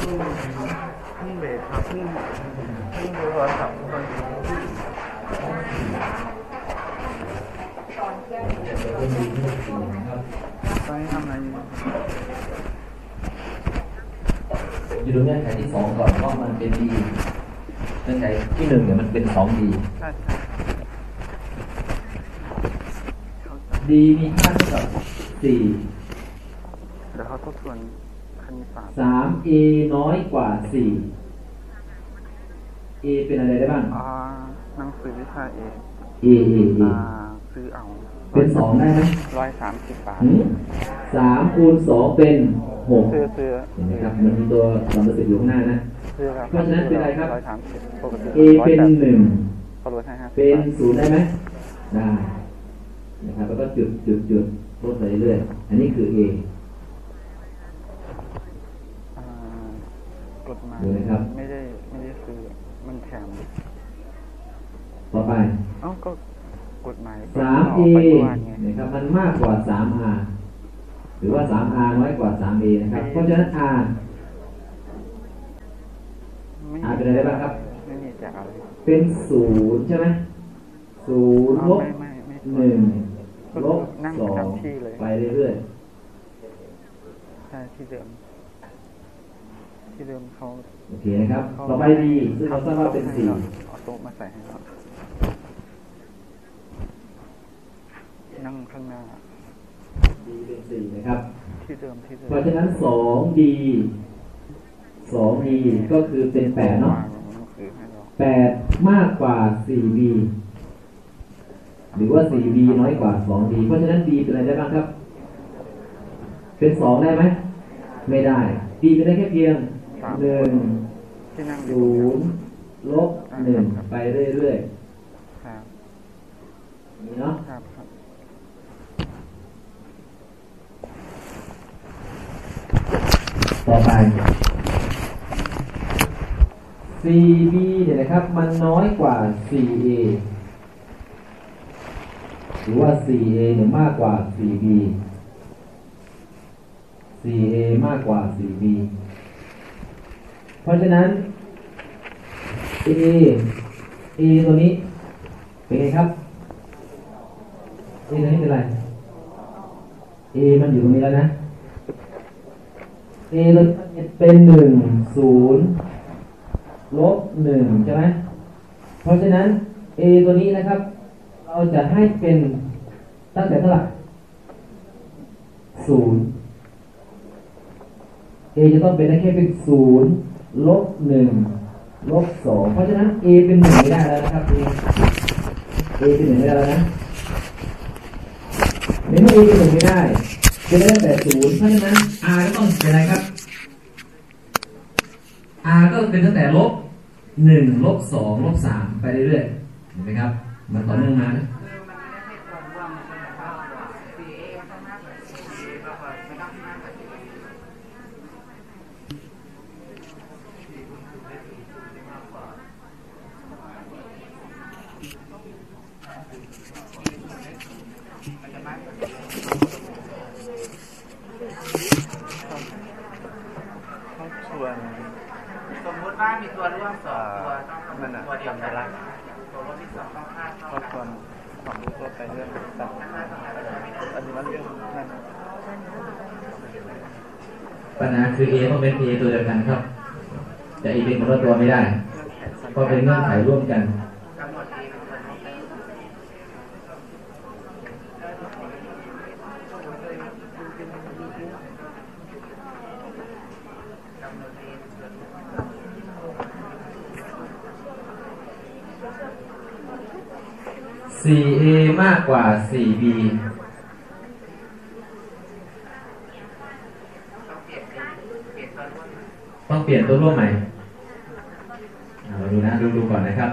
อนนี้เป็นดีที่ตรอยู่อยู่ดูเงื่อนไขที่สองก่อนว่ามันเป็นดีเงื่อนไขที่หนึ่งเนี่ยมันเป็นสองดีดีมีค่าเท่ากับสี่เดี๋ยวเขาทบทวน สตร์สาม a น้อยกว่าสี่ a เป็นอะไรได้บ้าง อ่าหนังสือวิชาเอก a a a อ่าซื้อเอาเป็นสองได้ไหมร้อยสามสิบบาท หืมสามคูณสองเป็นหกซื้อซื้อเห็นไหมครับมันมีตัวสามสิบอยู่ข้างหน้านะ ซื้อครับเพราะฉะนั้นเป็นอะไรครับร้อยสามสิบปกติ a เป็นหนึ่งเขาลดให้ห้าสิบเป็นบาทศูนย์ได้ไหมได้นะครับแล้วก็จุดจุดจุดลดไปเรื่อยๆอันนี้คือ a อ่า กฎหมายดูนะครับ ไม่ได้ไม่ได้ซื้อมันแถมต่อไปเอ้าก็กฎหมายสามอ a อกไปเมื่อวานไงนะครับมันมากกว่าสาม r หรือว่าสาม r น้อยกว่าสาม a นะครับเพราะฉะนั้น r ไม่อ่าเป็นอะไรได้บ้างครับ ไม่มีแจกอะไรเป็นศูนย์ใช่ไหมศูนย์อ๋อลบไม่ไม่ไม่หนึ่งก็ลบนั่งสองจำที่เลยไปเรื่อยใช่ที่เดิม ที่เดิมเขาๆโอเคนะครับเขาต่อไปดีซึ่งเราทราบว่าเป็นสี่เอาโต๊ะมาใส่ให้เรานั่งข้างหน้าดีเป็นสี่นะครับ ที่เดิมที่เดิมเพราะฉะนั้นสองดีสองดีก็คือเป็นแปดเนาะวางหนังสือให้เราแปดมากกว่าสี่บีหรือว่าสี่บีน้อยกว่าสองบีเพราะฉะนั้นบีเป็นอะไรได้บ้างครับ เป็นสองได้ไหม ไม่ได้บีเป็นได้แค่เพียง หนึ่งที่นั่งอยู่ศูตรงเนี้ยนย์ลบหนึ่งไปเรื่อยครับๆอย่างนี้เนาะครับครับต่อไป 4b เนี่ยนะครับ มันน้อยกว่า 4a หรือว่า 4a เนี่ยมากกว่า 4b 4a มากกว่า 4b เพ ราะฉะนั้น a a ตัวนี้เป็นไงครับ a ตัวนี้เป็นอะไร a มันอยู่ตรงนี้แล้วนะ a ตัวนี้เป็นหนึ่งศูนย์ลบหนึ่งใช่ไหมเพราะฉะนั้น a ตัวนี้นะครับ เราจะให้เป็นตั้งแต่เท่าไหร่ศูนย์ a จะต้องเป็นได้แค่เป็นศูนย์ ลบหนึ่งลบสองเพราะฉะนั้น a เป็นหนึ่งไม่ได้แล้วนะครับ a a เป็นหนึ่งไม่ได้แล้วนะในเมื่อ a เป็นหนึ่งไม่ได้จะได้แต่ศูนย์เพราะฉะนั้น r ก็ต้องเป็นอะไรครับ r ก็เป็นตั้งแต่ลบหนึ่งลบสองลบสามไปเรื่อยๆเห็นไหมครับมันต่อเนื่องมานะเขาชวน สมมุติว่ามีตัวร่วมสองตัวต้อง นั่นน่ะ ตัวเดียว จำได้ กัน ละ ตัวร่วมที่สองต้องคาดเท่า เขาชวนความรู้ตัวไปเรื่องต่างอันนี้มันเรื่องนั่น ปัญหาคือ a ต้องเป็น a ตัวเดียวกันครับ แต่ a เป็นคนละตัวไม่ได้ เพราะเป็นเงื่อนไขร่วมกัน กำหนดเองเป็นตัวนี้กำหนดเองเป็นตัวนี้ 4a มากกว่า 4b ต้องเปลี่ยนตัวร่วมต้องเปลี่ยนตัวร่วมใหม่เราดูนะดูดูก่อนนะครับ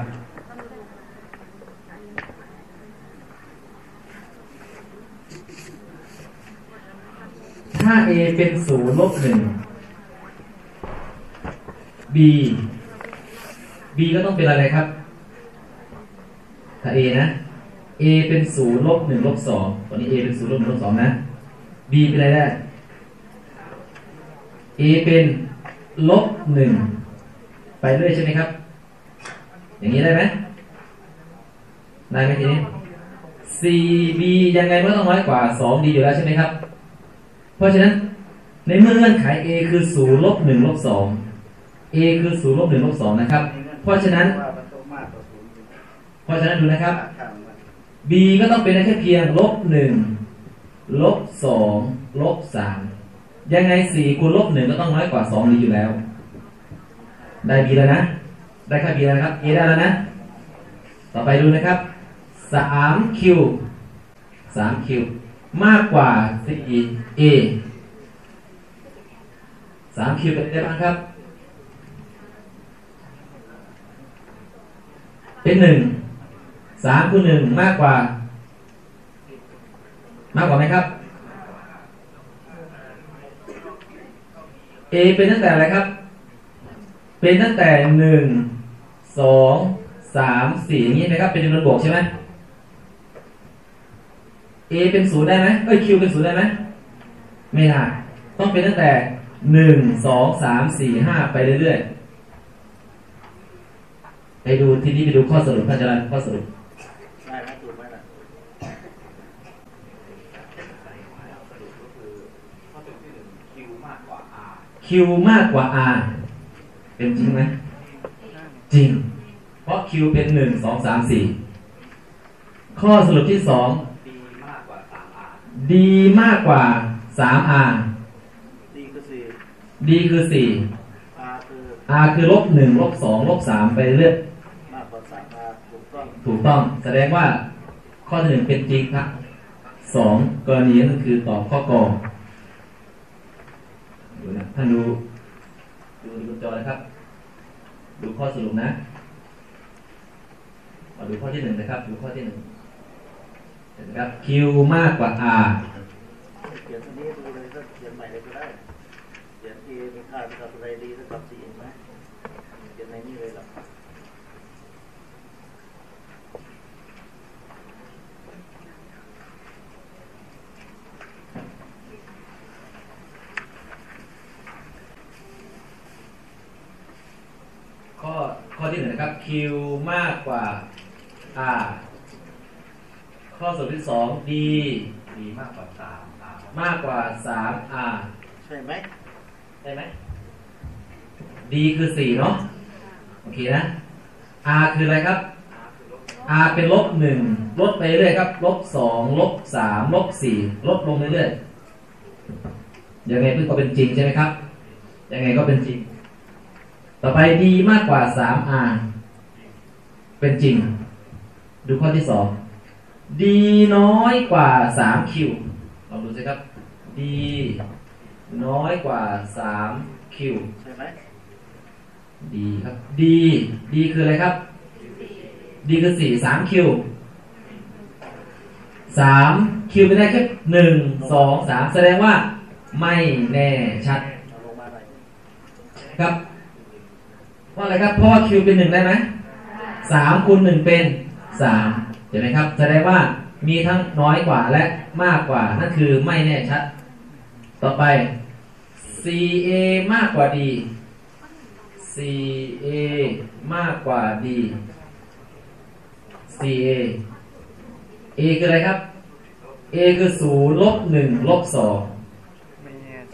ถ้า a เป็นศูนย์ลบหนึ่ง b b ก็ต้องเป็นอะไรครับ ถ้า a นะ a เป็นศูนย์ลบหนึ่งลบสองตอนนี้ a เป็นศูนย์ลบหนึ่งลบสองนะ b เป็นอะไรได้ a เป็นลบหนึ่งไปเรื่อยใช่ไหมครับ อย่างนี้ได้ไหมได้ไหมทีนี้ 4b ยังไงก็ต้องน้อยกว่า 2d อยู่แล้วใช่ไหมครับ เพราะฉะนั้นในเมื่อเงื่อนไข a คือ0ลบ1ลบ2 a คือ0ลบ1ลบ2นะครับ เพราะฉะนั้น เพราะฉะนั้นดูนะครับ b ก็ต้องเป็นได้แค่เพียงลบหนึ่งลบสองลบสามยังไงสี่คูณลบหนึ่งก็ต้องน้อยกว่าสองดีอยู่แล้ว ได้ b แล้วนะ ได้ค่า b แล้วนะครับ a ได้แล้วนะ ต่อไปดูนะครับสามคิวสามคิวมากกว่าสี่ a สามคิวเป็นไงบ้างครับ เป็นหนึ่ง สามคูณหนึ่งมากกว่า มากกว่าไหมครับ a เป็นตั้งแต่อะไรครับ เป็นตั้งแต่หนึ่งสองสามสี่อย่างนี้ไหมครับ เป็นจำนวนบวกใช่ไหม a เป็นศูนย์ได้ไหมเอ้ย q เป็นศูนย์ได้ไหมไม่ได้ต้องเป็นตั้งแต่หนึ่งสองสามสี่ห้าไปเรื่อยๆไปดูทีนี้ไปดูข้อสรุปท่านอาจารย์ข้อสรุป ได้ไหมถูกไหมล่ะ Q มากกว่า R เป็นจริงไหมจริง เพราะ Q เป็นหนึ่งสองสามสี่ข้อสรุปที่สอง D มากกว่าสาม R ดีก็สี่ D คือสี่อาคือ R คือลบหนึ่งลบสองลบสามไปเรื่อยมากกว่าสามอาถูกต้องถูกต้อง แสดงว่าข้อที่หนึ่งเป็นจริงครับสองกรณีนั้นคือตอบข้อกอ ดูนะท่านดูดูบนจอนะครับ ดูข้อสรุปนะมาดูข้อที่หนึ่งนะครับ ดูข้อที่หนึ่งเห็นครับ Q มากกว่า R เขียนตัวนี้ดูเลยก็เขียนใหม่เลยก็ได้เขียน A เป็นค่าเท่ากับอะไรดีเท่ากับสี่เห็นไหมเขียนในนี้เลยหรอ ข้อข้อที่หนึ่งนะครับ Q มากกว่า R ข้อสรุปที่สอง D ดีมากกว่าสามอะมากกว่าสาม R ใช่ไหมใช่ไหม D คือสี่เนาะโอเคนะ R คืออะไรครับ R เป็นลบหนึ่งลดไปเรื่อยครับลบสองลบสามลบสี่ลดลงเรื่อยๆยังไงเพื่อก็เป็นจริงใช่ไหมครับยังไงก็เป็นจริง ต่อไป D มากกว่าสาม R เป็นจริง ดูข้อที่สอง D น้อยกว่าสาม Q ลองดูสิครับ D น้อยกว่าสาม Q ใช่ไหมดีครับ D D คืออะไรครับ D คือสี่สาม Q สาม Q เป็นได้แค่หนึ่งสองสามแสดงว่าไม่แน่ชัดเอาลงมาหน่อยครับ เพราอะไรครับเพราะว่า Q เป็นหนึ่งได้ไหมสามคูณหนึ่งเป็นสามเห็นไหมครับแสดงว่ามีทั้งน้อยกว่าและมากกว่านั่นคือไม่แน่ชัด ต่อไป CA มากกว่า D CA มากกว่า D CA A คืออะไรครับ A คือศูนย์ลบหนึ่งลบสอง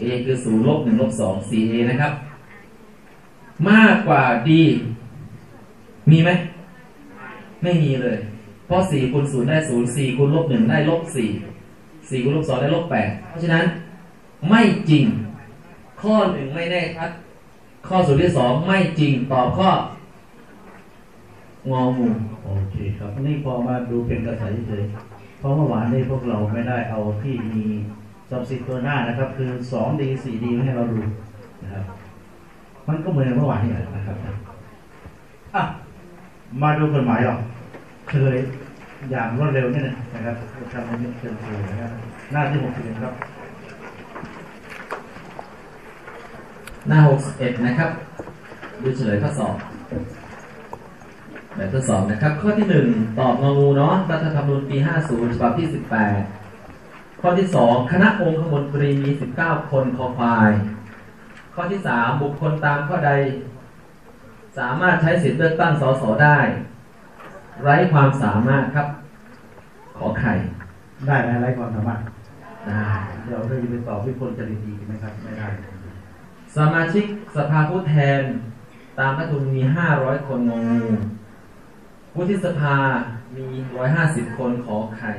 A คือศูนย์ลบหนึ่งลบสอง 4A นะครับ มากกว่า D มีไหม ไม่มีเลย เพราะ4คูณ0ได้0 4คูณลบ1ได้ลบ4 4คูณลบ2ได้ลบ8เพราะฉะนั้น ไม่จริง ข้อหนึ่งไม่แน่ชัดข้อสูตรที่สองไม่จริงตอบข้ององูโอเคครับนี่พอมาดูเป็นกระแสเฉยเพราะเมื่อวานนี้พวกเราไม่ได้เอาที่มีซับซิดตัวหน้านะครับ คือ 2D 4D มาให้เราดูนะครับ มันก็เหมือนเมื่อวานนี่แหละนะครับอะมาดูกฎหมายหรอกเคยอย่างรวดเร็วนี่นะนะครับทำให้เชิญชวนนะครับหน้าที่หกสิบเอ็ดครับ หน้า61นะครับ ดูเฉลยข้อสอบแบบทดสอบนะครับ ข้อที่1ตอบงองูเนาะรัฐธรรมนูญปี 50 ฉบับที่ 18 ข้อที่2คณะองคมนตรีมี 19 คนคอควาย ขข้อที่สามบุคคลตามข้อใด สามารถใช้สิทธิเลือกตั้งสสได้ ไร้ความสามารถครับ ขอไข่ได้ไหมไร้ความสามารถได้เดี๋ยวเราจะไปตอบที่คนจริตดีใช่ไหมครับไม่ได้ สมาชิกสภาผู้แทน ตามรัฐธรรมนูญมี500คนงองูวุฒิสภามี150คนขอไข่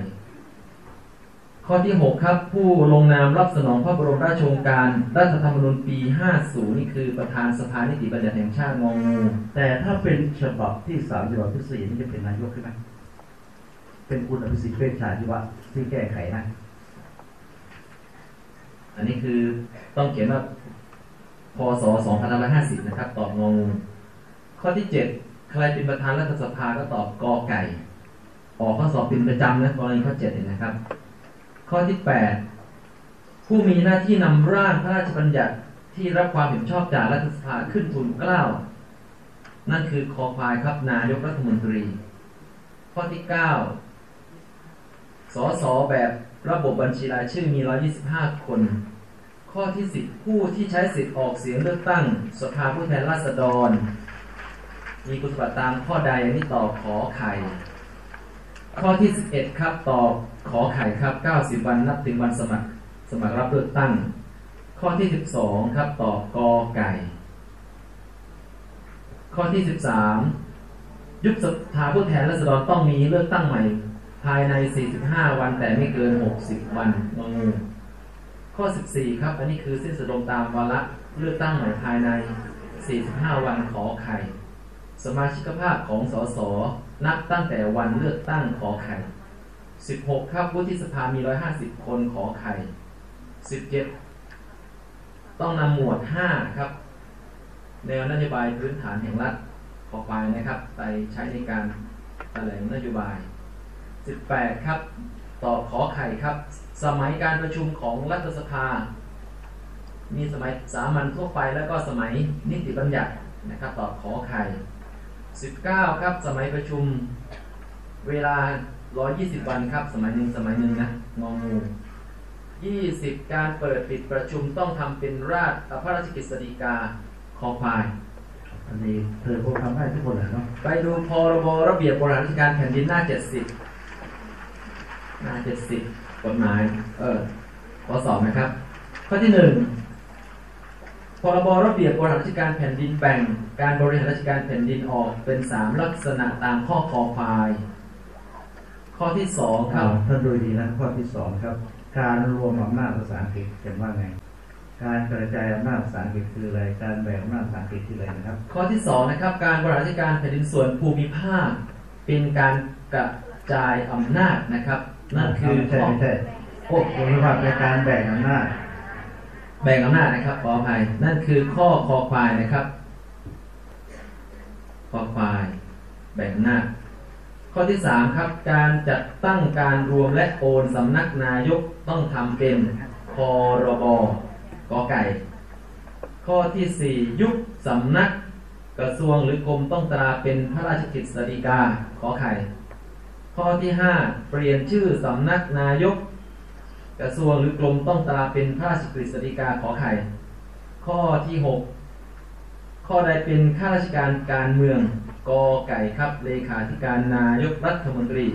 ข้อที่ 6 ครับผู้ลงนามรับสนองพระบรมราชโองการรัฐธรรมนูญปี 50 นี่คือประธานสภานิติบัญญัติแห่งชาติงองูแต่ถ้าเป็นฉบับที่สามฉบับที่สี่นี่จะเป็นนายกใช่ไหมเป็นคุณอภิสิทธิ์เวชชาชีวะที่แก้ไขนะ อันนี้คือต้องเขียนว่าพศ2550 นะครับ ตอบงองูข้อที่ 7 ใครเป็นประธานรัฐสภาก็ตอบกอไก่ออกข้อสอบเป็นประจำนะกรณีข้อ7เนี่ยนะครับ ข้อที่ 8 ผู้มีหน้าที่นำร่างพระราชบัญญัติที่รับความเห็นชอบจากรัฐสภาขึ้นทูลเกล้า นั่นคือคอควายครับนายกรัฐมนตรี ข้อที่ 9 สสแบบระบบบัญชีรายชื่อมี 125 คน ข้อที่ 10 ผู้ที่ใช้สิทธิ์ออกเสียงเลือกตั้ง สภาผู้แทนราษฎร มีคุณสมบัติตามข้อใดอันนี้ตอบขอไข่ ข้อที่ 11 ครับตอบ ขอไข่ครับ 90 วันนับถึงวันสมัครสมัครรับเลือกตั้ง ข้อที่ 12 ครับตอบกอไก่ ข้อที่ 13 ยุบสภาผู้แทนราษฎรต้องมีเลือกตั้งใหม่ ภายใน 45 วันแต่ไม่เกิน 60 วันงงูข้อ 14 ครับ อันนี้คือสิ้นสุดลงตามวาระเลือกตั้งใหม่ภายใน 45 วันขอไข่ สมาชิกภาพของสสนับตั้งแต่วันเลือกตั้งขอไข่ 16 ครับวุฒิสภามี 150 คนขอไข่ 17 ต้องนำหมวด 5 ครับ แนวนโยบายพื้นฐานแห่งรัฐขอกไปนะครับ ไปใช้ในการแถลงนโยบาย 18 ครับตอบขอไข่ครับ สมัยการประชุมของรัฐสภา มีสมัยสามัญทั่วไปแล้วก็สมัยนิติบัญญัตินะครับตอบขอไข่ 19 ครับ สมัยประชุมเวลา 120วันครับ สมัยหนึ่งสมัยหนึ่งนะงองู20การเปิดปิดประชุมต้องทำเป็นราชพระราชกฤษฎีกาคอควายอันนี้เธอคงทำได้ทุกคนแหละเนาะไปดูพรบระเบียบบริหารราชการแผ่นดินหน้า70หน้า70กฎหมายเออข้อสอบนะครับ ข้อที่หนึ่งพรบระเบียบบริหารราชการแผ่นดินแบ่ง การบริหารราชการแผ่นดินออกเป็นสามลักษณะตามข้อคอควาย ข้อที่สองครับท่านดูดีนะข้อที่สองครับ การรวมอำนาจภาษาอังกฤษเขียนว่าไงการกระจายอำนาจภาษาอังกฤษคืออะไร การแบ่งอำนาจภาษาอังกฤษคืออะไรนะครับ ข้อที่สองนะครับ การบริหารราชการแผ่นดินส่วนภูมิภาค เป็นการกระจายอำนาจนะครับ นั่นคือไม่ใช่ข้อไม่ใช่พวกคุณภาพในการแบ่งอำนาจ แบ่งอำนาจนะครับขออภัยนั่นคือข้อคอควายนะครับคอควาย แบ่งอำนาจ ข้อที่สามครับการจัดตั้งการรวมและโอนสำนักนายกต้องทำเป็นพรบกอไก่ ข้อที่สี่ยุบสำนักกระทรวงหรือกรมต้องตราเป็นพระราชกฤษฎีกาขอไข่ ข้อที่ห้าเปลี่ยนชื่อสำนักนายก กระทรวงหรือกรมต้องตราเป็นพระราชกฤษฎีกาขอไข่ ข้อที่หกข้อใดเป็นข้าราชการการเมือง กอไก่ครับเลขาธิการนายกรัฐมนตรี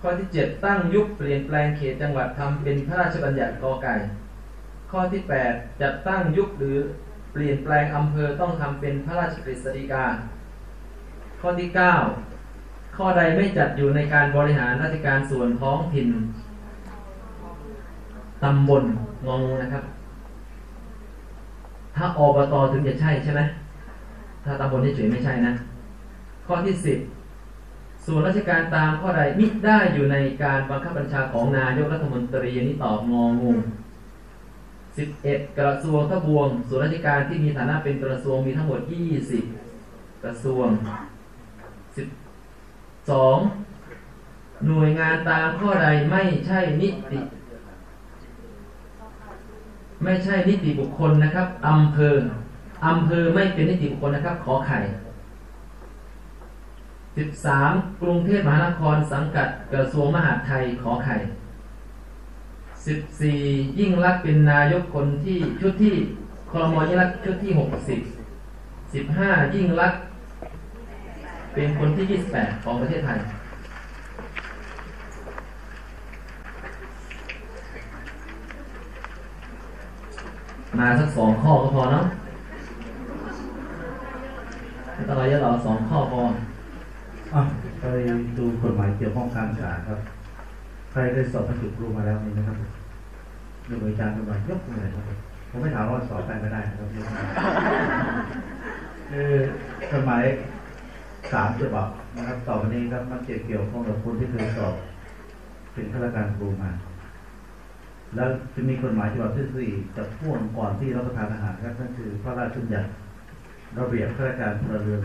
ข้อที่เจ็ดตั้งยุบเปลี่ยนแปลงเขตจังหวัดทำเป็นพระราชบัญญัติกอไก่ ข้อที่แปดจัดตั้งยุบหรือเปลี่ยนแปลงอำเภอต้องทำเป็นพระราชกฤษฎีกา ข้อที่เก้าข้อใดไม่จัดอยู่ในการบริหารราชการส่วนท้องถิ่นตำบลงงนะครับ ถ้าอบตถึงจะใช่ใช่ไหม ถ้าตำบลเฉยๆไม่ใช่นะ ข้อที่สิบส่วนราชการตามข้อใดมิได้อยู่ในการบังคับบัญชาของนายกรัฐมนตรีนี้ตอบงองูสิบเอ็ดกระทรวงทบวง ส่วนราชการที่มีฐานะเป็นกระทรวงมีทั้งหมดยี่สิบกระทรวงสิบสองหน่วยงานตามข้อใดไม่ใช่นิติ ไม่ใช่นิติบุคคลนะครับอำเภอ อำเภอไม่เป็นนิติบุคคลนะครับขอไข่ 13 กรุงเทพมหานครสังกัดกระทรวงมหาดไทยขอไข่ 14 ยิ่งรักเป็นนายกคนที่ชุดที่คอรมอยิ่งรักษณ์เคลื่อนที่หกสิบสิบห้ายิ่งรักเป็นคนที่ยี่สิบแปดของประเทศไทยมาสักสองข้อก็พอเนาะ ต้องอะไรเยอะหรอกสองข้อพออะไปดูกฎหมายเกี่ยวข้องการศึกษาครับ ใครได้สอบบรรจุครูมาแล้วนี่นะครับหน่วยบริการกฎหมายยกมือเลยครับผมไม่ถามว่าสอบได้ไม่ได้นะครับยกมือคือกฎหมายสามฉบับนะครับต่อไปนี้ครับมันเกี่ยวเกี่ยวข้องกับคนที่เคยสอบเป็นข้าราชการครูมา แล้วจะมีกฎหมายฉบับที่สี่จะพ่วงก่อนที่รับประทานอาหารครับนั่นคือพระราชบัญญัติ ระเบียบข้าราชการพลเรือน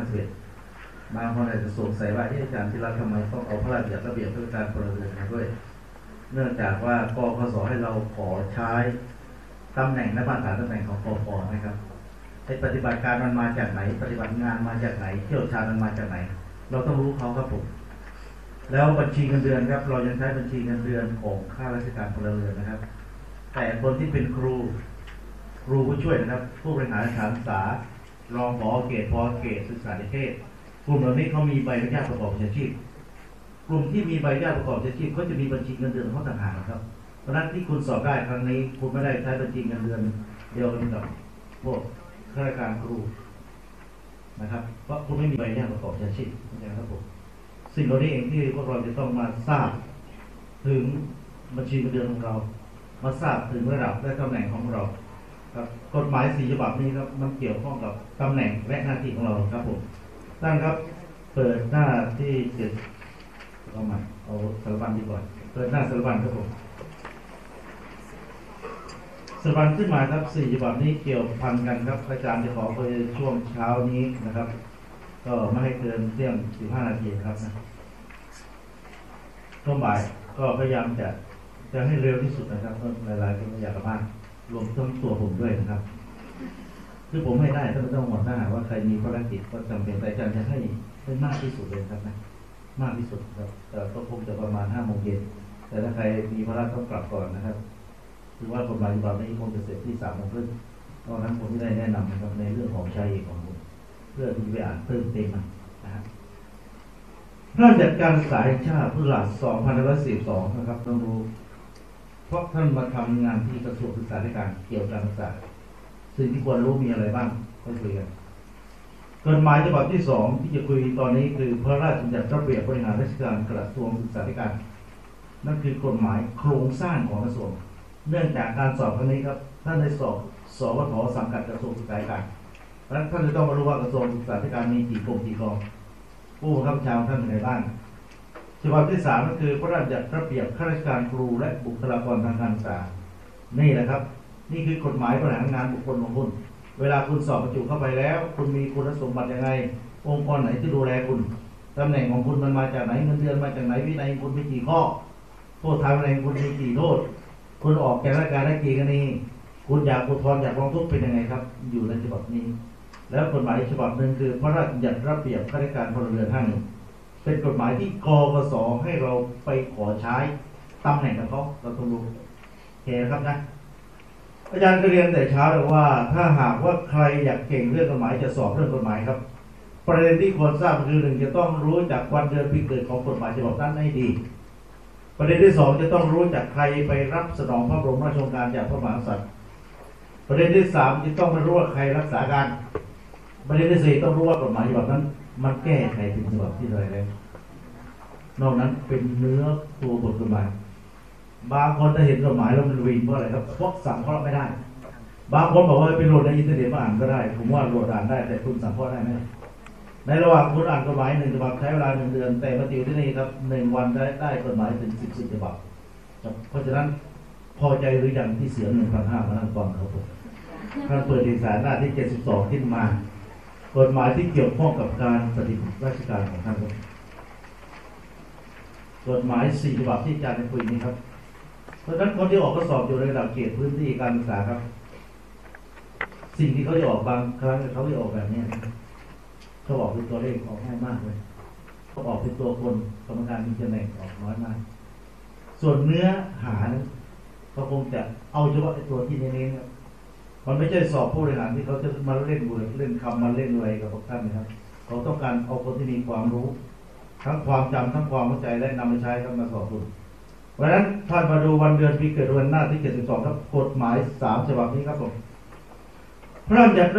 2551บางคนอาจจะสงสัยว่าที่อาจารย์ที่รัฐทำไมต้องเอาพระราชบัญญัติระเบียบข้าราชการพลเรือนมาด้วย เนื่องจากว่ากพศให้เราขอใช้ตำแหน่งและมาตรฐานตำแหน่งของกพนะครับไอ้ปฏิบัติการมันมาจากไหน ปฏิบัติงานมาจากไหนเที่ยวชาญมันมาจากไหน เราต้องรู้เขาครับผมแล้วบัญชีเงินเดือนครับ เรายังใช้บัญชีเงินเดือนของข้าราชการพลเรือนนะครับ แต่คนที่เป็นครู ครูผู้ช่วยนะครับผู้บริหารสถานศึกษารองผอเกตพอเกตศึกษานิเทศกลุ่มเหล่านี้เขามีใบอนุญาตประกอบวิชาชีพ กลุ่มที่มีใบอนุญาตประกอบวิชาชีพเขาจะมีบัญชีเงินเดือนของเขาต่างหากนะครับ เพราะฉะนั้นที่คุณสอบได้ครั้งนี้ คุณไม่ได้ใช้บัญชีเงินเดือนเดียวกันกับพวกข้าราชการครูนะครับเพราะคุณไม่มีใบอนุญาตประกอบวิชาชีพนะครับผมสิ่งเหล่านี้เองที่พวกเราจะต้องมาทราบถึงบัญชีเงินเดือนของเรา มาทราบถึงระดับและตำแหน่งของเรา ครับกฎหมายสี่ฉบับนี้ครับมันเกี่ยวข้องกับตำแหน่งและหน้าที่ของเราครับผมท่านครับ เปิดหน้าที่เจ็ดเอาม่เอาสารบัญดีกว่าเปิดหน้าสารบัญครับผมสารบัญขึ้นมาครับสี่ฉบับนี้เกี่ยวพันกันครับอาจารย์จะขอไปช่วงเช้านี้นะครับ ก็ไม่ให้เกินเที่ยงสิบห้านาทีครับนะช่วงบ่ายก็พยายามจะจะให้เร็วที่สุดนะครับเพราะหลายๆคนอยากกลับบ้าน รวมทั้งตัวผมด้วยนะครับคือผมไม่ได้ถ้าไม่ต้องหมดหน้าว่าใครมีภารกิจก็จำเป็นแต่อาจารย์จะให้ให้มากที่สุดเลยครับนะมากที่สุดครับแต่ก็คงจะประมาณห้าโมงเย็นแต่ถ้าใครมีภาระต้องกลับก่อนนะครับคือว่ากฎหมายฉบับนี้คงจะเสร็จที่สามโมงครึ่งตอนนั้นผมไม่ได้แนะนำนะครับในเรื่องของชายเอกของผมเพื่อที่จะไปอ่านเติมเต็มนะครับพระราชการศึกษาแห่งชาติพุทธศักราช2542นะครับต้องรู้ เพราะท่านมาทำงานที่กระทรวงศึกษาธิการเกี่ยวกับการศึกษาสิ่งที่ควรรู้มีอะไรบ้างก็คุยกันกฎหมายฉบับที่สองที่จะคุยตอนนี้คือพระราชบัญญัติระเบียบบริหารราชการกระทรวงศึกษาธิการ นั่นคือกฎหมายโครงสร้างของกระทรวง เนื่องจากการสอบครั้งนี้ครับท่านได้สอบสวทสังกัดกระทรวงศึกษาธิการเพราะนั้นท่านจะต้องมารู้ว่ากระทรวงศึกษาธิการมีกี่กรมกี่กองผู้บังคับบัญชางท่านเป็นไงบ้าง ฉบับที่สามก็คือพระราชบัญญัติระเบียบข้าราชการครูและบุคลากรทางการศึกษานี่แหละครับ นี่คือกฎหมายบริหารงานบุคคลของคุณเวลาคุณสอบบรรจุเข้าไปแล้ว คุณมีคุณสมบัติยังไง องค์กรไหนที่ดูแลคุณตำแหน่งของคุณมันมาจากไหนเงินเดือนมาจากไหนวินัยคุณมีกี่ข้อโทษทางวินัยคุณมีกี่โทษคุณออกจากราชการได้กี่กรณีคุณอยากอุทธรณ์อยากร้องทุกข์เป็นยังไงครับ อยู่ในฉบับนี้ แล้วกฎหมายฉบับหนึ่งคือพระราชบัญญัติระเบียบข้าราชการพลเรือนห้าหนึ่ง เป็นกฎหมายที่กกสให้เราไปขอใช้ตำแหน่งกับเขาเราต้องรู้โอเคนะครับนะอาจารย์ก็เรียนแต่เช้าเลยว่า ถ้าหากว่าใครอยากเก่งเรื่องกฎหมายจะสอบเรื่องกฎหมายครับ ประเด็นที่ควรทราบคือหนึ่งจะต้องรู้จากวันเดือนปีเกิดของกฎหมายฉบับนั้นให้ดี ประเด็นที่สองจะต้องรู้จากใครไปรับสนองพระบรมราชโองการจากพระมหากษัตริย์ประเด็นที่สามจะต้องรู้ว่าใครรักษาการประเด็นที่สี่ต้องรู้ว่ากฎหมายฉบับนั้น มันแก้ไขถึงฉบับที่เท่าไรแล้ว นอกนั้นเป็นเนื้อตัวบทกฎหมายบางคนจะเห็นกฎหมายแล้วมันวินเพราะอะไรครับเพราะสังเคราะห์ไม่ได้ บางคนบอกว่าไปโหลดในอินเทอร์เน็ตมาอ่านก็ได้ ผมว่าโหลดอ่านได้แต่คุณสังเคราะห์ได้ไหมในระหว่างคุณอ่านกฎหมายหนึ่งฉบับใช้เวลาหนึ่งเดือน แต่มาติวที่นี่ครับหนึ่งวันได้ได้กฎหมายถึงสิบสิบฉบับเพราะฉะนั้นพอใจหรือยังที่เสียหนึ่งพันห้ามานั่งฟังครับผมท่านเปิดเอกสารหน้าที่เจ็ดสิบสองขึ้นมา กฎหมายที่เกี่ยวข้องกับการปฏิบัติราชการของท่านครับ กฎหมายสี่ฉบับที่อาจารย์ได้คุยนี้ครับ เพราะฉะนั้นคนที่ออกข้อสอบอยู่ในระดับเขตพื้นที่การศึกษาครับ สิ่งที่เขาจะออกบางครั้งเขาจะออกแบบนี้เขาออกเป็นตัวเลขออกง่ายมากเลยเขาออกเป็นตัวคนกรรมการมีตำแหน่งออกน้อยมาก ส่วนเนื้อหาเขาคงจะเอาเฉพาะตัวที่เน้นๆครับมันไม่ใช่สอบผู้บริหารที่เขาจะมาเล่นเวิร์ดเล่นคำมาเล่นอะไรกับพวกท่านนะครับ เขาต้องการเอาคนที่มีความรู้ ทั้งความจำทั้งความเข้าใจและนำมาใช้ครับมาสอบคุณเพราะฉะนั้นท่านมาดูวันเดือนปีเกิดวันหน้าที่72ครับกฎหมายสามฉบับนี้ครับผมพระราชบัญญัติ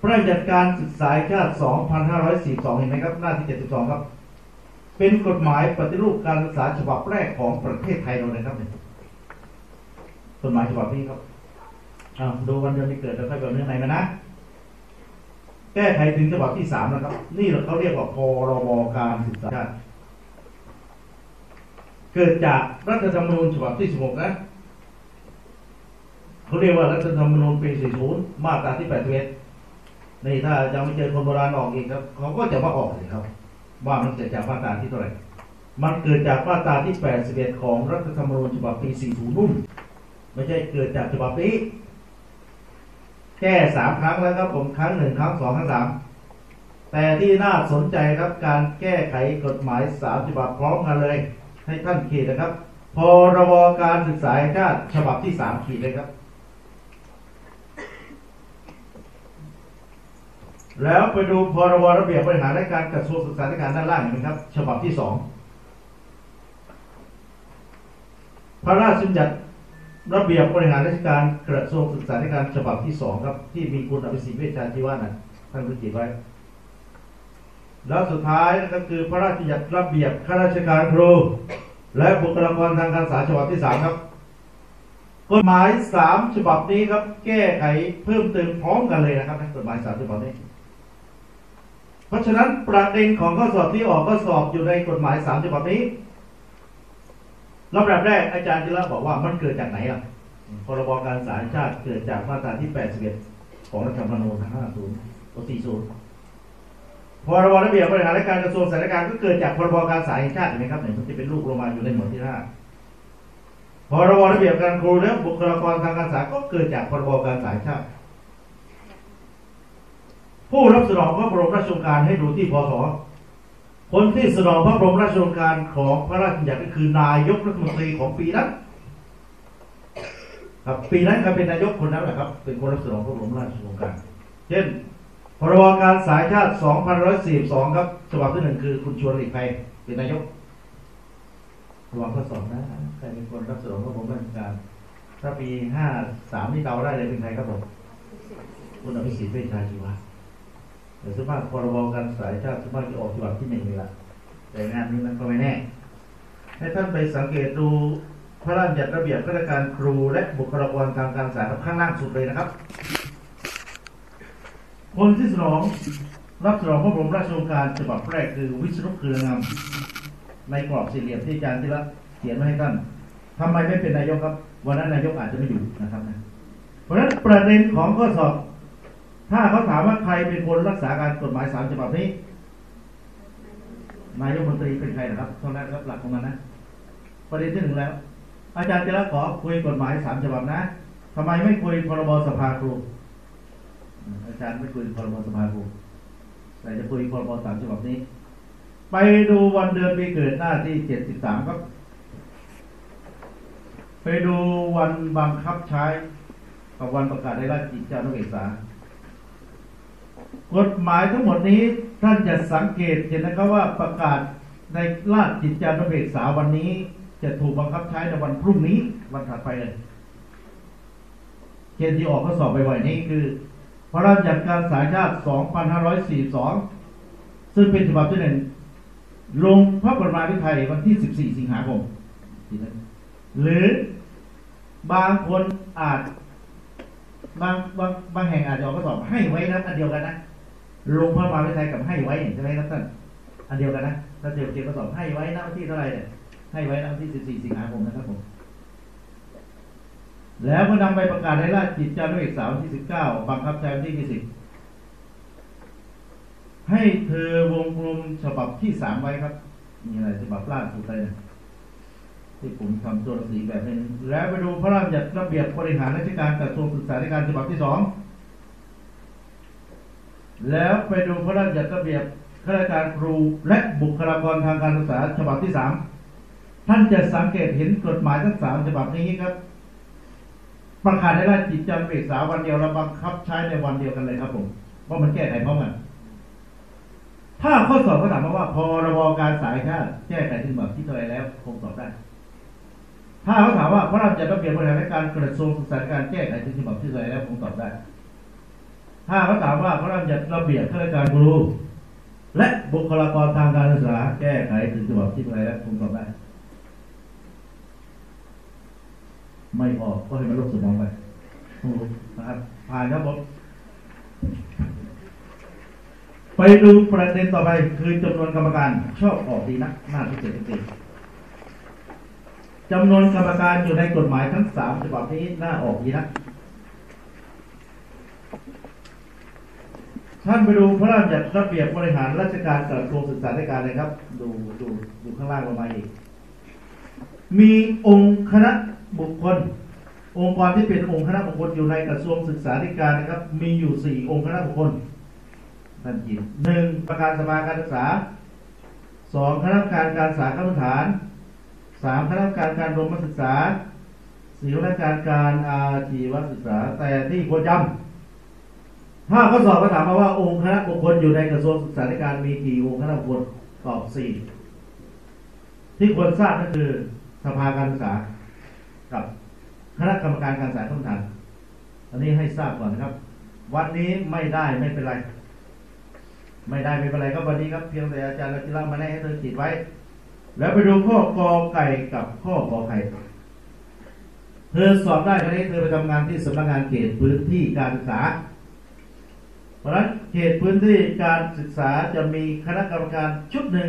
พระราชบัญญัติการศึกษาชาติ2542เห็นไหมครับ หน้าที่ 72 ครับ เป็นกฎหมายปฏิรูปการศึกษาฉบับแรกของประเทศไทยเราเลยครับเนี่ยกฎหมายฉบับนี้ครับอ้าดูวันเดือนปีเกิดแล้วค่อยไปเรื่องไหนมานะ แก้ไขถึงฉบับที่สามนะครับ นี่เขาเรียกว่าพรบการศึกษา เกิดจากรัฐธรรมนูญฉบับที่16นะเขาเรียกว่ารัฐธรรมนูญปี40มาตราที่81นี่ถ้าจะไม่เจอคนโบราณออกอีกครับเขาก็จะมาออกเลยครับ ว่ามันเกิดจากมาตราที่เท่าไหร่มันเกิดจากมาตราที่ 81 ของรัฐธรรมนูญฉบับปี 40 นู่นไม่ใช่เกิดจากฉบับนี้ แก้สามครั้งแล้วครับผมครั้งหนึ่งครั้งสองครั้งสามแต่ที่น่าสนใจครับการแก้ไขกฎหมายสามฉบับพร้อมกันเลย ให้ท่านขีดนะครับพรบการศึกษาชาติฉบับที่สามขีดเลยครับ แล้วไปดูพรบระเบียบบริหารและการกระทรวงศึกษาธิการด้านล่างหนไหมครับ ฉบับที่สองพระราชบัญญัติ ระเบียบบริหารราชการกระทรวงศึกษาธิการฉบับที่สองครับ ที่มีคุณอภิสิทธิ์เวชชาชีวะนะท่านรู้จิตไว้ แล้วสุดท้ายก็คือพระราชบัญญัติระเบียบข้าราชการครู และบุคลากรทางการศึกษาฉบับที่สามครับกฎหมายสามฉบับนี้ครับ แก้ไขเพิ่มเติมพร้อมกันเลยนะครับกฎหมายสามฉบับนี้ เพราะฉะนั้นประเด็นของข้อสอบที่ออกข้อสอบอยู่ในกฎหมายสามฉบับนี้ ลำดับแรกอาจารย์จิระบอกว่ามันเกิดจากไหนล่ะพรบการสารชาติเกิดจากมาตราที่ 81 ของรัฐธรรมนูญ50ตัว40พรบระเบียบบริหารและการกระทรวงสาธารณการก็เกิดจากพรบการสารแห่งชาติเห็นไหมครับเนี่ยมันจะเป็นลูกลงมาอยู่ในหมวดที่5พรบระเบียบการครูและบุคลากรทางการศึกษาก็เกิดจากพรบการสารชาติผู้รับสนองพระบรมราชโองการให้ดูที่พศ คนที่สนองพระบรมราชโองการของพระราชบัญญัติก็คือนายกรัฐมนตรีของปีนั้นครับปีนั้นใครเป็นนายกคนนั้นแหละครับ เป็นคนรับสนองพระบรมราชโองการ เช่นพรบการสายชาติ2542 ครับฉบับที่หนึ่งคือคุณชวนหลีกภัยเป็นนายกระวังข้อสอบนะใครเป็นคนรับสนองพระบรมราชโองการ ถ้าปี 53 นี่เดาได้เลยเป็นใครครับผมคุณอภิสิทธิ์เวชชาชีวะ แต่ส่วนมากพรบการสายชาติส่วนมากจะออกฉบับที่หนึ่งเลยล่ะแต่งานนี้มันก็ไม่แน่ ให้ท่านไปสังเกตดูพระราชบัญญัติระเบียบข้าราชการครูและบุคลากรทางการศึกษาครับข้างล่างสุดเลยนะครับ คนที่สนองรับสนองพระบรมราชโองการฉบับแรกคือวิศนุเครืองามในกรอบสี่เหลี่ยมที่อาจารย์ที่รักเขียนมาให้ท่านทำไมไม่เป็นนายกครับ วันนั้นนายกอาจจะไม่อยู่นะครับนะเพราะฉะนั้นประเด็นของข้อสอบ ถ้าเขาถามว่าใครเป็นคนรักษาการกฎหมายสามฉบับนี้นายกมนตรีเป็นใครนะครับเท่านั้นครับหลักของมันนะประเด็นที่หนึ่งแล้ว อาจารย์จะรับขอคุยกฎหมายสามฉบับนะทำไมไม่คุยพรบสภาครูอืมอาจารย์ไม่คุยพรบสภาครูแต่จะคุยพรบสามฉบับนี้ ไปดูวันเดือนปีเกิดหน้าที่เจ็ดสิบสามครับ ไปดูวันบังคับใช้กับวันประกาศในราชกิจจานุเบกษา กฎหมายทั้งหมดนี้ท่านจะสังเกตเห็นนะครับว่าประกาศในราชกิจจานุเบกษาวันนี้ จะถูกบังคับใช้ในวันพรุ่งนี้วันถัดไปเลยเกณฑ์ที่ออกข้อสอบบ่อยๆนี้คือ พระราชบัญญัติการสายชาติ2542 ซึ่งเป็นฉบับที่หนึ่งลงพระบรมราธิไทยวันที่ 14 สิงหาคมหรือบางคนอาจ บางบางบางแห่งอาจจะออกข้อสอบให้ไว้นะอันเดียวกันนะลงพระบาธิไทยกับให้ไว่ใช่ไหมครับท่านอันเดียวกันนะถ้าเจอเจอข้อสอบให้ไว้นะวันที่เท่าไหร่เนี่ยให้ไว้นะวันที่14สิงหาคมนะครับผมแล้วก็นำไปประกาศในราชกิจจานุเบกษาวที่19บังคับใช้วันที่20ให้เธอวงกลมฉบับที่3ไว้ครับ มีอะไรฉบับล่าสุดเลยนะ ที่ผมทำตัวหนังสือแบบนี้แล้วไปดูพระราชบัญญัติระเบียบบริหารราชการกระทรวงศึกษาธิการฉบับที่2แล้วไปดูพระราชบัญญัติระเบียบข้าราชการครูและบุคลากรทางการศึกษาฉบับที่3ท่านจะสังเกตเห็นกฎหมายทั้งสามฉบับนี้ครับ ประกาศในราชกิจจานุเบกษาวันเดียวแล้วบังคับใช้ในวันเดียวกันเลยครับผมเพรามันแก้ไขพร้อมกันถ้าข้อสอบก็ถามมาว่าพรบการสายชาติแก้ไขถึงแบบที่เท่าไรแล้วคงตอบได้ ถ้าเขาถามว่าพระราชบัญญัติระเบียบบริหารราชการกระทรวงศึกษาธิการแก้ไขถึงฉบับที่เท่าไหรแล้วคงตอบได้ ถ้าเขาถามว่าพระราชบัญญัติระเบียบข้าราชการครูและบุคลากรทางการศึกษาแก้ไขถึงฉบับที่เท่าไหรแล้วคงตอบได้ ไม่ออกก็ให้มันลบสมองไปนะครับผ่านครับผมไปดูประเด็นต่อไปคือจำนวนกรรมการชอบออกดีนักหน้าที่เจ็ดสิบ จำนวนกรรมการอยู่ในกฎหมายทั้งสามฉบับนี้น้าออกดีนักท่านไปดูพระราชบัญญัติระเบียบบริหารราชการกระทรวงศึกษาธิการเลยครับ ดูดูดูข้างล่างลงมาอีก มีองค์คณะบุคคล องค์กรที่เป็นองค์คณะบุคคลอยู่ในกระทรวงศึกษาธิการนะครับ มีอยู่สี่องค์คณะบุคคลท่นกินหนึ่งประธานสภาการศึกษาสองคณะกรรมการการศึกษาขั้นพื้นฐาน สามคณะกรรมการการรวมศึกษาสี่คณะกรรมการการอาชีวศึกษา แต่ที่ควรจำถ้าข้อสอบก็ถามมาว่าองค์คณะบุคคลอยู่ในกระทรวงศึกษาธิการมีกี่องค์คณะบุคคลตอบสี่ที่ควรทราบก็คือสภาการศึกษากับคณะกรรมการการศึกษาขั้นพื้นฐานอันนี้ให้ทราบก่อนนะครับ วันนี้ไม่ได้ไม่เป็นไร ไม่ได้ไม่เป็นไรครับวันนี้ครับเพียงแต่อาจารย์เราจะเล่ามาให้เธอขีดไว้ แล้วไปดูข้อกอไก่กับข้อกอไข่เธอสอบได้ครั้นี้เธอไปทำงานที่สำนักงานเขตพื้นที่การศึกษา เพราะฉะนั้นเขตพื้นที่การศึกษาจะมีคณะกรรมการชุดหนึ่ง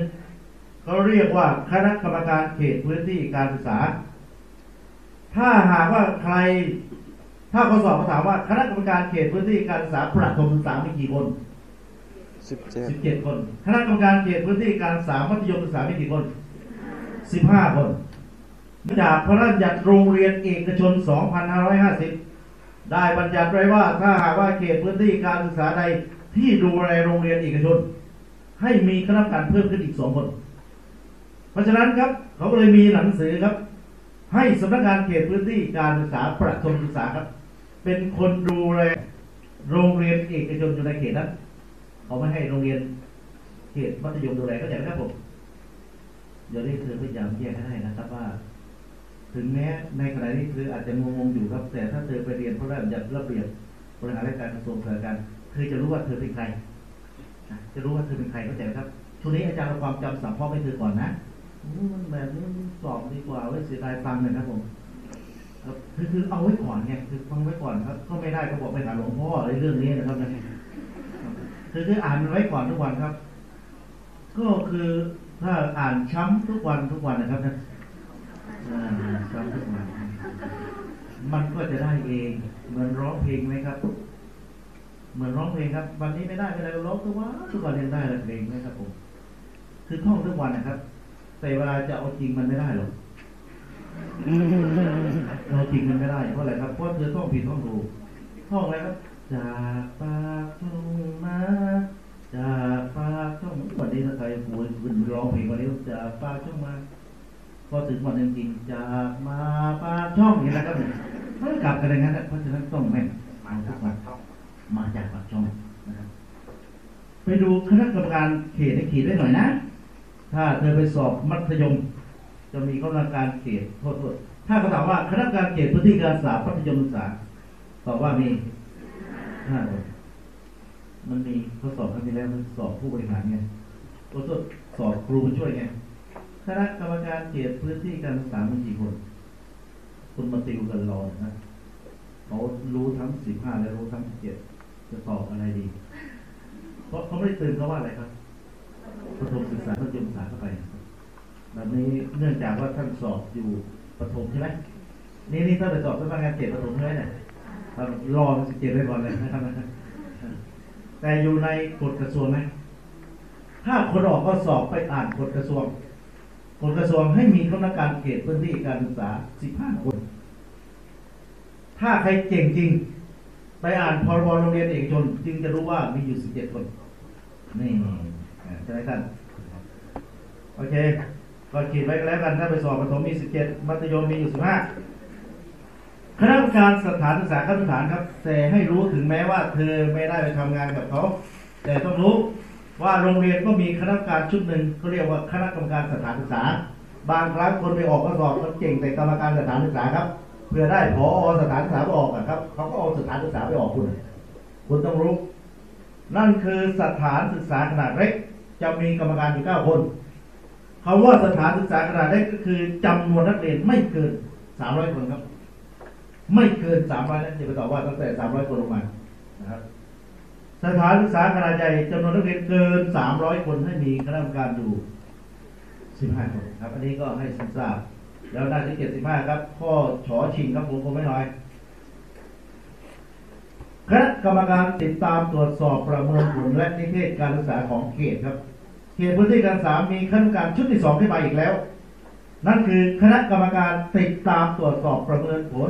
เขาเรียกว่าคณะกรรมการเขตพื้นที่การศึกษา ถ้าหากว่าใคร ถ้าข้อสอบเขาถามว่าคณะกรรมการเขตพื้นที่การศึกษาประถมศึกษามีกี่คนสิบเจ็ดสิบเจ็ดคน คณะกรรมการเขตพื้นที่การศึกษามัธยมศึกษามีกี่คน สิบห้าคนจากพระราชบัญญัติโรงเรียนเอกชน 2550 ได้บัญญัติไว้ว่าถ้าหากว่าเขตพื้นที่การศึกษาใดที่ดูแลโรงเรียนเอกชน ให้มีคณะกรรมการเพิ่มขึ้นอีกสองคน เพราะฉะนั้นครับเขาก็เลยมีหนังสือครับ ให้สำนักงานเขตพื้นที่การศึกษาประถมศึกษาครับ เป็นคนดูแลโรงเรียนเอกชนอยู่ในเขตนั้นเขาไม่ให้โรงเรียนเขตมัธยมดูแลก็ใจไหมครับผม เดี๋ยวนี้เธอพยายามแยกให้ได้นะครับว่า ถึงแม้ในขณะนี้เธออาจจะงงๆอยู่ครับ แต่ถ้าเธอไปเรียนพระราชบัญญัติระเบียบบริหารราชการกระทรวงสาธารณสุขเธอจะรู้ว่าเธอเป็นใครจะรู้ว่าเธอเป็นใครเข้าใจไหมครับช่วงนี้อาจารย์เอาความจำสัมพาะให้เธอก่อนนะมันแบบนี้สอบดีกว่าไว้เสียดายตังเลยครับผมคือคือเอาไว้ก่อนไงคือฟังไว้ก่อนครับ ก็ไม่ได้ก็บอกไปหาหลวงพ่อในเรื่องนี้นะครับนะคือคืออ่านมันไว้ก่อนทุกวันครับ ก็คือ ถ้าอ่านช้ำทุกวันทุกวันนะครับนะช้ำทุกวัน มันก็จะได้เอง เหมือนร้องเพลงไหมครับ เหมือนร้องเพลงครับ วันนี้ไม่ได้ไม่ได้ร้องทุกวันทุกวันเรียังได้เลยเพลงนะครับผม คือท่องทุกวันนะครับ แต่เวลาจะเอาจริงมันไม่ได้หรอกเราจริงมันไม่ได้เพราะอะไรครับเพราะเธอท่องผิดท่องถูกท่องอะไรครับจากปากช่งมา จากปากช่องวันนี้ถ้าใครป่วยคุณร้องเพลงวันนี้จากปากช่องมาพอถึงวันจริงๆจากมาปากช่องอย่างนี้นะครับเนี่ยมันกลับกันอย่างนั้นนะเพราะฉะนั้นต้องแม่นมาทุกวันมาจากปากช่องนะครับไปดูคณะกรรมการเขตให้ขีดไว้หน่อยนะ ถ้าเธอไปสอบมัธยม จะมีคณะกรรมการเขตโทษโทษถ้าเขาถามว่าคณะกรรมการเขตพื้นที่การศึกษามัธยมศึกษาตอบว่ามีห้าคน มันมีเขาสอบครั้งที่แล้วมันสอบผู้บริหารไงโทษโทษสอบครูมาช่วยไงคณะกรรมการเขตพื้นที่การศึกษามีกี่คนคุณมาติวกันรอนะเขารู้ทั้งสิบห้าและรู้ทั้งสิบเจ็ดจะตอบอะไรดี เพราะเขาไม่ได้ตือนเขาว่าอะไรครับประถมศึกษามัธยมศึกษาเข้าไปแบบนี้เนื่องจากว่าท่านสอบอยู่ประถมใช่ไหมนี่นี่ถ้าไปสอบสำนักงานเขตประถมใช่ไหมเนี่ยครับรอสิบเจ็ดไว้ก่อนเลยนะครับ แต่อยู่ในกฎกระทรวงไหมถ้าคนออกก็สอบไปอ่านกฎกระทรวงกฎกระทรวงให้มีคณะกรรมการเขตพื้นที่การศึกษาสิบห้าคน ถ้าใครเก่งจริง ไปอ่านพรบโรงเรียนเอกชนจึงจะรู้ว่ามีอยู่สิบเจ็ดคน นี่ใช่ไหมท่าน โอเค ก็ขีดไว้แล้วกัน ถ้าไปสอบประถมมีสิบเจ็ดมัธยมมีอยู่สิบห้า คณะกรรมการสถานศึกษาขั้นพื้นฐานครับแต่ให้รู้ถึงแม้ว่าเธอไม่ได้ไปทำงานกับเขาแต่ต้องรู้ว่าโรงเรียนก็มีคณะกรรมการชุดหนึ่งเขาเรียกว่าคณะกรรมการสถานศึกษา บางครั้งคนไปออกข้อสอบก็เก่งแต่กรรมการสถานศึกษาครับ เพื่อได้พอสถานศึกษาไปออกอะครับเขาก็เอาสถานศึกษาไปออกคุณคุณต้องรู้ นั่นคือสถานศึกษาขนาดเล็กจะมีกรรมการอยู่เก้าคนคำว่าสถานศึกษาขนาดเล็กก็คือจำนวนนักเรียนไม่เกินสามร้อยคนครับ ไม่เกินสามร้อยนะอย่าไปตอบว่าตั้งแต่สามร้อยคนลงมานะครับสถานศึกษาขนาดใหญ่จำนวนนักเรียนเกินสามร้อยคนให้มีคณะกรรมการอยู่สิบห้าคนครับ อันนี้ก็ให้ทราบแล้วหน้าที่เจ็ดสิบห้าครับ ข้อฉอชิงครับผมคงไม่น้อยคณะกรรมการติดตามตรวจสอบประเมินผลและนิเทศการศึกษาของเขตครับเขตพื้นที่การศึกษามีคณะกรรมการชุดที่สองขึ้นมาอีกแล้ว นั่นคือคณะกรรมการติดตามตรวจสอบประเมินผล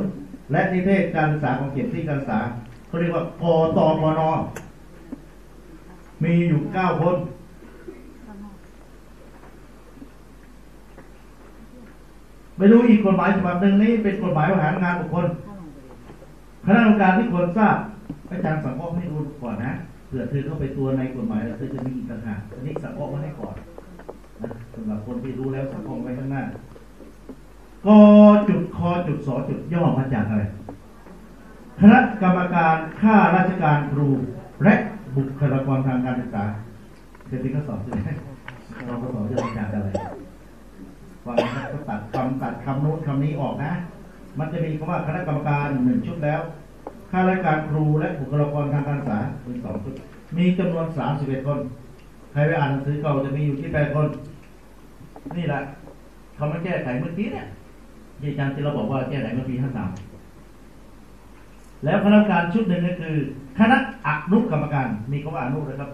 และนิเทศการศึกษาของเขตที่การศึกษาเขาเรียกว่ากตมนมีอยู่เก้าคนไม่รู้อีกกฎหมายฉบับหนึ่งนี้เป็นกฎหมายบริหารงานบุคคลคณะกรรมการที่ควรทราบอาจารย์สังเคราะห์ให้ดูก่อนนะเผื่อเธอเข้าไปตัวในกฎหมายแล้วเธอจะมีอีกต่างหากอันนี้สังเคราะห์มาให้ก่อนนะสำหรับคนที่รู้แล้วสังเคราะห์ไว้ข้างหน้า กจุดคอจุดสอจุดย่อมาจากอะไรคณะกรรมการข้าราชการครู และบุคลากรทางการศึกษาจะเป็นข้อสอบใช่ไหมเราข้อสอบจะมาจากอะไรฟังนะก็ตัดคำตัดคำโน้นคำนี้ออกนะ มันจะมีคำว่าคณะกรรมการหนึ่งชุดแล้วข้าราชการครูและบุคลากรทางการศึกษาเป็นสองชุดมีจำนวนสามสิบเอ็ดคน ใครไปอ่านหนังสือเก่าจะมีอยู่ที่แปดคน นี่แหละเขามาแก้ไขเมื่อกี้เนี่ย ที่อาจารย์ที่เราบอกว่าแก้ไขเมื่อปีห้าสามแล้วคณะกรรมการชุดหนึ่งก็คือ คณะอนุกรรมการมีคำว่าอนุนะครับ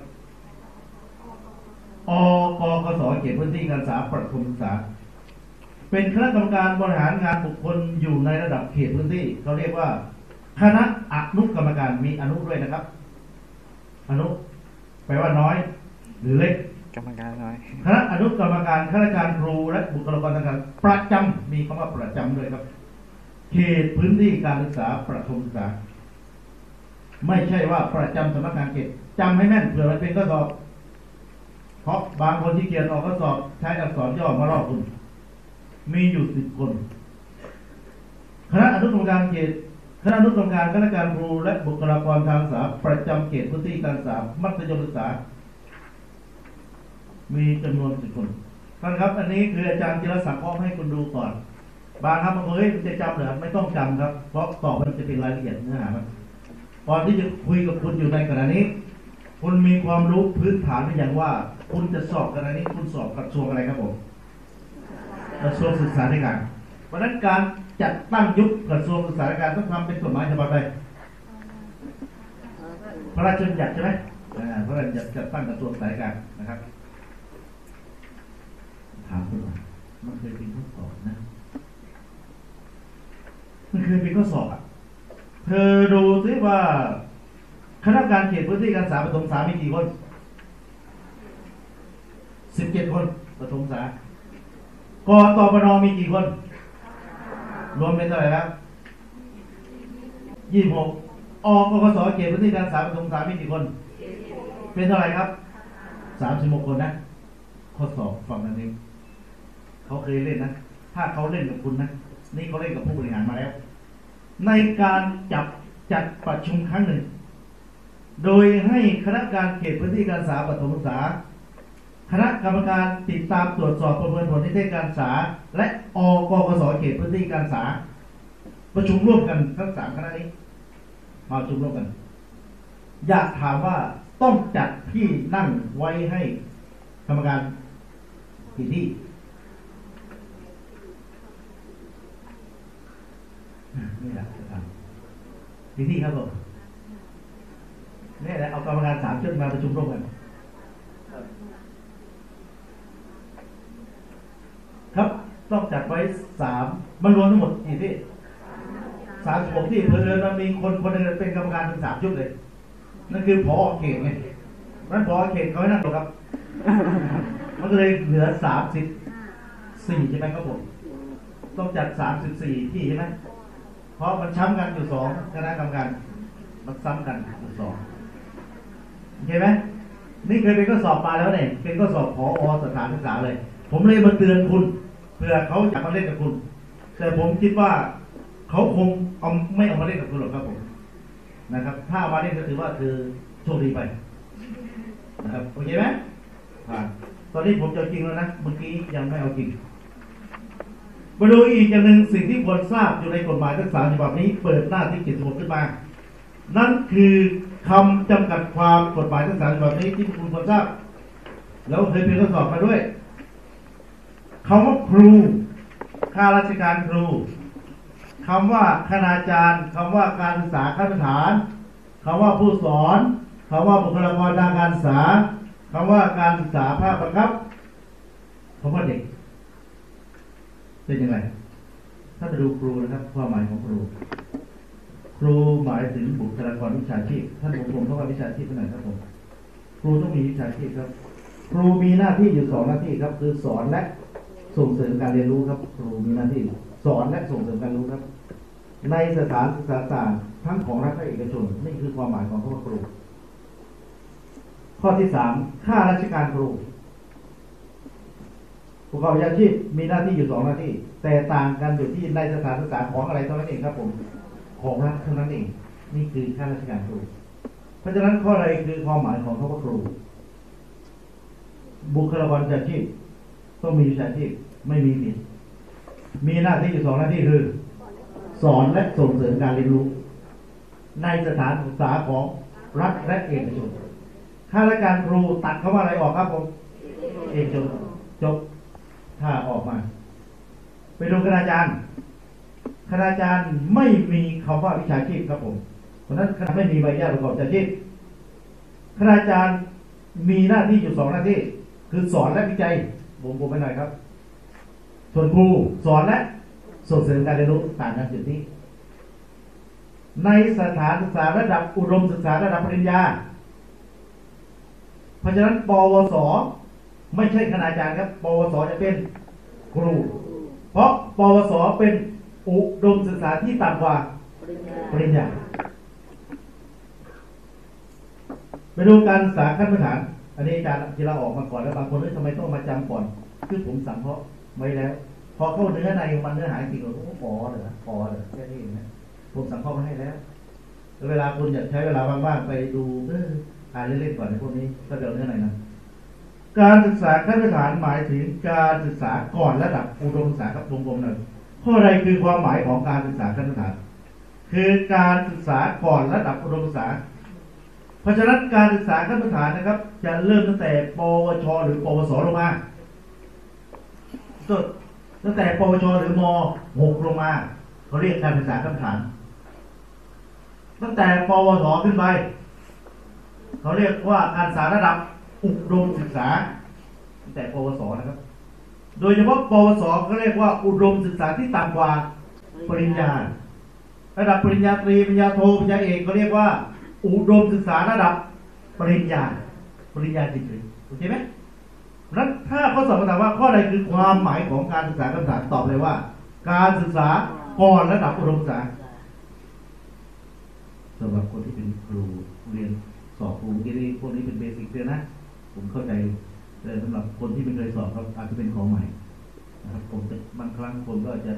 อกกสเขตพื้นที่การศึกษาประถมศึกษา เป็นคณะกรรมการบริหารงานบุคคลอยู่ในระดับเขตพื้นที่เขาเรียกว่า คณะอนุกรรมการมีอนุด้วยนะครับ อนุแปลว่าน้อย หรือเล็ก กรรมการน้อยคณะอนุกรรมการข้าราชการครูและบุคลากรทางการประจำมีคำว่าประจำด้วยครับ เขตพื้นที่การศึกษาประถมศึกษา ไม่ใช่ว่าประจำสำนักงานเขตจำให้แม่นเผื่อมันเป็นข้อสอบเพราะบางคนที่เกียนออกข้อสอบใช้อักษรย่อมาลอกคุณ มีอยู่สิบคนคณะอนุกรรมการเขตคณะอนุกรรมการข้าราชการครูและบุคลากรทางศึกษาประจำเขตพื้นที่การศึกษามัธยมศึกษา มีจำนวนสิบคนท่านครับ อันนี้คืออาจารย์จิรศักดิ์มอบให้คุณดูก่อน บางครับบางคนเฮ้ยคุณจะจำเหรอไม่ต้องจำครับ เพราะตอบมันจะเป็นรายละเอียดเนื้อหามันก่อนที่จะคุยกับคุณอยู่ในขณะนี้ คุณมีความรู้พื้นฐานหรือยังว่า คุณจะสอบขณะนี้ คุณสอบกระทรวงอะไรครับผมกระทรวงศึกษาธิการเพราะฉะนั้นการจัดตั้งยุคกระทรวงศึกษาธิการต้องทำเป็นกฎหมายฉบับใดพระราชบัญญัติใช่ไหมพระราชบัญญัติจัดตั้งกระทรวงศึกษาธิการนะครับามคุณว่ามันเคยเป็นข้อสอบนะ มันเคยเป็นข้อสอบอะ เธอดูซิว่าคณะกรรมการเขตพื้นที่การศึกษาปฐมศึกษามีกี่คนสิบเจ็ดคนปฐมศึกษากอตปนมีกี่คน รวมเป็นเท่าไหร่แล้วยี่สิบหกอกกสเขตพื้นที่การศึกษาปฐมศึกษามีกี่คน เป็นเท่าไหร่ครับสามสิบหกคนนะข้อสอบฝั่งนั้นเอง เขาเคยเล่นนะ ถ้าเขาเล่นกับคุณนะ นี่เขาเล่นกับผู้บริหารมาแล้ว ในการจับจัดประชุมครั้งหนึ่ง โดยให้คณะกรรมการเขตพื้นที่การศึกษาปฐมศึกษา คณะกรรมการติดตามตรวจสอบประเมินผลนิเทศการศึกษา และอกกสเขตพื้นที่การศึกษา ประชุมร่วมกันทั้งสามคณะนี้มาประชุมร่วมกัน อยากถามว่าต้องจัดที่นั่งไว้ให้กรรมการกี่ที่ ที่ที่ครับผมนี่แหละเอากรรมการสามชุดมาประชุมร่วมกันครับต้องจัดไว้สามมันรวมทั้งหมดกี่ที่สามสิบหกที่เพื่อนมันมีคนคนหนึงเป็นกรรมการถึงสามชุดเลย นั่นคือพอเขตไงนั้นพอเขตเขาให้นั่งหรอกครับ มันก็เลยเหลือสามสิบสี่ใช่ไหมครับผม ต้องจัดสามสิบสี่ที่ใช่ไหม เพราะมันช้ำกันอยู่สองคณะกรรมการมันซ้ำกันอยู่สองโอเคไหมนี่เคยเป็นข้อสอบมาแล้วเนี่ยเป็นข้อสอบพออสถานศึกษาเลย ผมเลยมาเตือนคุณเผื่อเขาอยากมาเล่นกับคุณ แต่ผมคิดว่าเขาคงเอาไม่เอามาเล่นกับคุณหรอกครับผมนะครับ ถ้ามาเล่นก็ถือว่าคือโชคดีไปนะครับโอเคไหมผ่านตอนนี้ผมจะจริงแล้วนะเมื่อกี้ยังไม่เอาจริง มาดูอีกอย่างหนึ่งสิ่งที่ควรทราบอยู่ในกฎหมายทั้งสาฉบับนี้เปิดหน้าที่76ขึ้นมา นั่นคือคำจำกัดความกฎหมายทั้งสาฉบับนี้ที่คุณควรทราบ แล้วเคยเป็นข้อสอบมาด้วยคำว่าครูข้าราชการครูคำว่าคณาจารย์คำว่าการศึกษาขั้นพื้นฐานคำว่าผู้สอนคำว่าบุคลากรทางการศึกษาคำว่าการศึกษาภาคบังคับคำว่าเด็ก เป็นยังไง ถ้าจะดูครูนะครับความหมายของครู ครูหมายถึงบุคลากรวิชาชีพท่านผมผมต้องว่าวิชาชีพเท่าไหร่ครับผมครูต้องมีวิชาชีพครับ ครูมีหน้าที่อยู่สองหน้าที่ครับ คือสอนและส่งเสริมการเรียนรู้ครับ ครูมีหน้าที่ สอนและส่งเสริมการรู้ครับ ในสถานศึกษาต่างทั้งของรัฐและเอกชนนี่คือความหมายของคำว่าครู ข้อที่สามข้าราชการครู ประกอบวิชาชีพมีหน้าที่อยู่สองหน้าที่ แต่ต่างกันอยู่ที่ในสถานศึกษาของอะไรเท่านั้นเองครับผมของรัฐเท่านั้นเอง นี่คือข้าราชการครูเพราะฉะนั้นข้อใดคือความหมายของคำว่าครู บุคลากรวิชาชีพต้องมีวิชาชีพไม่มีผิดมีหน้าที่อยู่สองหน้าที่คือ สอนและส่งเสริมการเรียนรู้ ในสถานศึกษาของรัฐและเอกชนข้าราชการครูตัดคำว่าอะไรออกครับผม เอกชนจบ ถ้าออกมา ไปดูคณาจารย์คณาจารย์ไม่มีคำว่าวิชาชีพครับผมเพราะฉะนั้นคณะไม่มีใบอนุญาตประกอบวิชาชีพคณาจารย์มีหน้าที่อยู่สองหน้าที่ คือสอนและวิจัยผมผมไปหน่อยครับ ส่วนครูสอนและส่งเสริมการเรียนรู้ต่างกันจุดนี้ ในสถานศึกษาระดับอุดมศึกษาระดับปริญญา เพราะฉะนั้นปวส ไม่ใช่คณาจารย์ครับ ปวสจะเป็นครู เพราะปวสเป็นอุดมศึกษาที่ต่ำกว่าปริญญาไปดูการศึกษาขั้นพื้นฐาน อันนี้อาจารย์ที่เราออกมาก่อนแล้วบางคนเอ้ยทำไมต้องมาจำก่อนคือผมสั่งเพราะไว้แล้ว พอเข้าเนื้อในมันเนื้อหาจริงๆโอ้โหพอเลยพอเลยแค่นี้เองนะผมสั่งข้อมาให้แล้วแล้วเวลาคุณอยากใช้เวลาว่างๆไปดูเอออ่านเล่นๆก่อนในพวกนี้ก็เดี๋ยวเนื้อในนะ การศึกษาขั้นพื้นฐานหมายถึงการศึกษาก่อนระดับอุดมศึกษาครับวงกลมหน่อยข้อใดคือความหมายของการศึกษาขั้นพื้นฐาน คือการศึกษาก่อนระดับอุดมศึกษาเพราะฉะนั้นการศึกษาขั้นพื้นฐานนะครับ จะเริ่มตั้งแต่ปวช หรือปวสลงมาตั้งแต่ปวช หรือม .6 ลงมาเขาเรียกการศึกษาขั้นพื้นฐาน ตั้งแต่ปวสขึ้นไปเขาเรียกว่าการศึกษาระดับ อุดมศึกษาตั้งแต่ปวสนะครับ โดยเฉพาะปวสเขาเรียกว่าอุดมศึกษาที่ต่ำกว่าปริญญา ระดับปริญญาตรีปริญญาโทปริญญาเอกเขาเรียกว่า อุดมศึกษาระดับปริญญา ปริญญาจริงๆโอเคไหมนั้นถ้าข้อสอบถามว่าข้อใดคือความหมายของการศึกษาคำถามตอบเลยว่า การศึกษาก่อนระดับอุดมศึกษาสำหรับคนที่เป็นครูเรียนสอบครูเมื่นี่พวกนี้เป็นเบสิกเลยนะ ผมเข้าใจแต่สำหรับคนที่ไม่เคยสอบครับอาจจะเป็นของใหม่นะครับผมบางครั้งผมก็จะ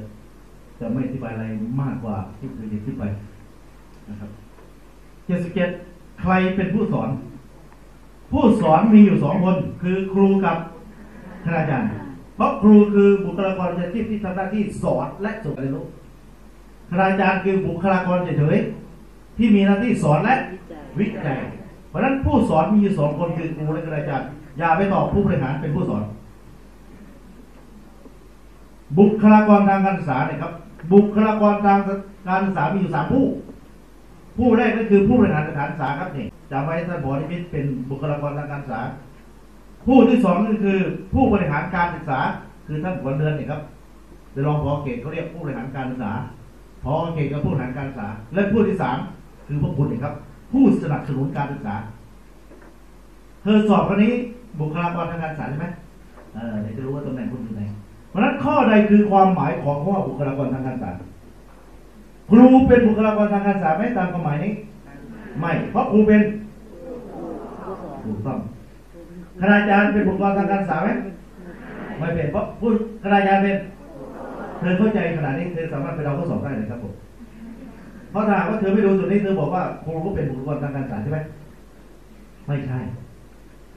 จะไม่อธิบายอะไรมากกว่าที่เคยอธิบายนะครับเจ็ดสิบเจ็ดใครเป็นผู้สอน ผู้สอนมีอยู่สองคน คือครูกับคณาจารย์ เพราะครูคือบุคลากรวิชาชีพที่ทำหน้าที่สอนและส่งเรียนรู้คณาจารย์คือบุคลากรเฉยๆที่มีหน้าที่สอนและวิจัย ราะฉะนั้นผู้สอนมีอยู่สองคนคือครูและคณาจารย์อย่าไปตอบผู้บริหารเป็นผู้สอน บุคลากรทางการศึกษาเนี่ยครับ บุคลากรทางการศึกษามีอยู่สามผู้ ผู้แรกก็คือผู้บริหารสถานศึกษาครับนี่จำไว้ท่านบอนิมิตเป็นบุคลากรทางการศึกษา ผู้ที่สองก็คือผู้บริหารการศึกษา คือท่านหัวเรือนเนี่ยครับโดยรองพอเขตเขาเรียกผู้บริหารการศึกษาพอเขตกับผู้บริหารการศึกษา และผู้ที่สามคือพวกคุณนี่ครับ ผู้สนับสนุนการศึกษา เธอสอบคนนี้บุคลากรทางการศึกษาใช่ไหมเออเดี๋ยวจะรู้ว่าตำแหน่งคุณอยู่ไหน เพราะนั้นข้อใดคือความหมายของคำว่าบุคลากรทางการศึกษา ครูเป็นบุคลากรทางการศึกษาไหมตามความหมายนี้ ไม่ เพราะครูเป็นถูกต้องคณาจารย์เป็นบุคลากรทางการศึกษาไหมไม่เป็นเพราะผู้คณาจารย์เป็น เธอเข้าใจขนาดนี้เธอสามารถไปเราข้อสอบได้เลยครับผม เพราะถ้าว่าเธอไม่ดูตรงนี้เธอบอกว่าครูก็เป็นบุคลากรทางการศึกษาใช่ไหมไม่ใช่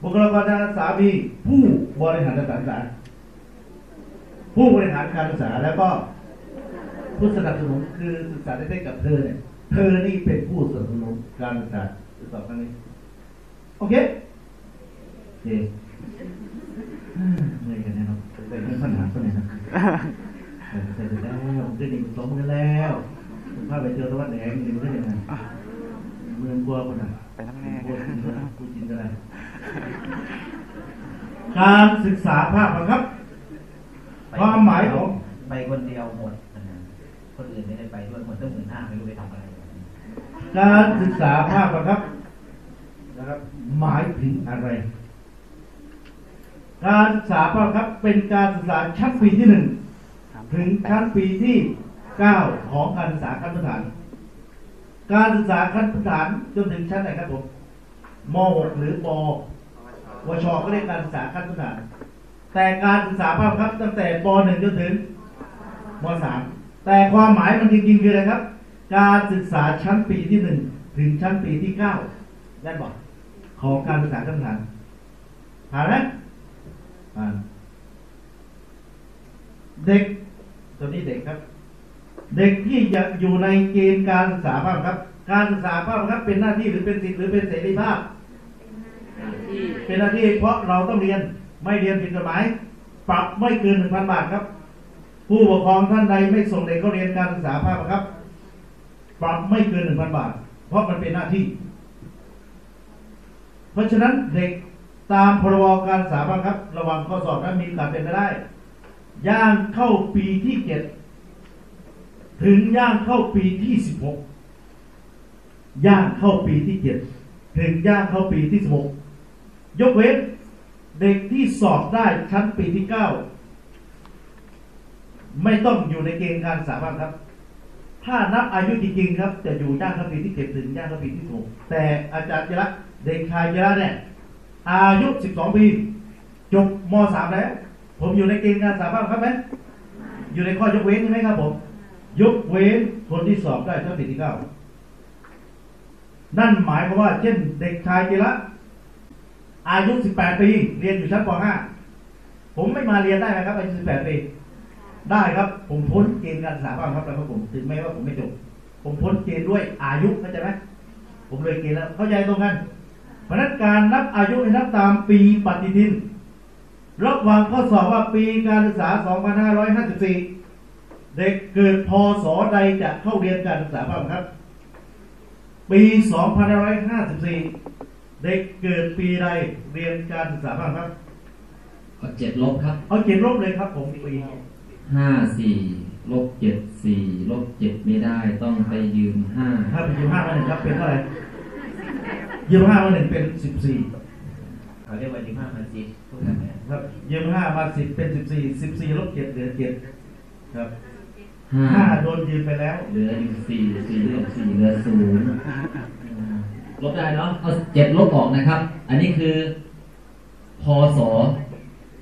บุคลากรทางการศึกษามีผู้บริหารการศึกษา ผู้บริหารการศึกษาแล้วก็ผู้สนับสนุนคือศึกษาได้กับเธอเนี่ยเธอนี่เป็นผู้สนับสนุนการศึกษาศึกษาครั้งนี้โอเคโอเคอ่เหนื่อยกันแน่นอนแต่เรื่องปัญหาคนไหนนะเออเสร็จแล้วขึ้นอีกสองมือแล้ว ผมพาไปเจอตะวันแดงนี่มันได้ยังไงเมืองกลัวคนอะไปทั้งแน่กลัวจริงนะกูจริงอะไรการศึกษาภาคบังคับความหมายของไปคนเดียวหมดนะฮะคนอื่นไม่ได้ไปด้วยหมดตั้งหมื่นห้าไม่รู้ไปทำอะไรการศึกษาภาคบังคับนะครับหมายถึงอะไร การศึกษาภาคบังคับเป็นการศึกษาชั้นปีที่หนึ่งถึงชั้นปีที่ เก้าของการศึกษาขั้นพื้นฐาน การศึกษาขั้นพื้นฐานจนถึงชั้นไหนครับผมม .6 หรือปวชก็เรียกการศึกษาขั้นพื้นฐาน แต่การศึกษาภาคบังคับตั้งแต่ป .1 จนถึงม .3 แต่ความหมายมันจริงๆคืออะไรครับ การศึกษาชั้นปีที่หนึ่งถึงชั้นปีที่เก้าได้บอกของการศึกษาขั้นพื้นฐานผ่านไหมผ่านเด็กตัวนี้เด็กครับ เด็กที่จะอยู่ในเกณฑ์การศึกษาภาพครับ การศึกษาภาพครับเป็นหน้าที่หรือเป็นสิทธิหรือเป็นเสรีภาพ เป็นหน้าที่เพราะเราต้องเรียนไม่เรียนผิดกฎหมายปรับไม่เกินหนึ่งพันบาทครับ ผู้ปกครองท่านใดไม่ส่งเด็กเข้าเรียนการศึกษาภาพครับ ปรับไม่เกินหนึ่งพันบาท เพราะมันเป็นหน้าที่ เพราะฉะนั้นเด็กตามพรบการศึกษาภาพครับ ระวังข้อสอบนั้นมีการเป็นไปได้ ย่างเข้าปีที่เจ็ด ถึงย่างเข้าปีที่สิบหกย่างเข้าปีที่เจ็ดถึงย่างเข้าปีที่สิบหกยกเว้นเด็กที่สอบได้ชั้นปีที่เก้าไม่ต้องอยู่ในเกณฑ์การศึกษาบ้างครับ ถ้านับอายุจริงๆครับ จะอยู่ย่างเข้าปีที่เจ็ดถึงย่างเข้าปีที่สิบหกแต่อาจารย์จระเด็กชายจระเนี่ยอายุสิบสองปีจบมสามแล้วผมอยู่ในเกณฑ์การศึกษาบ้างครับไหมอยู่ในข้อยกเว้นใช่ไหมครับผม ยกเว้นคนที่สอบได้ชั้นปีที่เก้านั่นหมายความว่าเช่นเด็กชายจิระอายุ 18 ปี เรียนอยู่ชั้นป .5 ผมไม่มาเรียนได้ไหมครับอายุ 18 ปี ได้ครับ ผมพ้นเกณฑ์การศึกษาบ้างครับแล้วครับผมถึงแม้ว่าผมไม่จบ ผมพ้นเกณฑ์ด้วยอายุเข้าใจไหมผมเลยเกณฑ์แล้ว เข้าใจตรงกันเพราะนั้นการนับอายุให้นับตามปีปฏิทินระหว่างข้อสอบว่าปีการศึกษา 2554 เด็กเกิดพศใดจะเข้าเรียนการศึกษาบ้างครับ ปี2554 เด็กเกิดปีใดเรียนการศึกษาบ้างครับ เอาเจ็ดลบครับเอาเขียนลบเลยครับผมปีห้าสี่ลบเจ็ดสี่ลบเจ็ดไม่ได้ต้องไปยืมห้าถ้าเป็นยี่ห้ามาหนึ่งครับเป็นเท่าไหร่ยี่ห้ามาหนึ่งเป็นสิบสี่เขาเรียกว่ายี่ห้ามาจิตทุกแบบนี้ครับยี่ห้ามาสิบเป็นสิบสี่สิบสี่ลบเจ็ดเหลือเจ็ดครับ ห้าห้าโดนยืมไปแล้วเหลืออยู่สี่สี่ลบสี่เหลือศูนย์ลบได้เนาะเอาเจ็ดลบออกนะครับ อันนี้คือพศ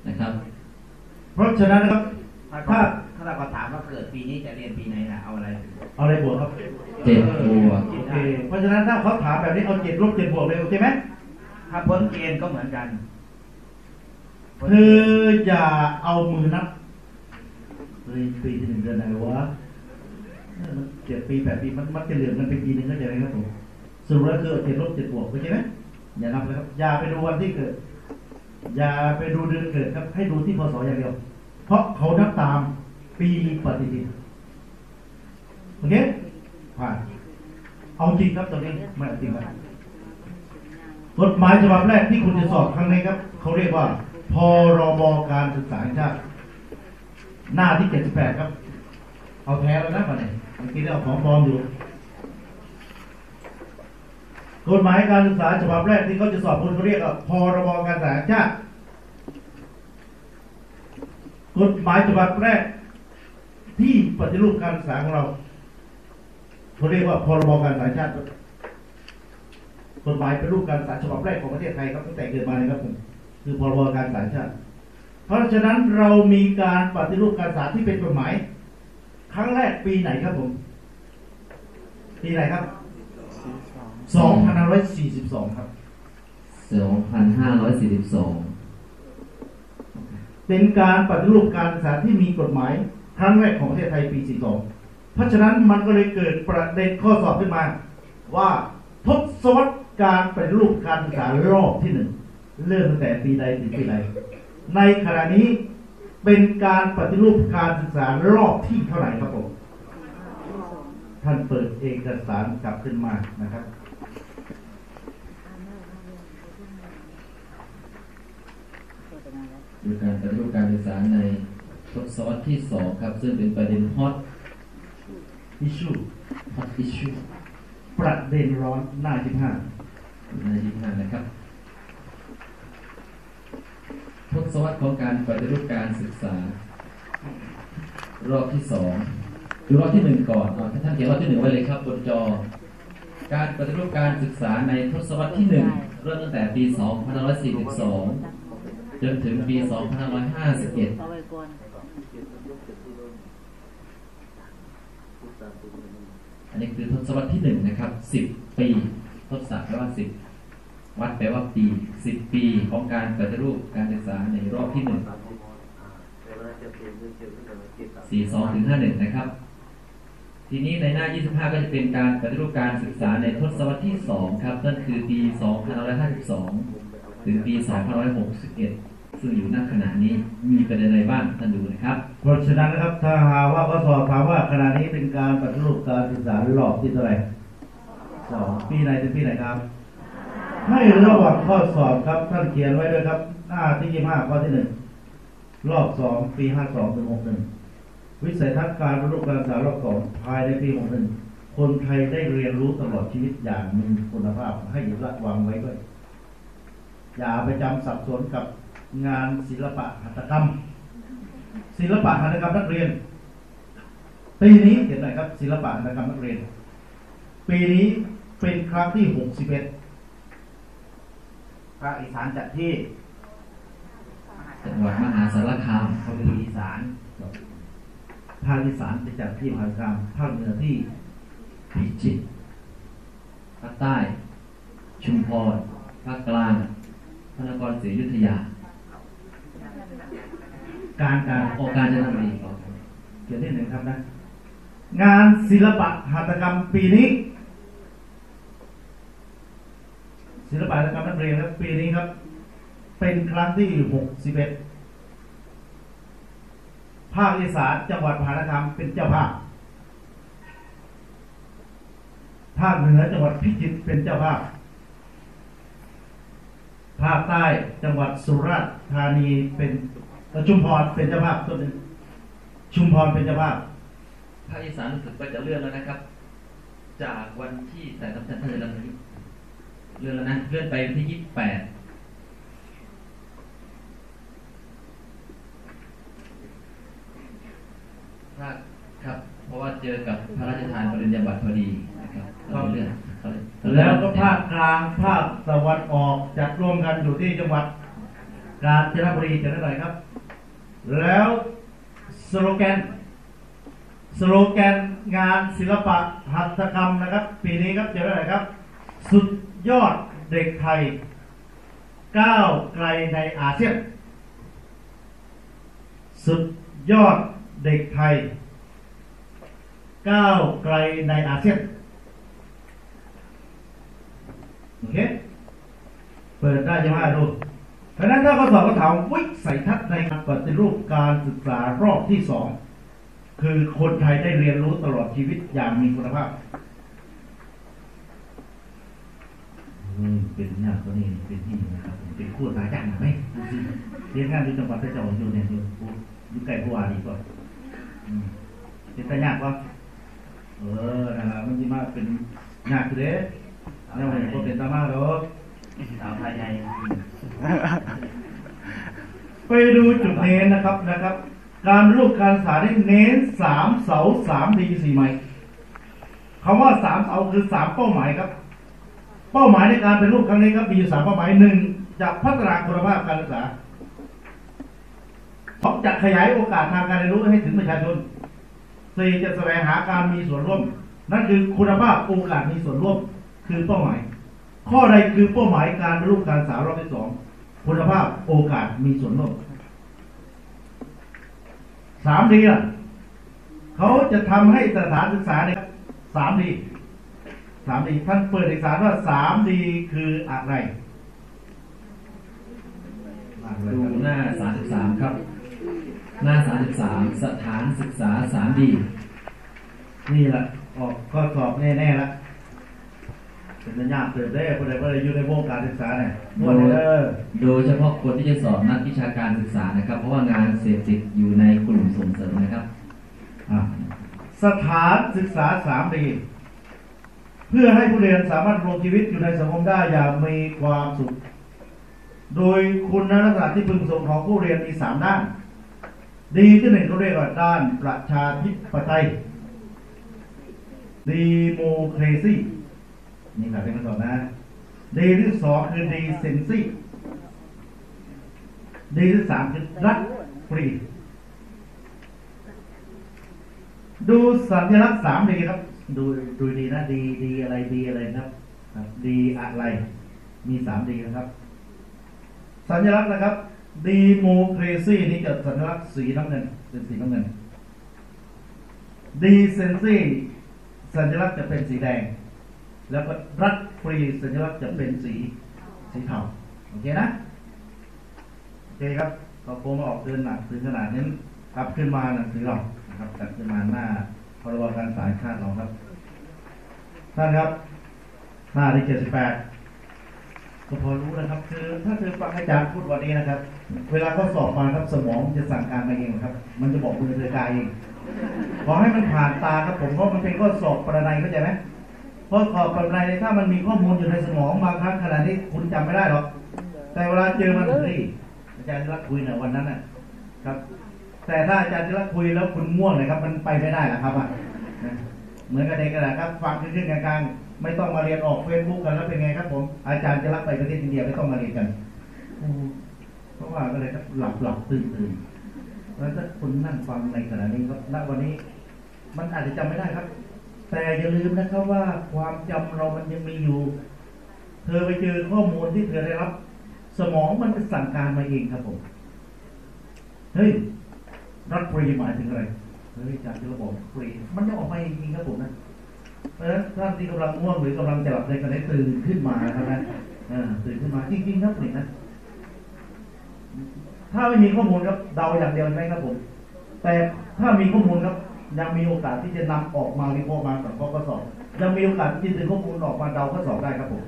นะครับ เพราะฉะนั้นนะครับถ้าถ้าเราก็ถามว่าเกิดปีนี้จะเรียนปีไหนล่ะเอาอะไรเอาอะไรบวกครับเจ็ดบวกโอเคเพราะฉะนั้นถ้าเขาถามแบบนี้เอาเจ็ดลบเจ็ดบวกเลยโอเคไหมถ้าพ้นเกณฑ์ก็เหมือนกัน คืออย่าเอามือนับ เฮ้ยปีหนึ่งเดือนไหนวะเจ็ดปีแปดปีมันมันจะเหลือมันเป็นปีหนึ่งก็จะอะไรครับผมสรุปแล้วคือเจ็ดลบเจ็ดบวกโอเคไหมอย่านับเลยครับอย่าไปดูวันที่เกิด อย่าไปดูเดือนเกิดครับ ให้ดูที่พศอย่างเดียว เพราะเขานับตามปีปฏิทินโอเคผ่านเอาจริงครับตรงนี้ไม่เอาจริงครับกฎหมายฉบับแรกที่คุณจะสอบครั้งนี้ครับ เขาเรียกว่าพรบการศึกษาแห่งชาติ หน้าที่78ครับ เอาแท้แล้วนะมาเนี่ยเมื่อกี้ได้เอาของปลอมอยู่กฎหมายการศึกษาฉบับแรกที่เขาจะสอบคุณเขาเรียกว่าพรบการศึกษาชาติกฎหมายฉบับแรก ที่ปฏิรูปการศึกษาของเราเขาเรียกว่าพรบการศึกษาชาติกฎหมายเป็นรูปการศึกษาฉบับแรกของประเทศไทยครับตั้งแต่เกิดมาเลยครับผมคือพรบการศึกษาชาติ เพราะฉะนั้นเรามีการปฏิรูปการศึกษาที่เป็นกฎหมาย ครั้งแรกปีไหนครับผม ปีไหนครับ 2542 ครับ 2542 เป็นการปฏิรูปการศึกษาที่มีกฎหมาย ครั้งแรกของประเทศไทยปี 42 เพราะฉะนั้นมันก็เลยเกิดประเด็นข้อสอบขึ้นมา ว่าทศวรรษการปฏิรูปการศึกษารอบที่หนึ่งเริ่มตั้งแต่ปีใดถึงปีใด ในขณะนี้เป็นการปฏิรูปการศึกษารอบที่เท่าไหร่ครับผมท่านเปิดเอกสารกลับขึ้นมานะครับ ดูการปฏิรูปการศึกษาในทศวรรษที่2ครับ ซึ่งเป็นประเด็นฮอต issue ฮอตอิชชูประเด็นร้อนหน้าที่ห้าในยี่ห้านะครับ ท ศวรรษของการปฏิรูปการศึกษา รอบที่สองดูรอบที่หนึ่งก่อนท่านเขียนรอบที่หนึ่งไว้เลยครับบนจอ การปฏิรูปการศึกษาในทศวรรษที่หนึ่งเริ่มตั้งแต่ปี 2542 จนถึงปี 2551 อันนี้คือทศวรรษที่หนึ่งนะครับสิบปี ทศแปลว่าสิบ วัดแปลว่าปีสิบปีของการปฏิรูปการศึกษาในรอบที่หนึ่งสี่สองถึงห้าหนึ่งนะครับ ทีนี้ในหน้า 25 ก็จะเป็นการปฏิรูปการศึกษาในทศวรรษที่สองครับ นั่นคือปี 2552 ถึงปี 2561 ซึ่งอยู่ณขณะนี้มีประเด็นอะไรบ้างท่านดูนะครับ เพราะฉะนั้นนะครับถ้าหาว่าข้อสอบถามว่าขณะนี้เป็นการปฏิรูปการศึกษารอบที่เท่าไหร่สองปีไหนถึงปีไหนครับ ให้ระว่างข้อสอบครับท่านเขียนไว้ด้วยครับ หน้าที่ยี่ห้าข้อที่หนึ่งรอบสองปีห้าสองถึงหกหนึ่งวิสัยทัศน์การปฏิรูปการศึกษารอบสองภายในปีหกหนึ่งคนไทยได้เรียนรู้ตลอดชีวิตอย่างมีคุณภาพให้ระวังไว้ด้วย อย่าไปจำสับสนกับงานศิลปะหัตถกรรม ศิลปะหัตถกรรมนักเรียนปีนี้เห็นไหมครับศิลปะหัตถกรรมนักเรียน ปีนี้เป็นครั้งที่หกสิบเอ็ด ภาคอีสานจัดที่จังหวัดมหาสารคามภาคอีสานภาคอีสานจะจัดที่มหาสารคามภาคเหนือที่พิจิตรภาคใต้ ชุมพรภาคกลางพระนครศรีอยุธยา การการโอการจะทำเองเขียนนิดหนึ่งครับนะงานศิลปะหัตถกรรมปีนี้ ศิลปะหัตถกรรนักเรียนครับปีนี้ครับ เป็นครั้งที่หกสิบเอ็ดภาคอีสานจังหวัดมหาสารคามเป็นเจ้าภาพ ภาคเหนือจังหวัดพิจิตรเป็นเจ้าภาพ ภาคใต้จังหวัดสุราษฎร์ธานีเป็นชุมพรเป็นเจ้าภาพตัวหนึ่งชุมพรเป็นเจ้าภาพ ภาคอีสานรู้สึกว่าจะเลื่อนแล้วนะครับ จากวันที่แต่ต้องจัดเลื่อนแล้วนะ เลื่อนแล้วนะเลื่อนไปที่ยี่สิบแปดภาคครับ เพราะว่าเจอกับพระราชทานปริญญาบัตรพอดีนะครับก็เลื่อนแล้วก็ภาคกลางภาคตะวันออกจัดร่วมกันอยู่ที่จังหวัดกาญจนบุรีจะได้ไหครับ แล้วสโลแกนสโลแกนงานศิลปะหัตถกรรมนะครับ ปีนี้ครับจะได้ไหครับ สุด ยอดเด็กไทยก้าวไกลในอาเซียน สุดยอดเด็กไทยก้าวไกลในอาเซียน โอเค เปิดได้จะมาดูเพราะนั้นถ้าเขาสอบก็ถามวิสัยทัศน์ในการปฏิรูปการศึกษารอบที่สอง คือคนไทยได้เรียนรู้ตลอดชีวิตอย่างมีคุณภาพอืม เป็นหน้าตัวนี้เป็นที่นะครับเป็นคู่ตาจังนะไหมดูสิเรียนงานที่จังหวัดพระเจ้าอยู่เนี่ยอยู่อยู่ใกล้ผู้ว่าดีกว่าอืมเป็นตายากวะเออนะครับมันจะมาเป็นยากเลยแล้วมันก็เป็นตามาหรอกสาวไทยใหญ่ไปดูจุดเน้นนะครับนะครับ การรูปการสาได้เน้นสามเสาสามดีสี่ไม้คำว่าสามเสาคือสามเป้าหมายครับ เป้าหมายในการเป็นรูปครั้งนี้ครับมีอยู่สามเป้าหมายหนึ่งจะพัฒนาคุณภาพการศึกษาสองจะขยายโอกาสทางการเรียนรู้ให้ถึงประชาชนสี่จะแสวงหาการมีส่วนร่วม นั่นคือคุณภาพโอกาสมีส่วนร่วมคือเป้าหมาย ข้อใดคือเป้าหมายการเป็นรูปการศึกษารอบที่สองคุณภาพโอกาสมีส่วนร่วมสามดีล่ะเขาจะทำให้สถานศึกษาเนี่ยสามดี สามดีท่านเปิดเอกสารว่าสามดีคืออะไรดูหน้า 33 ครับ หน้า 33 สถานศึกษา 3D นี่แหละออกข้อสอบแน่ๆละเป็นสัญญาณเติบได้คนใดคนใดอยู่ในวงการศึกษาเนี่ยหมดเลยโดยเฉพาะคนที่จะสอบนักวิชาการศึกษานะครับ เพราะว่างานเสพติดอยู่ในกลุ่มส่งเสริมนะครับอะสถานศึกษาสามดี เพื่อให้ผู้เรียนสามารถดำรงชีวิตอยู่ในสังคมได้อย่างมีความสุข โดยคุณลักษณะที่พึงทรงของผู้เรียนมีสามด้าน ดีที่หนึ่งเขาเรียกว่าด้านประชาธิปไตยดีโมเครซีนี่ครับเป็นคำตอบนะดีที่สองคือดีเซนซี่ดีที่สามคือรัฐฟรี ดูสัญลักษณ์สามดีครับ ดูดูดีนะดีดีอะไรดีอะไรนะครับดีอะไร มีสามดีนะครับ สัญลักษณ์นะครับดีโมเครซีนี่จะสัญลักษณ์สีน้ำเงินเป็นสีน้ำเงินดีเซนซี่สัญลักษณ์จะเป็นสีแดง แล้วก็รัฐฟรีสัญลักษณ์จะเป็นสีสีเทาโอเคนะโอเคครับเราโคมาออกเดินหนักถึงขนาดนี้กลับขึ้นมาหนังสือเรานะครับกลับขึ้นมาหน้า พรบการสายคาดเราครับท่านครับหน้าที่เจ็ดสิบแปดก็พอรู้นะครับ คือถ้าเธอฟังอาจารย์พูดวันนี้นะครับ เวลาเขาสอบมาครับสมองจะสั่งการมาเองครับ มันจะบอกมือเธอกายเองขอให้มันผ่านตาครับผมเพราะมันเป็นข้อสอบประนัยเข้าใจไหมเพราะสอบประนัยถ้ามันมีข้อมูลอยู่ในสมองบางครั้งขณะนี้คุณจำไม่ได้หรอกแต่เวลาเจอมันเฮ้ยอาจารย์รักคุยเนี่ยวันนั้นน่ะครับ แต่ถ้าอาจารย์รักคุยแล้วคุณง่วงเลยครับ มันไปไม่ได้หรอกครับอะนะเหมือนกับเด็กกันแหละครับฟังขึ้นๆกลางๆไม่ต้องมาเรียนออกเฟซบุ๊กกันแล้วเป็นไงครับ ผมอาจารย์จะรับไปประเทศอินเดียไม่ต้องมาเรียนกันเพราะว่าก็เลยครับหลับหลับตื่นตื่นแล้วถ้าคุณนั่งฟังในขณะนี้ครับณวันนี้ มันอาจจะจำไม่ได้ครับ แต่อย่าลืมนะครับว่าความจำเรามันยังมีอยู่ เธอไปเจอข้อมูลที่เธอได้รับ สมองมันจะสั่งการมาเองครับผมเฮ้ย รัฐฟรีหมายถึงอะไรเฮ้ยอาจารย์จะบอกฟรีมันจะออกมาเองจริงครับผมนะเพราะฉะนั้นท่านที่กำลังง่วงหรือกำลังจะหลับในขณะนี้ตื่นขึ้นมาครับนะตื่นขึ้นมาจริงๆครับฟรีนะถ้าไม่มีข้อมูลครับเดาอย่างเดียวใช่ไหมครับผม แต่ถ้ามีข้อมูลครับ ยังมีโอกาสที่จะนำออกมาวิเคราะห์มากับข้อข้อสอบยังมีโอกาสที่จะดึงข้อมูลออกมาเดาข้อสอบได้ครับผม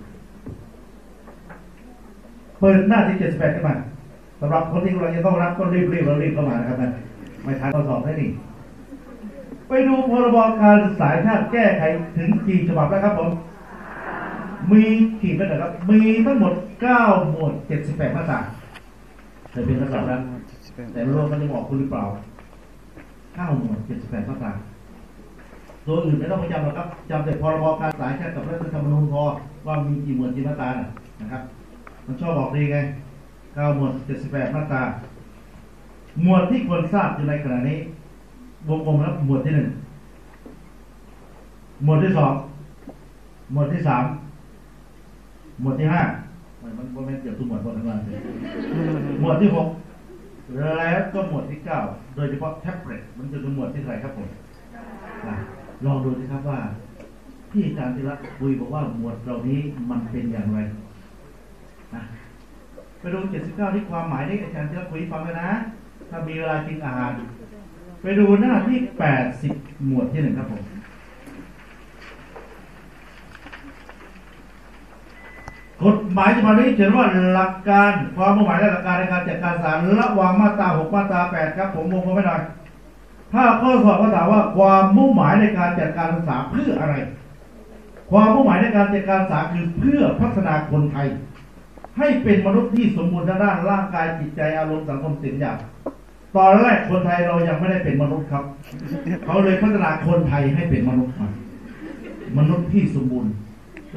เปิดหน้าที่78ขึ้นมาสำหรับคนที่กำลังจะต้องรับก็รีบรีบรีบเข้ามานะครับนะ ไม่ทันข้อสอบได้นี่ไปดูพรบการศึกษาแห่งชาติแก้ไขถึงกี่ฉบับแล้วครับผม มีกี่เป็นนะครับ มีทั้งหมด 9 หมวด 78 มาตราเคยเป็นข้อสอบแล้วแต่ไม่รู้ว่ามันจะบอกคุณหรือเปล่า 9 หมวด 78 มาตราตัวอื่นไม่ต้องไปจำหรอกครับจำแต่พรบการศึกษาแค่กับรัฐธรรมนูญพอว่ามีกี่หมวดกี่มาตรานะนะครับ มันชอบบอกดีไง 9 หมวด 78 มาตรา หมวดที่ควรทราบอยู่ในขณะนี้วงกลมแล้วหมวดที่หนึ่งหมวดที่สองหมวดที่สามหมวดที่ห้ามันมันมันเกี่ยวทุกหมวดหมดทั้งนั้นเลยหมวดที่หกแล้วก็หมวดที่เก้าโดยเฉพาะแท็บเล็ตมันจะเป็นหมวดที่เท่าไหร่ครับผมอะลองดูสิครับว่าที่อาจารย์ธีรัตน์คุยบอกว่าหมวดเหล่านี้มันเป็นอย่างไรนะไปดู 79 ที่ความหมายได้อาจารย์จะคุยฟังเลยนะ ถ้ามีเวลากินอาหาร ไปดูหน้าที่80หมวดที่หนึ่งครับผมกฎหมายฉบับนี้เขียนว่าหลักการความมุ่งหมายและหลักการในการจัดการศาลระหว่างมาตรา6มาตรา8ครับ ผมวงกลมไม่หน่อยถ้าข้อสอบก็ถามว่าความมุ่งหมายในการจัดการศึกษาเพื่ออะไร ความมุ่งหมายในการจัดการศึกษาคือเพื่อพัฒนาคนไทย ให้เป็นมนุษย์ที่สมบูรณ์ด้านร่างกายจิตใจอารมณ์สังคมสิ่งอย่าง ตอนแรกคนไทยเรายังไม่ได้เป็นมนุษย์ครับ เขาเลยพัฒนาคนไทยให้เป็นมนุษย์มามนุษย์ที่สมบูรณ์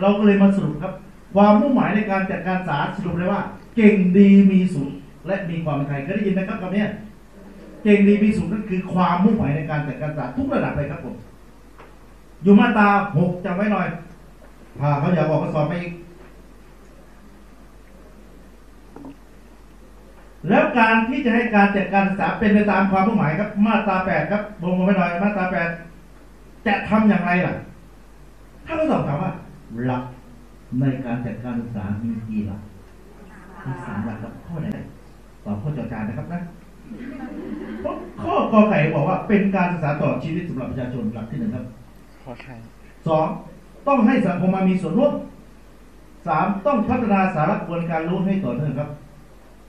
เราก็เลยมาสรุปครับ ความมุ่งหมายในการจัดการศึกษาสรุปเลยว่า เก่งดีมีสุขและมีความเป็นไทยเคยได้ยินไหมครับคำเนี้เก่งดีมีสุขนั่นคือความมุ่งหมายในการจัดการศึกษาทุกระดับเลยครับผมอยู่มาตาหกจำไว้หน่อยพาเขาอยากออกมาสอบไปอีก แล้วการที่จะให้การจัดการศึกษาเป็นไปตามความมุ่งหมายครับมาตราแปดครับวงมาไว้หน่อยมาตราแปดจะทำอย่างไรล่ะ ถ้าเราสอบถามว่าหลักในการจัดการศึกษามีกี่หลักมีสามหลักครับข้อไหนตอบข้อจอจานนะครับนะเพราะข้อกอไก่บอกว่าเป็นการศึกษาต่อชีวิตสำหรับประชาชนหลักที่หนึ่งครับขอไข่สองต้องให้สังคมมามีส่วนร่วมสามต้องพัฒนาสาระกระบวนการรู้ให้ต่อเนื่องครับ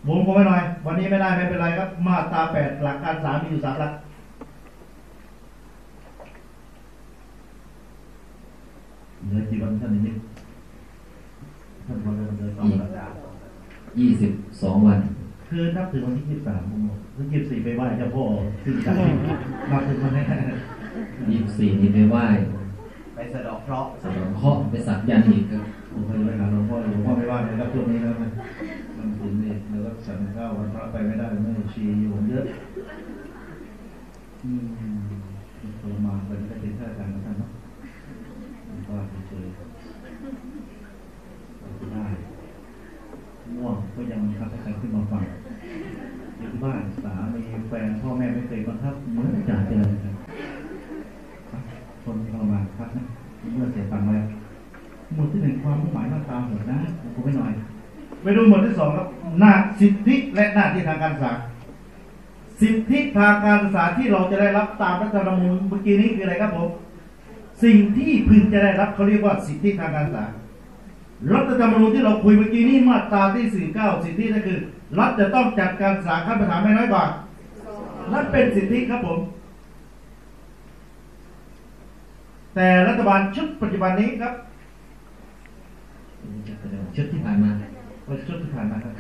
วงกลมไว้หน่อย วันนี้ไม่ได้ไม่เป็นไรครับ มาตราแปดหลักการสามมีอยู่สามหลักเหลือกี่วันท่านนิมิตท่านพอเดินเดินต่อแล้วยี่สิบสองวัน คือนับถึงวันที่ยี่สิบสามผมบอกวันที่ยี่สิบสี่ไปไหว้เจ้าพ่อขึ้นจากนับถึงวันนี้ยี่สิบสี่นี่ไปไหว้ไปสะเดอกเคราะห์สะเดอกเคราะห์ไปสักยันต์อีกครับผมเคยไปหาหลวงพ่อหลวงพ่อไม่ว่าเลยครับช่วงนี้แล้วนะมันถึงนี่แล้ว ก็ฉันข้าววันพระไปไม่ได้ไม่ชีอยู่เยอะอืมทรมานไปไม่ได้เป็นข้าราชการกับท่านเนาะผมก็เฉยๆได้ง่วงก็ยังบังคับให้ใครขึ้นมาฟังอยู่ที่บ้านสามีแฟนพ่อแม่ไม่เคยบังคับเหมือนจ่าเจริญคนทรมานครับนะเมื่อเสียตังค์แล้วหมดที่หนึ่งความมุ่งหมายมาตราหกนะผมไปหน่อย ไปดูหมวดที่สองครับหน้าสิทธิและหน้าที่ทางการศึกษา สิทธิทางการศึกษาที่เราจะได้รับตามรัฐธรรมนูญเมื่อกี้นี้คืออะไรครับผม สิ่งที่พึงจะได้รับเขาเรียกว่าสิทธิทางการศึกษา รัฐธรรมนูญที่เราคุยเมื่อกี้นี้มาตราที่สี่เก้าสิทธินั่นคือรัฐจะต้องจัดการศึกษาขั้นพื้นฐานไม่น้อยกว่านั่นเป็นสิทธิครับผม แต่รัฐบาลชุดปัจจุบันนี้ครับชุดที่ผ่านมา เอาชุดที่ผ่านมาครับ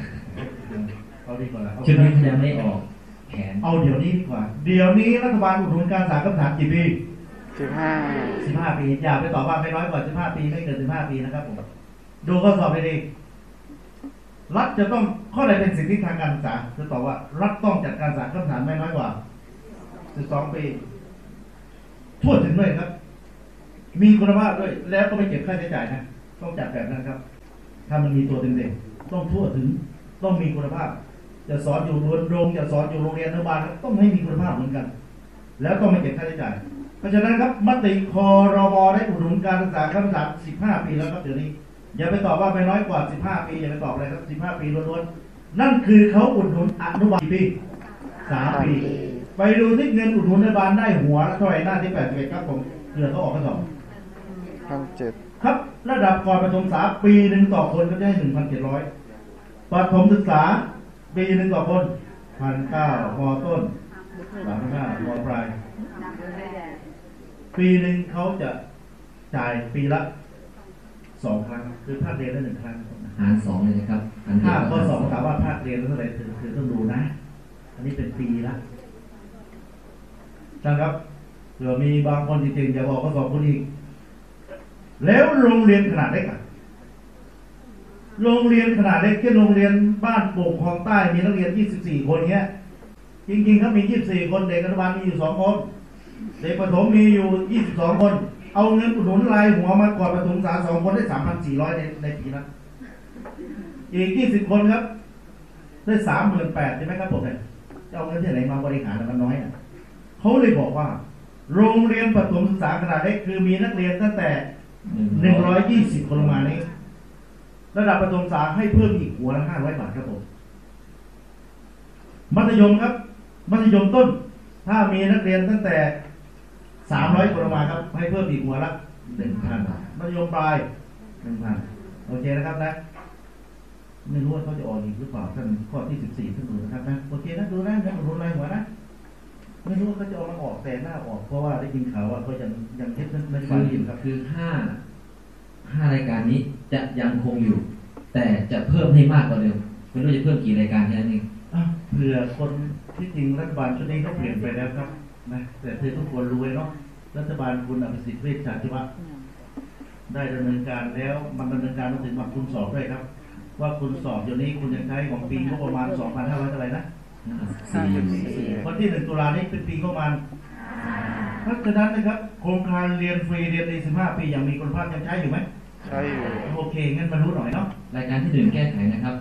เอาดีกว่าเอาชุดนี้เขายังไม่ออกแขนเอาเดี๋ยวนี้ดีกว่า เดี๋ยวนี้รัฐบาลอุดหนุนการศึกษาคำถามกี่ปีสิบห้า15ปีอย่าไปตอบว่าไม่น้อยกว่า15ปีไม่เกิน15ปีนะครับผมดูข้อสอบไปดีรัฐจะต้องข้อใดเป็นสิทธิทางการศึกษาจะตอบว่า รัฐต้องจัดการศึกษาคำถามไม่น้อยกว่า12ปีทั่วถึงด้วยครับ มีคุณภาพด้วย แล้วก็ไม่เก็บค่าใช้จ่ายนะ ต้องจัดแบบนั้นครับ ถ้ามันมีตัวเด็กๆ ต้องทั่วถึงต้องมีคุณภาพจะสอนอยู่โรงโรงจะสอนอยู่โรงเรียนอนุบาลต้องให้มีคุณภาพเหมือนกัน แล้วต้องไม่เก็บค่าใช้จ่าย เพราะฉะนั้นครับมติคอรมได้อุดหนุนการศึกษาขั้นพื้นฐาน15 ปีแล้วครับเดี๋ยวนี้อย่าไปตอบว่าไม่น้อยกว่า 15 ปีอย่าไปตอบอะไรครับ 15 ปีล้วนๆนั่นคือเขาอุดหนุนอนุบาลกี่ปี3ปี ไปดูที่เงินอุดหนุนอนุบาลได้หัวละเท่าไหร่หน้าที่81ครับผมเผื่อเขาออกข้อสอบพันเจ็ด ครับระดับก่อนประถมศึกษาปีหนึ่งต่อคนก็ได้หนึ่งพันเจ็ดร้อยประถมศึกษาปีหนึ่งต่อคนพันเก้ามต้นสามพันห้ามปลายปีหนึ่งเขาจะจ่ายปีละสองครั้งคือภาคเรียนละหนึ่งครั้งหารสองเลยนะครับหารเดีถ้ายวข้อสอบถามว่าภาคเรียนละเท่าไหร่คือคือต้องดูนะ อันนี้เป็นปีละนะครับเผื่อมีบางคนจริงๆจะบอกข้อสอบคนอีก แล้วโรงเรียนขนาดเล็กอะโรงเรียนขนาดเล็กเช่นโรงเรียนบ้านโป่งคลองใต้มีนักเรียน 24 คนเงี้ย จริงๆเขามี 24 คนเด็กอนุบาลมีอยู่2คนเด็กประถมมีอยู่ 22 คน เอาเงินอุดหนุนรายหัวมากอนประถมศึกษาสองคนได้ 3,400 ในในปีนั้นอีก 20 คนครับ ได้ 38,000ใช่ไหมครับผมเนี่ยจะเอาเงินที่ไหนมาบริหารมันน้อยอะเขาเลยบอกว่า โรงเรียนประถมศึกษาขนาดเล็กคือมีนักเรียนตั้งแต่ หนึ่งร้อยยี่สิบคนลงมานี้ระดับประถมศึกษาให้เพิ่มอีกหัวละห้าร้อยบาทครับผมมัธยมครับ มัธยมต้น ถ้ามีนักเรียนตั้งแต่สามร้อยคนลงมาครับ ให้เพิ่มอีกหัวละหนึ่งพันบาทมัธยมปลายหนึ่งพันโอเคนะครับนะไม่รู้ว่าเขาจะออกอีกหรือเปล่าท่านข้อที่สิบสี่ท่านดูนะครับนะโอเคนะดูนะยังรุนแรงหัวนะ ไม่รู้ว่าเขาจะเอามาออกแต่หน้าออก เพราะว่าได้ยินข่าวว่าเขายังยังเท็จนนโยคืบายออยู่ครับคือห้าห้ารายการนี้จะยังคงอยู่ แต่จะเพิ่มให้มากกว่าเดิมไม่รู้จะเพิ่มกี่รายการแค่นั้นเองอะเผื่อคนที่จริงรัฐบาลชุดนี้ก็เปลี่ยนไปแล้วครับนะแต่เธอทุกคนรู้ไว้เนาะรัฐบาลคุณอภิสิทธิ์เวชชาชีวะได้ดำเนินการแล้วมันดำเนินการมาถึงมาคุณสอบด้วยครับ ว่าคุณสอบเดี๋ยวนี้คุณจะใช้ของปีงบประมาณ 2,500เท่าไหร่นะห้าสิบสี่ วันที่หนึ่งตุลานี้เป็นปีงบประมาณเพราะฉะนั้นนะครับโครงการเรียนฟรีเรียนใน15 ปีอย่างมีคุณภาพยังใช้อยู่ไหมใช่อยู่โอเคงั้นมารู้หน่อยเนาะรายการที่หนึ่งแก้ไขนะครับ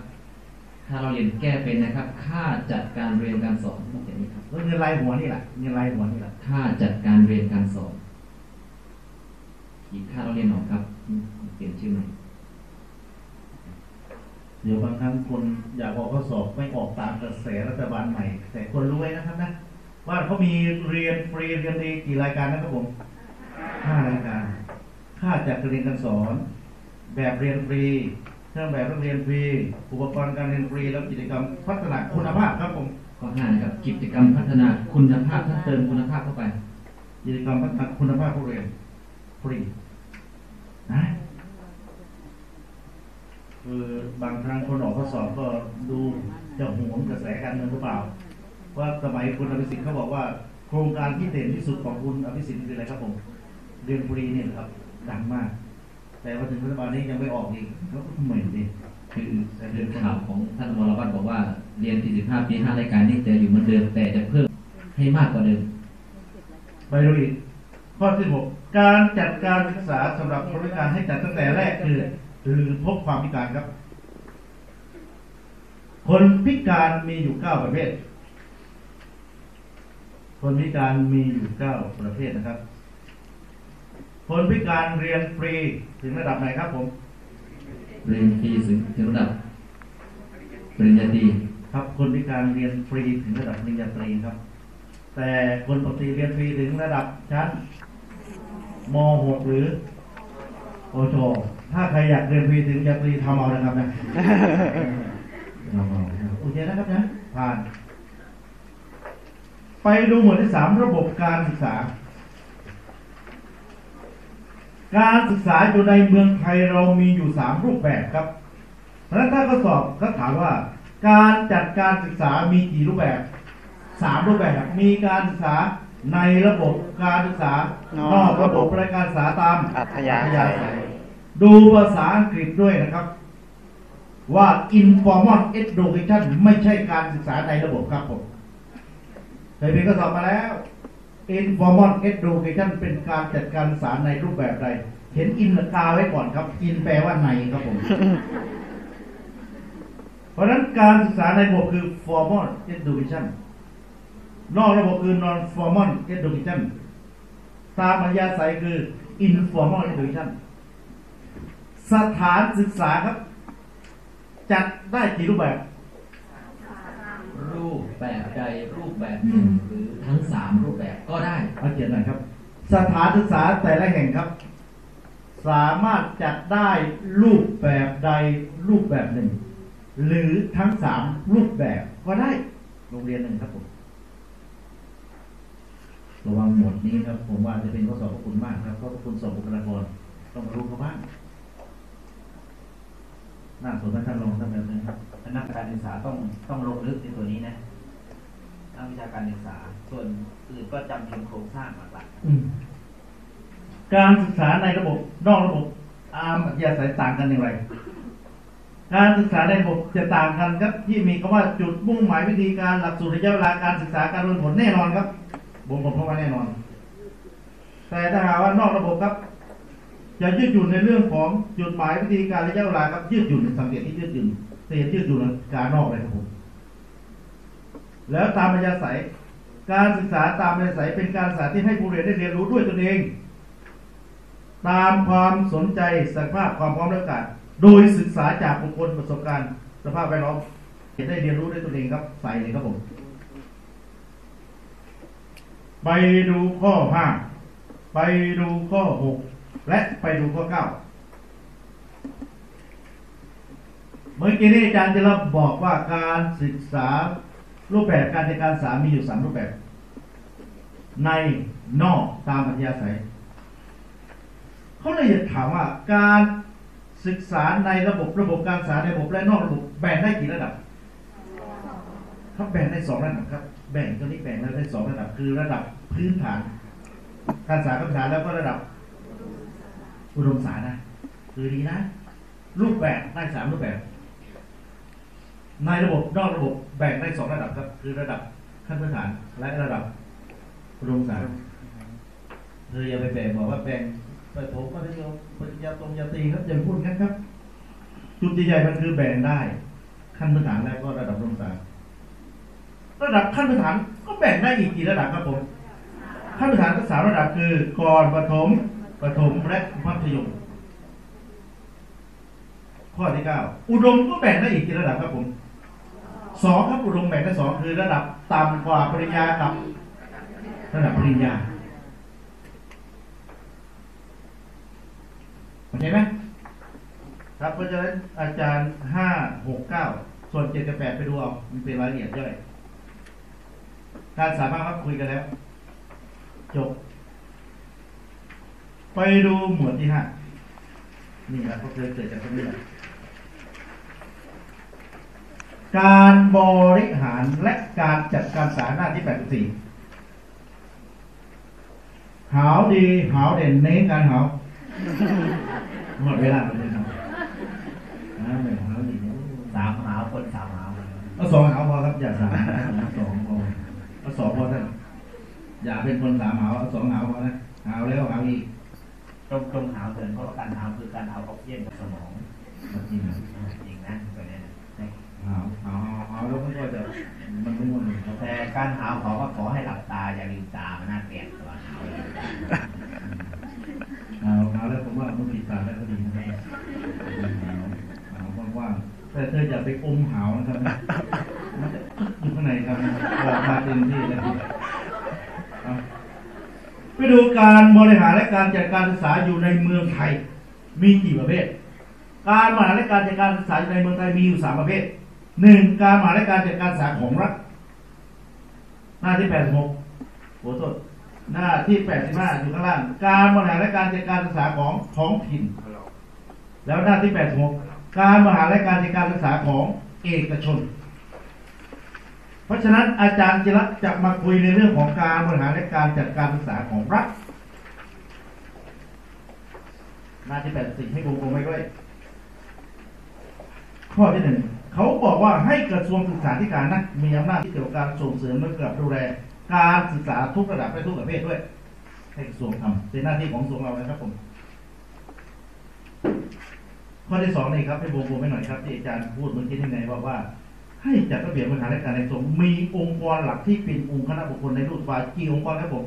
ถ้าเราเรียนแก้เป็นนะครับ ค่าจัดการเรียนการสอนต้องเขียนนี้ครับแล้วเงินรายหัวนี่แหละเงินรายหัวนี่แหละค่าจัดการเรียนการสอนอีกค่าเราเรียนออกครับอืมเปลี่ยนชื่อใหม่ เดี๋ยวบางครั้งคนอยากออกข้อสอบไม่ออกตามกระแสรัฐบาลใหม่ แต่คนรู้ไว้นะครับนะว่าเขามีเรียนฟรีเรียนดีกี่รายการนะครับผมห้ารายการค่าจัดการเรียนการสอน แบบเรียนฟรีเครื่องแบบนักเรียนฟรีอุปกรณ์การเรียนฟรีแล้วกิจกรรมพัฒนาคุณภาพครับผมข้อห้านะครับกิจกรรมพัฒนาคุณภาพถ้าเติมคุณภาพเข้าไปกิจกรรมพัฒนาคุณภาพผู้เรียนฟรีนะ คือบางครั้งคนออกข้อสอบก็ดูจะหวงกระแสการเมืองหรือเปล่า ว่าสมัยคุณอภิสิทธิ์เขาบอกว่า โครงการที่เด่นที่สุดของคุณอภิสิทธิ์คืออะไรครับผมเรียนฟรีเนี่ยนะครับดังมาก แต่ว่าถึงรัฐบาลนี้ยังไม่ออกอีกแล้วก็เหมือนดิคือคือข่าวของท่านวรวัตรบอกว่าเรียน 45 ปี 5 รายการนี่จะอยู่เหมือนเดิมแต่จะเพิ่มให้มากกว่าเดิมไปดูอีกข้อที่หกการจัดการศึกษาสำหรับคนพิการให้จัดตั้งแต่แรกคือ หรือพบความพิการครับ คนพิการมีอยู่เก้าประเภท คนพิการมีอยู่เก้าประเภทนะครับ คนพิการเรียนฟรีถึงระดับไหนครับผม เรียนฟรีถึงถึงระดับปริญญาตรีครับคนพิการเรียนฟรีถึงระดับปริญญาตรีครับ แต่คนปกติเรียนฟรีถึงระดับชั้นม .6 หรือ โอชถ้าใครอยากเรียนฟรีถึงปริญญาตรีทำเอานะครับนะทำเอาโอเคนะครับนะผ่าน ไปดูหมวดที่สามระบบการศึกษา การศึกษาอยู่ในเมืองไทยเรามีอยู่สามรูปแบบครับเพราะฉะนั้นถ้าเขาสอบเขาถามว่า การจัดการศึกษามีกี่รูปแบบสามรูปแบบ มีการศึกษา ในระบบการศึกษานอกระบบและการศึกษาตามอัธยาศัยดูภาษาอังกฤษด้วยนะครับ ว่า informal education ไม่ใช่การศึกษาในระบบครับผมเคยเป็นข้อสอบมาแล้ว informal education เป็นการจัดการศึกษาในรูปแบบใด เห็นอินกาไว้ก่อนครับ อินแปลว่าในครับผม เพราะฉะนั้นการศึกษาในระบบคือ formal education นอกระบบคือ non formal education ตามอัธยาศัยคือ informal education สถานศึกษาครับ จัดได้กี่รูปแบบ รูปแบบใดรูปแบบหนึ่งหรือทั้งสามรูปแบบก็ได้เอาเขียนหน่อยครับ สถานศึกษาแต่ละแห่งครับ สามารถจัดได้รูปแบบใดรูปแบบหนึ่ง หรือทั้งสามรูปแบบก็ได้ โรงเรียนหนึ่งครับผม ระวังหมดนี้ครับ ผมว่าจะเป็นข้อสอบของคุณมากครับเพราะคุณสอบบุคลากรต้องรู้เขาบ้างน่าสนใจท่านลองทำแบบนี้ครับนักการศึกษาต้องต้องลงลึกในตัวนี้นะนักวิชาการศึกษา ส่วนอื่นก็จำเพียงโครงสร้างหลักอืมการศึกษาในระบบนอกระบบอามอัธยาศัยต่างกันอย่างไร การศึกษาในระบบจะต่างกันครับที่มีคำว่าจุดมุ่งหมายวิธีการหลักสูตรระยะเวลาการศึกษาการรวมผลแน่นอนครับ บ่งบอกเพราะว่าแน่นอน แต่ถ้าหากว่านอกระบบครับจะยืดหยุ่นในเรื่องของจุดหมายวิธีการระยะเวลาครับยืดหยุ่นสังเกตที่ยืดหยุ่นจะเห็นยืดหยุ่นการนอกเลยครับผมแล้วตามอัธยาศัยการศึกษาตามอัธยาศัยเป็นการศึกษาที่ให้ผู้เรียนได้เรียนรู้ด้วยตนเอง ตามความสนใจสภาพความพร้อมและโอกาสโดยศึกษาจากบุคคลประสบการณ์ สภาพแวดล้อมเห็นได้เรียนรู้ด้วยตนเองครับใส่เลยครับผม ไปดูข้อห้าไปดูข้อหกและไปดูข้อเก้าเมื่อกี้นี้อาจารย์จะรับบอกว่าการศึกษารูปแบบการจัดการศึกษามีอยู่สามรูปแบบ ในนอกตามอัธยาศัยเขาเลยอยากถามว่าการศึกษาในระบบระบบการศึกษาในระบบและนอกระบบแบ่งได้กี่ระดับเขาแบ่งได้สองระดับครับ แบ่งตัวนี้แบ่งได้สองระดับคือระดับ พื้นฐาน การศึกษาขั้นพื้นฐานแล้วก็ระดับ อุดมสานะคือดีนะ รูปแบบได้สามรูปแบบ ในระบบนอกระบบแบ่งได้สองระดับครับ คือระดับขั้นพื้นฐานและระดับอุดมสารเธออย่าไปแบ่งบอกว่าแบ่งไปโถมัธยมปริญญาตรงยาตีครับอย่าพูดงั้นครับ จุดใหญ่ๆมันคือแบ่งได้ ขั้นพื้นฐานแล้วก็ระดับอุดมสารระดับขั้นพื้นฐานก็แบ่งได้อีกกี่ระดับครับผม ขั้นพื้นฐานก็สาระดับคือก่อนประถมประถมและมัธยมข้อที่เก้าอุดมก็แบ่งได้อีกกี่ระดับครับผมสองครับอุดมแบ่งได้สองคือระดับต่ำกว่าปริญญากับระดับปริญญาเข้าใจไหมครับเพราะฉะนั้นอาจารย์ห้าหกเก้าส่วนเจ็ดกับแปดไปดูเอามันเป็นรายละเอียดย่อยการสามารถครับคุยกันแล้ว จบ ไปดูหมวดที่ห้านี่แหละก็เคยเกิดจากตรงนี้แหละการบริหารและการจัดการสารหน้าที่แปดสิบสี่หาวดีหาวเด่นเน้นการหาวหมดเวลาแล้วครับอ่าไม่หาวดีสามหาวคนสามหาวเอาสองหาวพอครับอย่าสามเอาสองพอเอาสองพอท่าน อย่าเป็นคนสามหาวเอาสองหาวพอนะหาวแล้วหาวอีกตรงตรงหาวเดินเพราะว่าการหาวคือการเอาออกซิเจนกับสมองจริงนะจริงนะตัวเนี้ยนะหาวหาวหาวหาวแล้วมันก็จะมันก็มันครับแต่การหาวเขาก็ขอให้หลับตาอย่าลืมตามันน่าเกลียดตัวหาวเลยหาวหาวแล้วผมว่ามันผิดตาแล้วก็ดีนะครับหาวหาวว่างๆแต่เธออย่าไปอมหาวนะครับนะมันจะอยู่ข้างในครับออกมาเต็มที่แล้วเอา ไปดูการบริหารและการจัดการศึกษาอยู่ในเมืองไทย มีกี่ประเภท การบริหารและการจัดการศึกษาอยู่ในเมืองไทยมีอยู่สามประเภทหนึ่งการบริหารและการจัดการศึกษาของรัฐหน้าที่แปดสิบหกโหโทษหน้าที่แปดสิบห้าอยู่ข้างล่าง การบริหารและการจัดการศึกษาของท้องถิ่น แล้วหน้าที่แปดสิบหกการบริหารและการจัดการศึกษาของเอกชน เพราะฉะนั้นอาจารย์จิรัตจะมาคุยในเรื่องของการบริหารและการจัดการศึกษาของรัฐน้าที่แปดสิบให้วงกลมไว้ด้วยข้อที่หนึ่งเขาบอกว่าให้กระทรวงศึกษาธิการนะมีอำนาจที่เกี่ยวกับการส่งเสริมและกับดูแลการศึกษาทุกระดับและทุกประเภทด้วยให้กระทรวงทำเป็นหน้าที่ของกระทรวงเรานะครับผมข้อที่สองนี่ครับให้วงกลมไว้หน่อยครับที่อาจารย์พูดเมื่อกี้ที่ไหนบอกว่า ให้จัดระเบียบบริหารและการในสงฆ์มีองค์กรหลักที่เป็นองค์คณะบุคคลในรูปฟ้ากี่องค์กรครับผม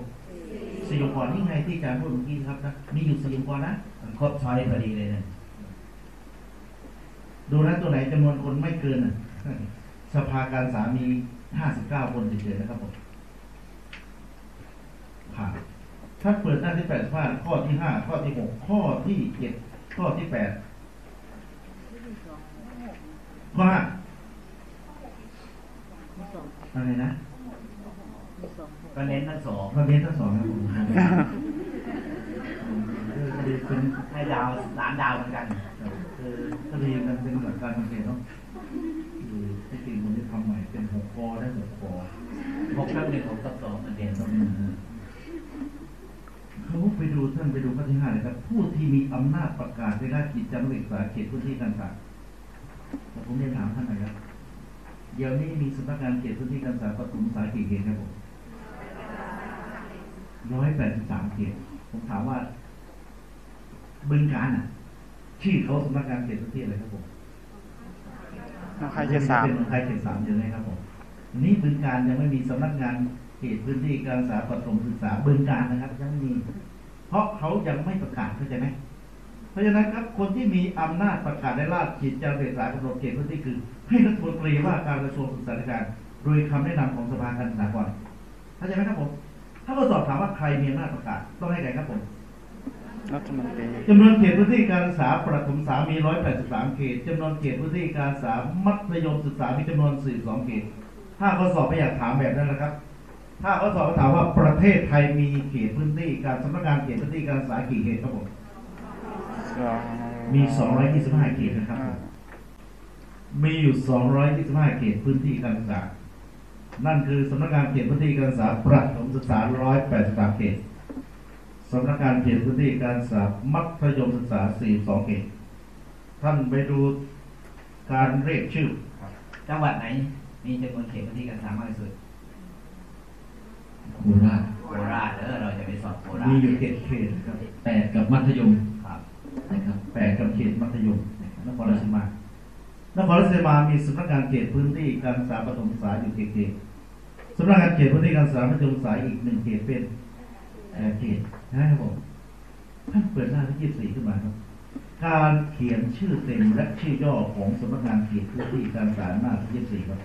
สี่องค์กรนี่ไงที่อาจารย์พูดเมื่อกี้ครับนะมีอยู่สี่องค์กรนะมันครบช้อยพอดีเลยนะดูนะตัวไหนจำนวนคนไม่เกินน่ะสภาการสามีห้าสิบเก้าคนเฉยๆนะครับผมผ่านถ้าเปิดหน้าที่แปดสิบห้าข้อที่ห้าข้อที่หกข้อที่เจ็ดข้อที่แปดข้อห้า อะไรนะก็เน้นทั้งสองประเด็นทั้งสองนะผมเออคดีเป็นให้ดาวสามดาวเหมือนกันคือคดีมันเป็นหลักการทางเกณฑ์เนาะคือที่จริงคนที่ทำใหม่เป็นหกกอได้หกกอหกกับหนึ่งหกกับสองมันเด่นเขาไปดูท่านไปดูข้อที่ห้าเลยครับ ผู้ที่มีอำนาจประกาศในด้านกิจจำศึกษาเขตพื้นที่การศึกษาแต่ผมเรียนถามท่านหน่อยครับ เดี๋ยวนี้มีสำนักงานเขตพื้นที่การศึกษาปฐมศึกษากี่เขตครับผมร้อยแปดสิบสามเขตผมถามว่าบึงการอะชื่อเขาสำนักงานเขตพื้นที่อะไรครับผมน้องใครเจ็ดสามเป็นไทยเขตสามอยู่ไหมครับผมอันนี้บึงการยังไม่มีสำนักงานเขตพื้นที่การศึกษาปฐมศึกษาบึงการนะครับ ยังไม่มี เพราะเขายังไม่ประกาศเข้าใจไหมเพราะฉะนั้นครับคนที่มีอำนาจประกาศในราชกิจจานุเบกษากำหนดเขตพื้นที่คือ ให้รัฐมนตรีว่าการกระทรวงศึกษาธิการโดยคำแนะนำของสภาการศึกษาก่อนเข้าใจไหมครับผมถ้าเราสอบถามว่าใครมีอำนาจประกาศต้องให้ใครครับผมรัฐมนตรีจำนวนเขตพื้นที่การศึกษาประถมศึกษามี 183 เขตจำนวนเขตพื้นที่การศึกษามัธยมศึกษามีจำนวน 42 เขต ถ้าเขาสอบไม่อยากถามแบบนั้นนะครับ ถ้าเขาสอบถามว่าประเทศไทยมีเขตพื้นที่การสำนักงานเขตพื้นที่การศึกษากี่เขตครับผมสองมี 225 เขตนะครับผ มมีอยู่ 225 เขตพื้นที่การศึกษา นั่นคือสำนักงานเขตพื้นที่การศึกษาประถมศึกษา 183 เขตสำนักงานเขตพื้นที่การศึกษา มัธยมศึกษา 42 เขต ท่านไปดูการเรียกชื่อครับจังหวัดไหน มีจำนวนเขตพื้นที่การศึกษามากที่สุดโคราชโคราชเออเราจะไปสอบโคราชมีอยู่เจ็ดเขตครับแปดกับมัธยมครับนะครับแปดกับเขตมัธยมนครราชสีมา นครราชสีมามีสำนักงานเขตพื้นที่การศึกษาประถมศึกษาอยู่เขตเขตสำนักงานเขตพื้นที่การศึกษาประถมศึกษาอีกหนึ่งเขตเป็นเขตนะครับผมท่านเปิดหน้าที่ยี่สิบสี่ขึ้นมาครับ การเขียนชื่อเต็มและชื่อย่อของสำนักงานเขตพื้นที่การศึกษาหน้าที่ยี่สิบสี่ครับ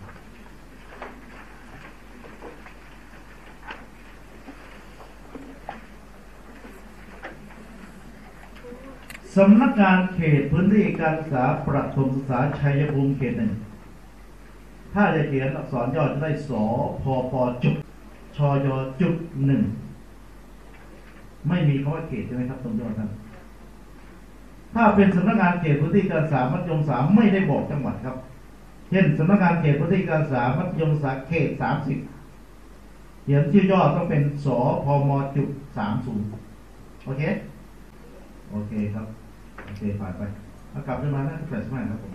สำนักงานเขตพื้นที่การศึกษาประถมศึกษาชัยภูมิเขตหนึ่ง ถ้าจะเขียนอักษรย่อจะได้สอพอปอจุดชอยอจุดหนึ่ง ไม่มีคำว่าเขตใช่ไหมครับตรงยอดท่านถ้าเป็นสำนักงานเขตพื้นที่การศึกษามัธยมศึกษาไม่ได้บอกจังหวัดครับ เช่นสำนักงานเขตพื้นที่การศึกษามัธยมศึกษาเขตสามสิบเขียนชื่อย่อต้องเป็นสอพอมจุดสามศูนย์โอเค โอเคครับ เคผ่านไปเอากลับขึ้นมาหน้าที่แปดสิบห้าครับผม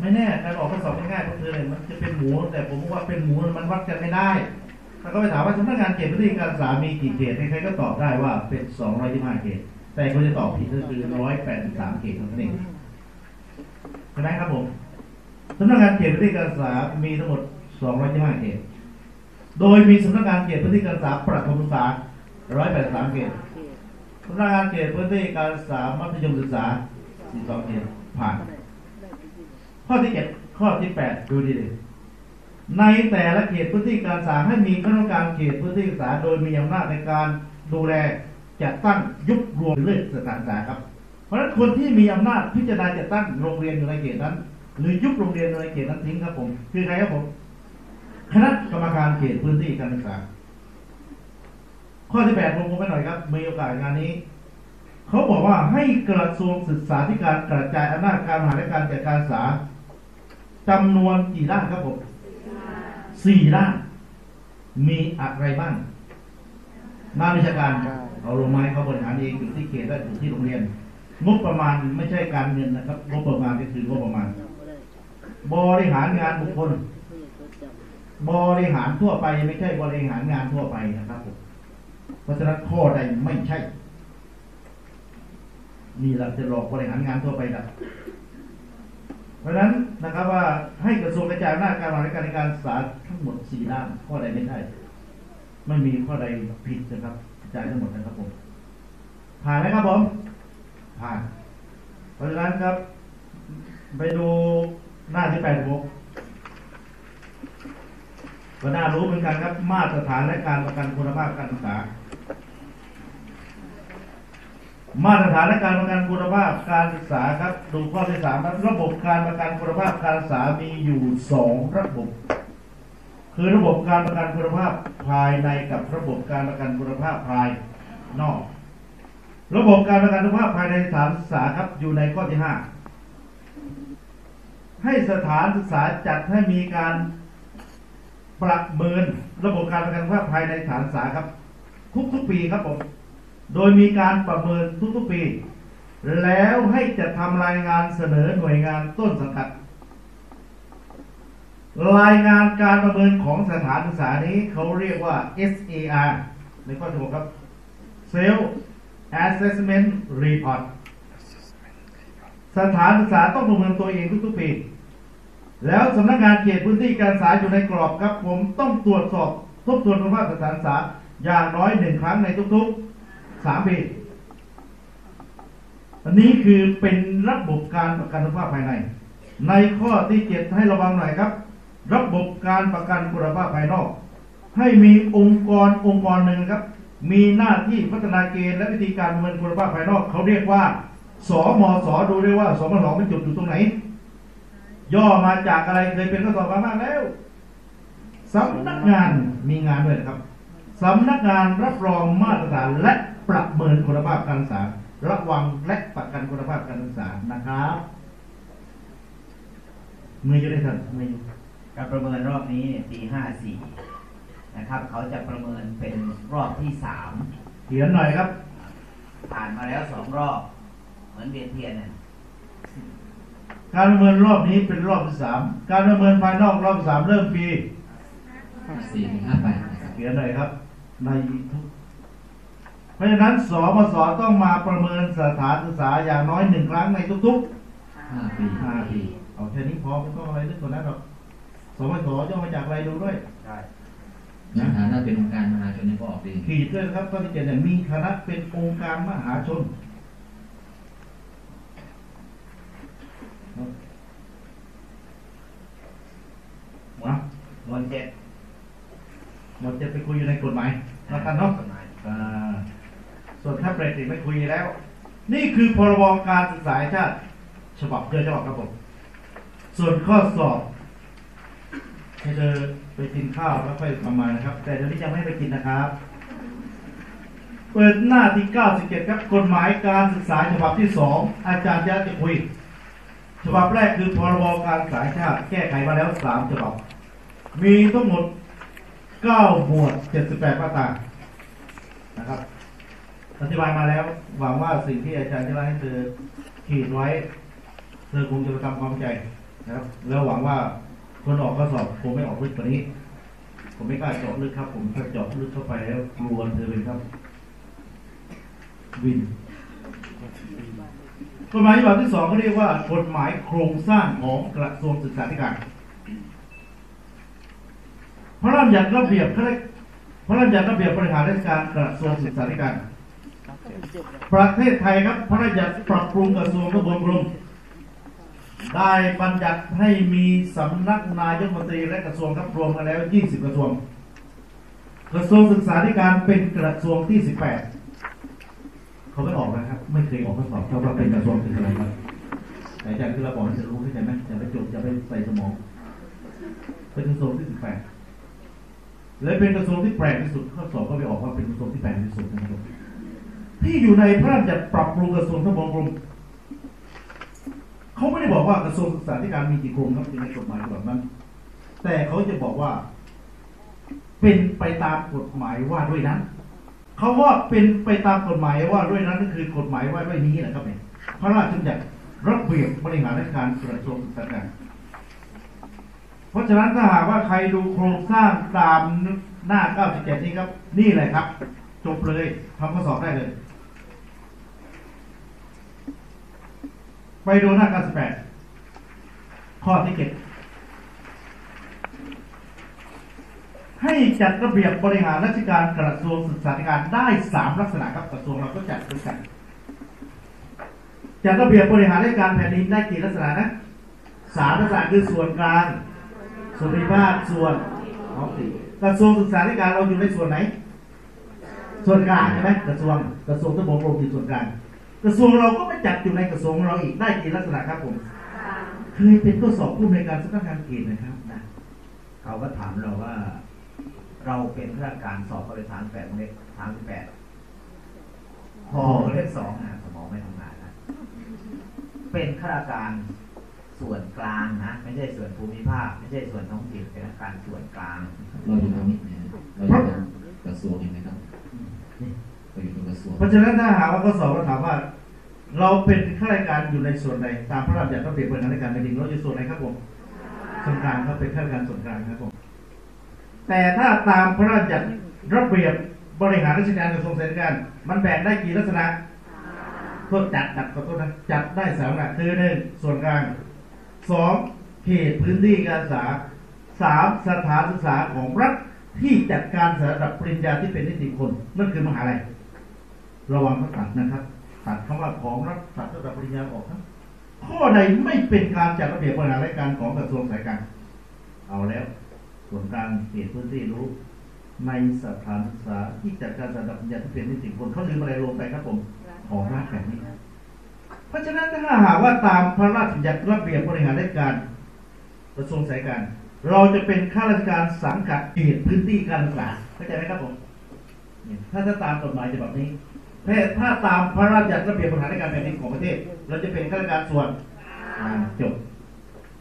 ไม่แน่การออกข้อสอบง่ายๆก็คือมันจะเป็นหมู แต่ผมว่าเป็นหมูมันวัดกันไม่ได้ถ้าก็ไปถามว่าสำนักงานเขตพื้นที่การศึกษามีกี่เขตใครๆก็ตอบได้ว่าเป็น225เขตแต่คนจะตอบผิดก็คือ183เขตเท่านั้นเองใช่ไหมครับผมสำนักงานเขตพื้นที่การศึกษามีทั้งหมด225เขตโดยมีสำนักงานเขตพื้นที่การศึกษาประถมศึกษา183เขต สำนักงานเขตพื้นที่การศึกษามัธยมศึกษา42เขตผ่าน ข้อที่7ข้อที่ 8 ดูดีๆในแต่ละเขตพื้นที่การศึกษาให้มีคณะกรรมการเขตพื้นที่ศึกษา โดยมีอำนาจในการดูแลจัดตั้งยุบรวมเลือกสถานศึกษาครับ เพราะฉะนั้นคนที่มีอำนาจพิจารณาจัดตั้งโรงเรียนอยู่ในเขตนั้น หรือยุบโรงเรียนอยู่ในเขตนั้นทิ้งครับผม คือใครครับผม คณะกรรมการเขตพื้นที่การศึกษา ข้อที่แปดผมไปหน่อยครับมีโอกาสงานนี้เขาบอกว่าให้กระทรวงศึกษาธิการกระจายอำนาจการหาและการจัดการศึกษาจำนวนกี่ด้านครับผมสี่ด้านมีอะไรบ้างงาวิชาการเอาลงไม้เขาบริหารเองอยู่ที่เขตและอยู่ที่โรงเรียนงบประมาณไม่ใช่การเงินนะครับงบประมาณก็คืองบประมาณ บริหารงานบุคคล บริหารทั่วไปไม่ใช่บริหารงานทั่วไปนะครับผม เพราะฉะนั้นข้อใดไม่ใช่ นี่เราจะหลอกบริหารงานทั่วไปนะเพราะฉะนั้นนะครับว่าให้กระทรวงกระจายอำนาจการบริหารการในการศึกษาทั้งหมดสี่ด้าน ข้อใดไม่ใช่ ไม่มีข้อใดผิดนะครับกระจายทั้งหมดนะครับผมผ่านไหมครับผมผ่าน เพราะฉะนั้นครับ ไปดูหน้าที่แปดหกก็น่ารู้เหมือนกันครับ มาตรฐานและการประกันคุณภาพการศึกษา มาตรฐานและการประกันคุณภาพการศึกษาครับดูข้อที่สามครับระบบการประกันคุณภาพการศึกษามีอยู่สองระบบ คือระบบการประกันคุณภาพภายในกับระบบการประกันคุณภาพภายนอก ระบบการประกันคุณภาพภายในสถานศึกษาครับอยู่ในข้อที่ห้าให้สถานศึกษาจัดให้มีการประเมินระบบการประกันคุณภาพภายในสถานศึกษาครับ ทุกๆปีครับผม โดยมีการประเมินทุกๆปี แล้วให้จะทำรายงานเสนอหน่วยงานต้นสังกัด รายงานการประเมินของสถานศึกษานี้เขาเรียกว่า SAR ในข้อที่หกครับ Self Assessment Report สถานศึกษาต้องประเมินตัวเองทุกๆปี แล้วสำนักงานเขตพื้นที่การศึกษาอยู่ในกรอบครับ ผมต้องตรวจสอบทบทวนคุณภาพสถานศึกษาอย่างน้อยหนึ่งครั้งในทุกๆ สามปีอันนี้คือเป็นระบบการประกันคุณภาพภายใน ในข้อที่เจ็ดให้ระวังหน่อยครับ ระบบการประกันคุณภาพภายนอก ให้มีองค์กรองค์กรหนึ่งครับ มีหน้าที่พัฒนาเกณฑ์และวิธีการประเมินคุณภาพภายนอก เขาเรียกว่า สมสดูด้วยว่า สมสมันจุดอยู่ตรงไหน ย่อมาจากอะไรเคยเป็นข้อสอบมามากแล้วสำนักงานมีงานด้วยนะครับสำนักงานรับรองมาตรฐานและ ประเมินคุณภาพการศึกษา ระวังและประกันคุณภาพการศึกษานะครับมืออยู่ได้ทันมืออยู่การประเมินรอบนี้เนี่ยปีห้าสี่นะครับ เขาจะประเมินเป็นรอบที่สามเขียนหน่อยครับ ผ่านมาแล้วสองรอบ เหมือนเวียนเทียนน่ะการประเมินรอบนี้เป็นรอบที่สามการประเมินภายนอกรอบที่สามเริ่มปีสี่ถึงห้าแปดนะครับเขียนหน่อยครับ ในทุกเพ ราะฉะนั้นสมสต้องมาประเมินสถานศึกษาอย่างน้อยหนึ่งครั้งในทุกห้าปีๆห้าปีเอาแค่นี้พอไม่ต้องอะไรลึกกว่านั้นหรอกสมสย่อมาจากอะไรดูด้วยใช่ในฐานะเป็นองค์การมหาชนนี่ก็ออกดีขีดด้วยนะครับข้อที่เจ็ดเนี่ยมีคณะเป็นองค์การมหาชนนะหมวดเจ็ดหมดจะไปคุยอยู่ในกฎหมายแล้วกันเนาะกฎหมายอ่า ส่วนถ้าเบรกติไม่คุยแล้ว นี่คือพรบการศึกษาชาติฉบับเดิมฉบับครับผมส่วนข้อสอบให้เธอไปกินข้าวแล้วค่อยทำมานะครับ แต่เดี๋ยวนี้ยังไม่ไปกินนะครับ เปิดหน้าที่ 97 ครับกฎหมายการศึกษาฉบับที่ 2 อาจารย์ยะจะคุยฉบับแรกคือพรบการศึกษาชาติแก้ไขมาแล้ว 3 ฉบับ มีทั้งหมด 9 หมวด 78 มาตรานะครับ อธิบายมาแล้วหวังว่าสิ่งที่อาจารย์จะได้ให้เธอขีดไว้เธอคงจะปทำความใจนะครับ แล้วหวังว่าคนออกข้อสอบคงไม่ออกลึกกว่านี้ ผมไม่กล้าเจาะลึกครับ ผมถ้าเจาะลึกเข้าไปแล้วกลัวเธอเลยครับ วินกฎหมายฉบับที่สองเขาเรียกว่ากฎหมายโครงสร้างของกระทรวงศึกษาธิการพระราชบัญญัติระเบียบข้าราชพระราชบัญญัติระเบียบบริหารราชการกระทรวงศึกษาธิการ ประเทศไทยครับพระราชบัญญัติปรับปรุงกระทรวงทบวงกรมได้บัญญัติให้มีสำนักนายกรัฐมนตรีและกระทรวงครับรวมกันแล้ว 20 กระทรวง กระทรวงศึกษาธิการเป็นกระทรวงที่ 18 เขาไม่ออกนะครับ ไม่เคยออกข้อสอบเพราะว่าเป็นกระทรวงคืออะไรครับแต่อาจารย์คือเราบอกให้จะรู้เข้าใจไหมจะไปจดจะไปใส่สมอง เป็นกระทรวงที่ 18 และเป็นกระทรวงที่แปลกที่สุดข้อสอบก็ไปออกว่าเป็นกระทรวงที่แปลกที่สุดนะครับ ที่อยู่ในพระราชบัญญัติปรับปรุงกระทรวงทบวงกรมเขาไม่ได้บอกว่ากระทรวงศึกษาธิการมีกี่กรมครับในกฎหมายแบบนั้น แต่เขาจะบอกว่า เป็นไปตามกฎหมายว่าด้วยนั้นเขาว่าเป็นไปตามกฎหมายว่าด้วยนั้นก็คือกฎหมายว่าด้วยนี้แหละครับเนี่ยพระราชบัญญัติระเบียบบริหารราชการกระทรวงศึกษาธิการเพราะฉะนั้นถ้าหากว่าใครดูโครงสร้างตามหน้า 97 นี้ครับ นี่แหละครับ จบเลยทำข้อสอบได้เลย ไปดูหน้า98ข้อที่7ให้จัดระเบียบบริหารราชการกระทรวงศึกษาธิการได้ 3 ลักษณะครับกระทรวงเราก็จัดด้วยกันจัดระเบียบบริหารราชการแผ่นดินได้กี่ลักษณะนะสามลักษณะคือส่วนกลางส่วนภูมิภาคส่วนท้องถิ่นกระทรวงศึกษาธิการเราอยู่ในส่วนไหน ส่วนกลางใช่ไหมกระทรวงกระทรวงทบวงกรมอยู่ส่วนกลาง กระทรวงเราก็ไปจัดอยู่ในกระทรวงเราอีกได้กี่ลักษณะครับผมเคยเป็นข้อสอบผู้ในการสำนักงานเขตนะครับนะเขาก็ถามเราว่า เราเป็นข้าราชการสอบเข้าไปสามแปดเลขสามแปดพอเลขสองนะสมองไม่ทำงานนะเป็นข้าราชการส่วนกลางนะไม่ใช่ส่วนภูมิภาค ไม่ใช่ส่วนท้องถิ่นเป็นข้าราชการส่วนกลางเราอยู่ตรงนี้นะเราอยู่ตรงกระทรวงเห็นไหมครับเราอยู่ตรงกระ เพราะฉะนั้นถ้าหาว่าข้อสอบเราถามว่า เราเป็นข้าราชการอยู่ในส่วนใดตามพระราชบัญญัติระเบียบบริหารราชการแผ่นดินเราอยู่ส่วนไหนครับผมส่วนกลางครับเป็นข้าราชการส่วนกลางครับผมแต่ถ้าตามพระราชบัญญัติระเบียบบริหารราชการกระทรวงศึกษาธิการมันแบ่งได้กี่ลักษณะโทษจัดจัดขอโทษนะจัดได้สามลักษณะคือหนึ่งส่วนกลางสองเขตพื้นที่การศึกษาสามสถานศึกษาของรัฐที่จัดการระดับปริญญาที่เป็นนิติบุคคลนั่นคือมหาลัย ระวังเขาตัดนะครับตัดคำว่าของรัฐตัดระดับปริญญาออกครับข้อใดไม่เป็นการจัดระเบียบบริหารรายการของกระทรวงสายการเอาแล้วส่วนกลางเขตพื้นที่รู้ในสถานศึกษาที่จัดการระดับปริญญาที่เป็นนิติบุคคลเขาลืมอะไรลงไปครับผมของรัฐแบบนี้เพราะฉะนั้นถ้าหากว่าตามพระราชบัญญัติระเบียบบริหารราชการกระทรวงสายการ เราจะเป็นข้าราชการสังกัดเขตพื้นที่การศึกษาเข้าใจไหมครับผมถ้าถ้าตามกฎหมายฉบับนี้ ถ้าถ้าตามพระราชบัญญัติระเบียบบริหารราชการแผ่นดินของประเทศ เราจะเป็นข้าราชการส่วนอ่าจบ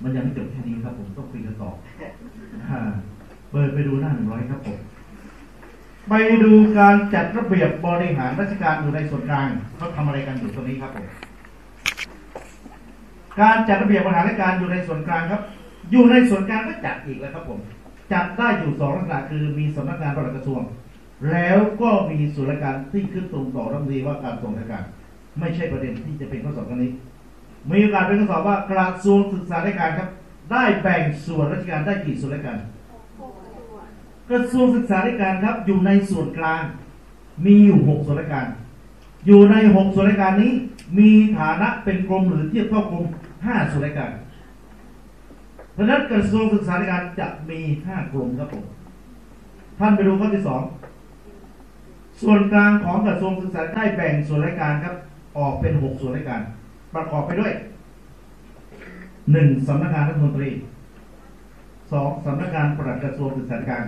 มันยังไม่จบแค่นี้ครับผมต้องคุยกันต่ออ่าเปิดไปดูหน้าหนึ่งร้อยครับผม ไปดูการจัดระเบียบบริหารราชการอยู่ในส่วนกลางเขาทำอะไรกันอยู่ตรงนี้ครับผม การจัดระเบียบบริหารราชการอยู่ในส่วนกลางครับ อยู่ในส่วนกลางก็จัดอีกแล้วครับผม จัดได้อยู่สองลักษณะคือมีสำนักงานปลัดกระทรวง แล้วก็มีส่วนราชการที่ขึ้นตรงต่อรัฐมนตรีว่าการกระทรวงราชการ ไม่ใช่ประเด็นที่จะเป็นข้อสอบครั้งนี้ มีโอกาสเป็นข้อสอบว่ากระทรวงศึกษาธิการครับ ได้แบ่งส่วนราชการได้กี่ส่วนราชการกระทรวงศึกษาธิการครับ อยู่ในส่วนกลาง มีอยู่หกส่วนราชการ อยู่ในหกส่วนราชการนี้ มีฐานะเป็นกรมหรือเทียบเท่ากรมห้าส่วนราชการเพราะนั้นกระทรวงศึกษาธิการจะมีห้ากรมครับผมท่านไปดูข้อที่สอง ส่วนกลางของกระทรวงศึกษาได้แบ่งส่วนราชการครับ ออกเป็นหกส่วนราชการ ประกอบไปด้วยหนึ่งสำนักงานรัฐมนตรีสองสำนักงานปลัดกระทรวงศึกษาธิการ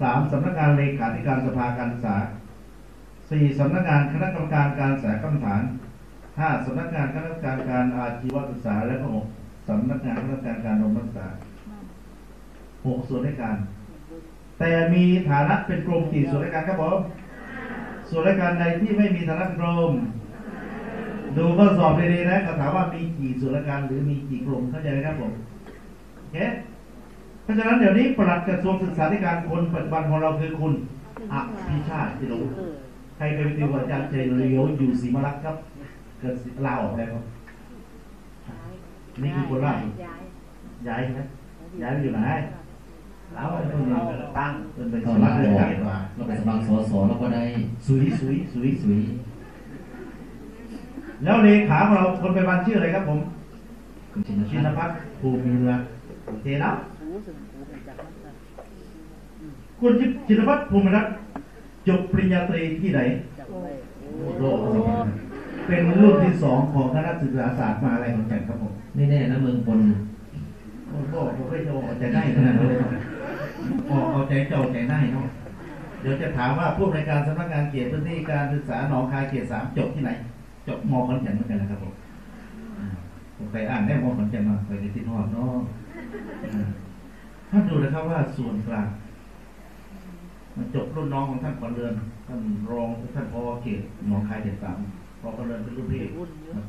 สามสำนักงานเลขาธิการสภาการศึกษาสี่สำนักงานคณะกรรมการการศึกษาขั้นฐานห้าสำนักงานคณะกรรมการการอาชีวศึกษาและก็หกสำนักงานคณะกรรมการการนมศึกษาหกส่วนราชการ แต่มีฐานะเป็นกรมกี่ส่วนราชการครับผม ส่วนราชการใดที่ไม่มีฐานะเป็นกรม ดูข้อสอบดีๆนะเขาถามว่ามีกี่ส่วนราชการหรือมีกี่กรมเข้าใจไหมครับผมโอเคเพราะฉะนั้นเดี๋ยวนี้ปลัดกระทรวงศึกษาธิการคนปัจจุบันของเราคือคุณอภิชาติที่เราใครเคยไปติวกับอาจารย์เจริญโยอยู่ศรีมรักษ์ครับ เกิดลาออกแล้วครับนี่คือคนล่าสุดย้ายย้ายใช่ไหมย้ายไปอยู่ไหน ลาวไปเป็นตั้งเป็นเป็นก็สำนัลากอเรื่องอกการว่าเราไปสมัครสอสอเราก็ได้สุยสุยสุยสุยแล้วเลขาของเราคนไปบันชื่ออะไรครับผมคุณชินชินพัฒน์พัฒน์ภูมิเรือโอเคนะหูสึงหูเป็นจากนั้นนะคุณชินพัฒน์ภูมิรัตน์จบปริญญาตรีที่ไหนจากไปโอ้โลกเป็นรุ่นที่สองของคณะศึกษาศาสตร์มหาอะไรของแก่นครับผมไม่แน่นะเมืองพล โอ้โหผมไม่จะเอาใจได้ขนาดนั้นเลยเนาะออกเอาใจเจ้าใจได้เนาะเดี๋ยวจะถามว่าผู้ในวยการสำนักงานเกียรติพื้นที่การศึกษาหนองคายเกียรติสามจบที่ไหน จบมขอนแก่นเหมือนกันนะครับผมอ่าผมไปอ่านได้มขอนแก่นมาไปในที่ทอดเนาะอ่าท่านดูนะครับว่าส่วนกลางมันจบรุ่นน้องของท่านขวัญเรือนท่านรองท่านพอเขตหนองคายเด็ดสามพอขวัญเรือนเป็นรุ่นพี่วุ่นเยอะครับ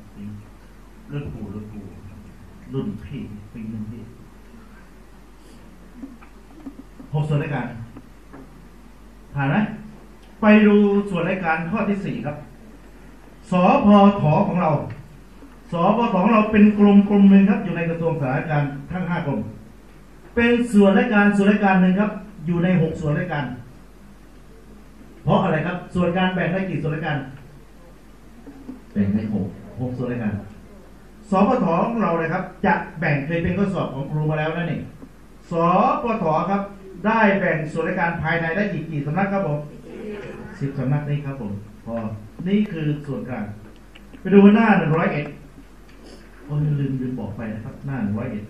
รุ่นปู่รุ่นปู่ รุ่นพี่ปีหนึ่งพี่หกส่วนรายการผ่านไหมไปดูส่วนรายการข้อที่สี่ครับสพทของเราสพทของเราเป็นกลุ่มกลุ่มหนึ่งครับ อยู่ในกระทรวงสาธารณการทั้งห้ากรมเป็นส่วนรายการส่วนรายการหนึ่งครับ อยู่ในหกส่วนรายการ เพราะอะไรครับ ส่วนการแบ่งได้กี่ส่วนรายการแบ่งได้หกหกส่วนรายการ สปทของเราเลยครับ จะแบ่งเคยเป็นข้อสอบของครูมาแล้วนั่นเองสปทครับ ได้แบ่งส่วนรายการภายในได้กี่กี่สำนักครับผมสิบสำนักนี้ครับผมพอนี่คือส่วนกลางไปดูหน้าหนึ่งร้อยเอ็ดโอ้ยลืมลืมบอกไปนะครับหน้าหนึ่งร้อยเอ็ด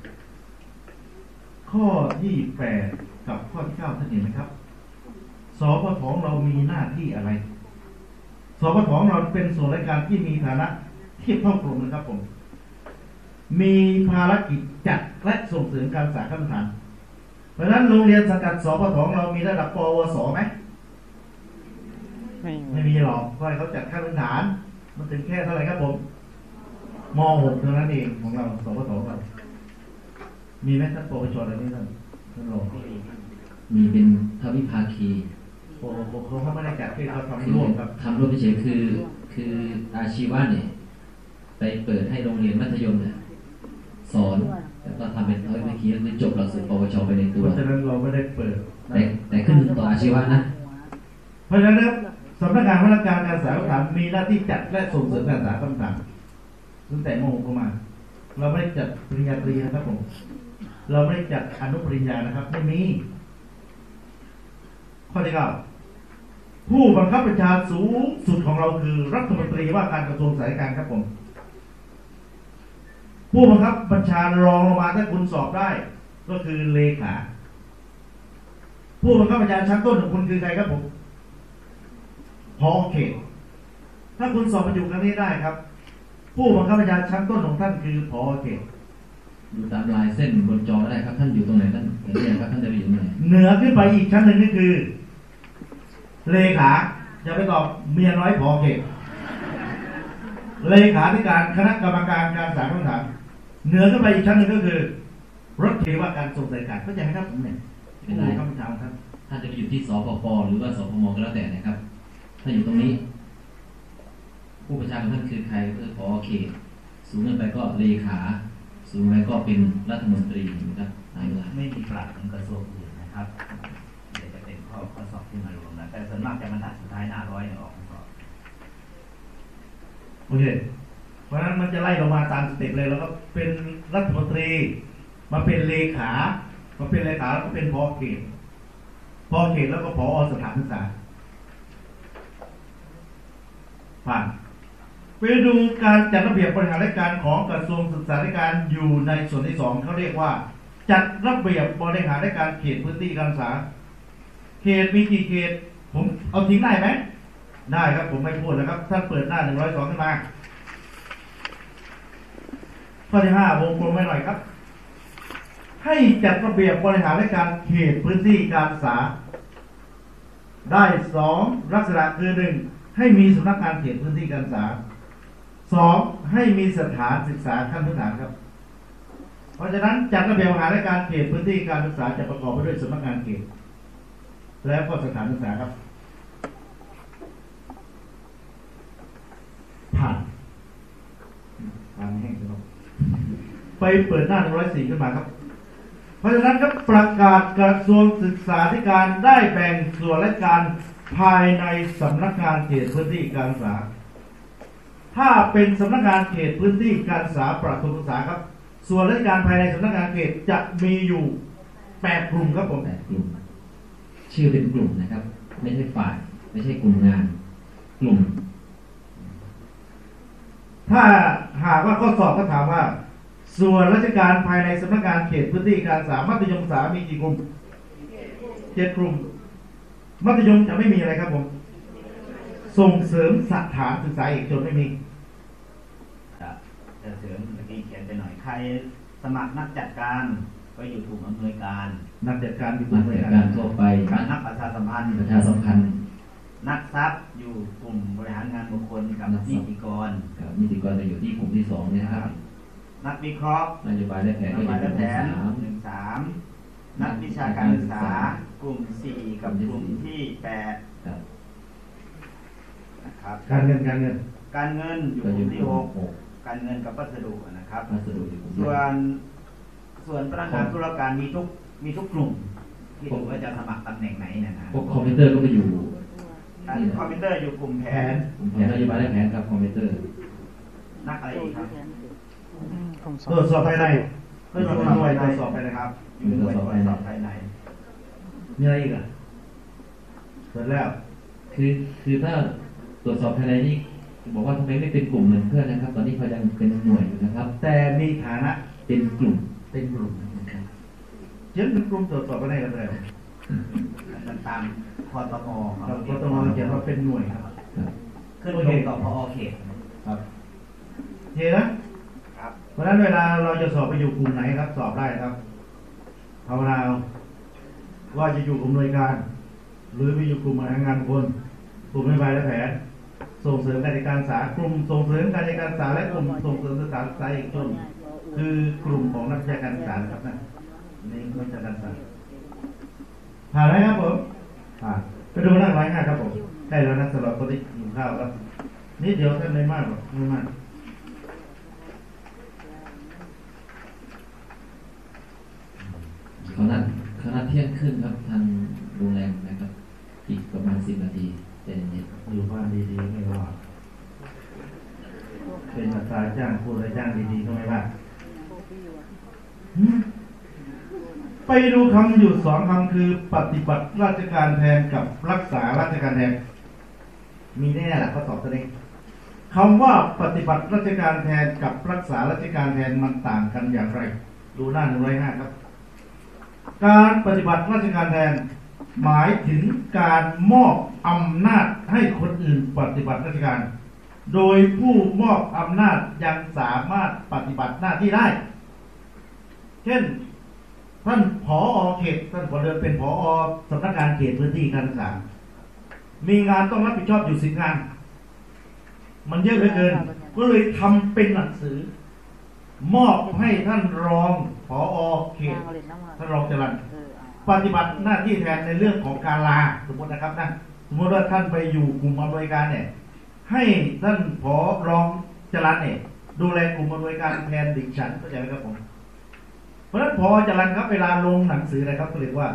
ข้อที่แปดกับข้อที่เก้าท่านเห็นไหมครับสปทของเรามีหน้าที่อะไรสปทของเราเป็นส่วนราชการที่มีฐานะเทียบเท่ากรมนะครับผม มีภารกิจจัดและส่งเสริมการศึกษาขั้นฐานเพราะฉะนั้นโรงเรียนสังกัดสปทของเรามีระดับปวสไหมไม่ไม่มีหรอกเพราะเขาจัดขั้นพื้นฐาน มันถึงแค่เท่าไหร่ครับผมม .6 เท่านั้นเองของเราสปทของเรามีไหมท่านปวชอะไรนี่ท่านท่านรองมีเป็นทวิภาคีปวชเขาไม่ได้จัดที่เขาทำร่วมครับทำร่วมเฉยๆคือคืออาชีวะเนี่ยไปเปิดให้โรงเรียนมัธยมเนี่ย สอนแล้วก็ทำเป็นทวิภาคีก็คือจบหลักสูตรปวชไปในเพตัวราะฉะนั้นเราไม่ได้เปิดนะแต่แต่ขึ้นต่ออาชีวะนะเพราะฉะนั้นนะครับสำนักงานพัฒนาการการศึกษาขั้นฐานมีหน้าที่จัดและส่งเสริมการศึกษาขั้นฐานตั้งแต่ม .6 เข้ามา เราไม่ได้จัดปริญญาตรีนะครับผม เราไม่ได้จัดอนุปริญญานะครับ ไม่มี ข้อที่เก้าผู้บังคับบัญชาสูงสุดของเราคือรัฐมนตรีว่าการกระทรวงสาธารณการครับผม ผู้บังคับบัญชารองลงมาถ้าคุณสอบได้ ก็คือเลขาผู้บังคับบัญชาชั้นต้นของคุณคือใครครับผมพอเขตถ้าคุณสอบบรรจุครั้งนี้ได้ครับ ผู้บังคับบัญชาชั้นต้นของท่านคือพอเขตดูตามลายเส้นบนจอก็ได้ครับ ท่านอยู่ตรงไหนท่านเห็นไหมครับท่านจะอยู่ตรงไหนเหนือขึ้นไปอีกชั้นหนึ่งก็คือ เลขาอย่าไปตอบเมียน้อยพอเขตเลขาธิการคณะกรรมการการสาขาฐาน เหนือขึ้นไปอีกชั้นหนึ่งก็คือรถเทว่าการส่งสายการเข้าใจไหมครับผมเนี่ยไม่เป็นไรคำถามครับท่านจะไปอยู่ที่สปปหรือว่าสพมก็แล้วแต่นะครับ ถ้าอยู่ตรงนี้ ผู้ประชาการท่านคือใครก็คือพอเขตสูงขึ้นไปก็เลขา สูงไปก็เป็นรัฐมนตรีนะครับนายกไม่มีปลัดของกระทรวงอื่นนะครับเดี๋ยวจะเป็นข้อข้อสอบที่มารวมนะแต่ส่วนมากจะบรรทัดสุดท้ายหน้าร้อยเนี่ยออกข้อสอบโอเคเพ ราะฉะนั้นมันจะไล่ลงมาตามสเต็ปเลยแล้วก็เป็นรัฐมนตรี มาเป็นเลขามาเป็นเลขาแล้วก็เป็นพอเขตพอเขตแล้วก็พอสถานศึกษาผ่านไปดูการจัดระเบียบบริหารราชการของกระทรวงศึกษาธิการอยู่ในส่วนที่สองเขาเรียกว่า จัดระเบียบบริหารราชการเขตพื้นที่การศึกษา เขตมีกี่เขต ผมเอาทิ้งได้ไหมได้ครับผมไม่พูดนะครับท่านเปิดหน้าหนึ่งร้อยสองขึ้นมา ข้อที่ห้าวงกลมไว้หน่อยครับ ให้จัดระเบียบบริหารราชการเขตพื้นที่การศึกษา ได้สองลักษณะคือหนึ่งให้มีสำนักงานเขตพื้นที่การศึกษาสองให้มีสถานศึกษาขั้นพื้นฐานครับ เพราะฉะนั้นจัดระเบียบบริหารราชการเขตพื้นที่การศึกษาจะประกอบไปด้วยสำนักงานเขตแล้วก็สถานศึกษาครับ ผ่านผ่านแห้งครับ ไปเปิดหน้าหนึ่งร้อยสี่ขึ้นมาครับ เพราะฉะนั้นครับประกาศกระทรวงศึกษาธิการได้แบ่งส่วนราชการภายในสำนักงานเขตพื้นที่การศึกษา ถ้าเป็นสำนักงานเขตพื้นที่การศึกษาประถมศึกษาครับ ส่วนราชการภายในสำนักงานเขตจะมีอยู่แปดกลุ่มครับผมแปดกลุ่ม ชื่อเป็นกลุ่มนะครับ ไม่ใช่ฝ่าย ไม่ใช่กลุ่มงาน กลุ่ม ถ้าหากว่าข้อสอบก็ถามว่า ส่วนราชการภายในสำนักงานเขตพื้นที่การศึกษามัธยมศึกษามีกี่กลุ่มเจ็ดกลุ่ม มัธยมจะไม่มีอะไรครับผม ส่งเสริมสถานศึกษาเอกชนไม่มีครับจะเสริมเมื่อกี้เขียนไปหน่อยใครสมัครนักจัดการก็อยู่กลุ่มอำนวยการ นักจัดการที่มาบจัริดหารการทั่วไปการนักประชาสัมพันธ์ประชาสัมพันธ์นักทรัพย์อยู่กลุ่มบริหารงานบุคคลกับนักทรันิพย์ติกรกับนิติกรจะอยู่ที่กลุ่มที่สองเนี่ยนะครับ นักวิเคราะห์นโยบายและแผนนก็โยบาจะยเป็และนแผที่นสามหนึ่งสามนักวิชาการศึกษากลุ่มสี่กับกลุ่มที่แปดครับนะครับการเงินการเงินการเงินอยู่ก็กอยู่ลุ่มที่ที่หหกกหกการเงินกับพัสดุนะครับพัสดุอยู่กลุ่มส่วเดียนส่วนพนักงานธุรการมีทุกมีทุกกลุ่มที่ดูว่าจะสมัครตำแหน่งไหนเนยนะพวกคอมพิวเตอร์ก็ไปอยู่การคอมพิวเตอร์อยู่กลุ่มแผแผนนกลุ่มแผนนโยบายและแผนครับคอมพิวเตอร์นักอะไรอีกครับ ผมสอตรวจบสอบภายในก็อยู่หน่วยตรวจสอบภายในครับอยู่หน่วยตรวจสอบภายในมีอะไรอีกอะเสร็จแล้วคือคือถ้าตรวจสอบภายในนี่บอกว่าทำไมไม่เป็นกลุ่มเหมือนเพื่อนนะครับ ตอนนี้เขายังเป็นหน่วยอยู่นะครับ แต่มีฐานะเป็นกลุ่มเป็นกลุ่มนะครับเช่นเป็นกลุ่มตรวจสอบภายในกันเลยมันตามพตมเราก็ต้องมาเขียนว่าเป็นหน่วยครับครับขึ้นลงกับพอเขตครับโอเคนะครับ เพราะฉะนั้นเวลาเราจะสอบไปอยู่กลุ่มไหนครับ สอบได้ครับภาวนาว่าจะอยู่กลุ่มหน่วยการ หรือไปอยู่กลุ่มบริหางานคนกลุ่มนโยบายและแผนส่งเสริมการจัดการศึกษากลุ่มส่งเสริมการจัดการศึกษาและกลุ่มส่งเสริมศึกษาศึกษาเอกชนคือกลุ่มของนักวิชาการศึกษาครับนะนี่นักวิชาการศึกษาผ่านไหมครับผมผ่านไปดูหน้าร้อยห้าครับผมใกล้แล้วนะสำหรับคนที่หิวข้าวครับนิดเดี๋ยวท่านไม่มากหรอกไม่มาก เขานัดเขานัดเที่ยงครึ่งครับทางโรงแรมนะครับ อีกประมาณสิบนาทีใจเย็นอยู่บ้านดีๆไม่ว่าเป็นอัตราจ้างพูดและจ้างดีๆก็ไม่ว่าหืมไปดูคำอยู่สองคำคือปฏิบัติราชการแทนกับรักษาราชการแทน มีแน่แหละเขาตอบตัวเองคำว่าปฏิบัติราชการแทนกับรักษาราชการแทนมันต่างกันอย่างไร ดูหน้าหนึ่งร้อยห้าครับ การปฏิบัติราชการแทนหมายถึงการมอบอำนาจให้คนอื่นปฏิบัติราชการ โดยผู้มอบอำนาจยังสามารถปฏิบัติหน้าที่ได้ เช่น ท่านผอเขตท่านผอเดินเป็นผอสำนักงานเขตพื้นที่การศึกษามีงานต้องรับผิดชอบอยู่สิบงาน มันเยอะเหลือเกิน ก็เลยทำเป็นหนังสือ มอบให้ท่านรอง อเขตนางเล่นน้ำมันท่านรองจรันเออเอาปฏิบัติหน้าที่แทนในเรื่องของการลาสมมตินะครับนะสมมติว่าท่านไปอยู่กลุ่มอำนวยการเนี่ย ให้ท่านผอรองจรันเนี่ยดูแลกลุ่มอำนวยการแทนดิฉันเข้าใจไหมครับผมเพราะฉะนั้นพอจรันครับเวลาลงหนังสือนะครับก็เรียกว่า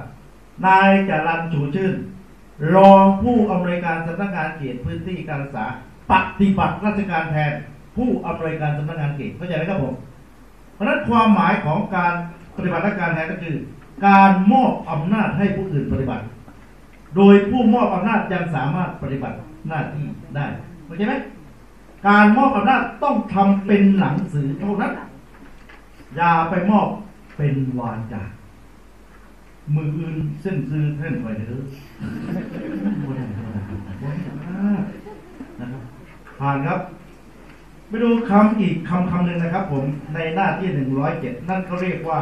นายจรันชูชื่น รองผู้อำนวยการสำนักงานเขตพื้นที่การศึกษา ปฏิบัติราชการแทนผู้อำนวยการสำนักงานเขตเข้าใจไหมครับผม เพราะฉะนั้นความหมายของการปฏิบัติราชการแทนก็คือ การมอบอำนาจให้ผู้อื่นปฏิบัติ โดยผู้มอบอำนาจยังสามารถปฏิบัติหน้าที่ได้เข้าใจไหมการมอบอำนาจต้องทำเป็นหนังสือเท่านั้นอย่าไปมอบเป็นวาจามืออื่นเส้นซื้อเส้นไปเถอะบ่ได้บ่ได้บ่ได้นะครับผ่านครับ ไปดูคำอีกคำคำหนึ่งนะครับผมในหน้าที่หนึ่งร้อยเจ็ดนั่นเขาเรียกว่า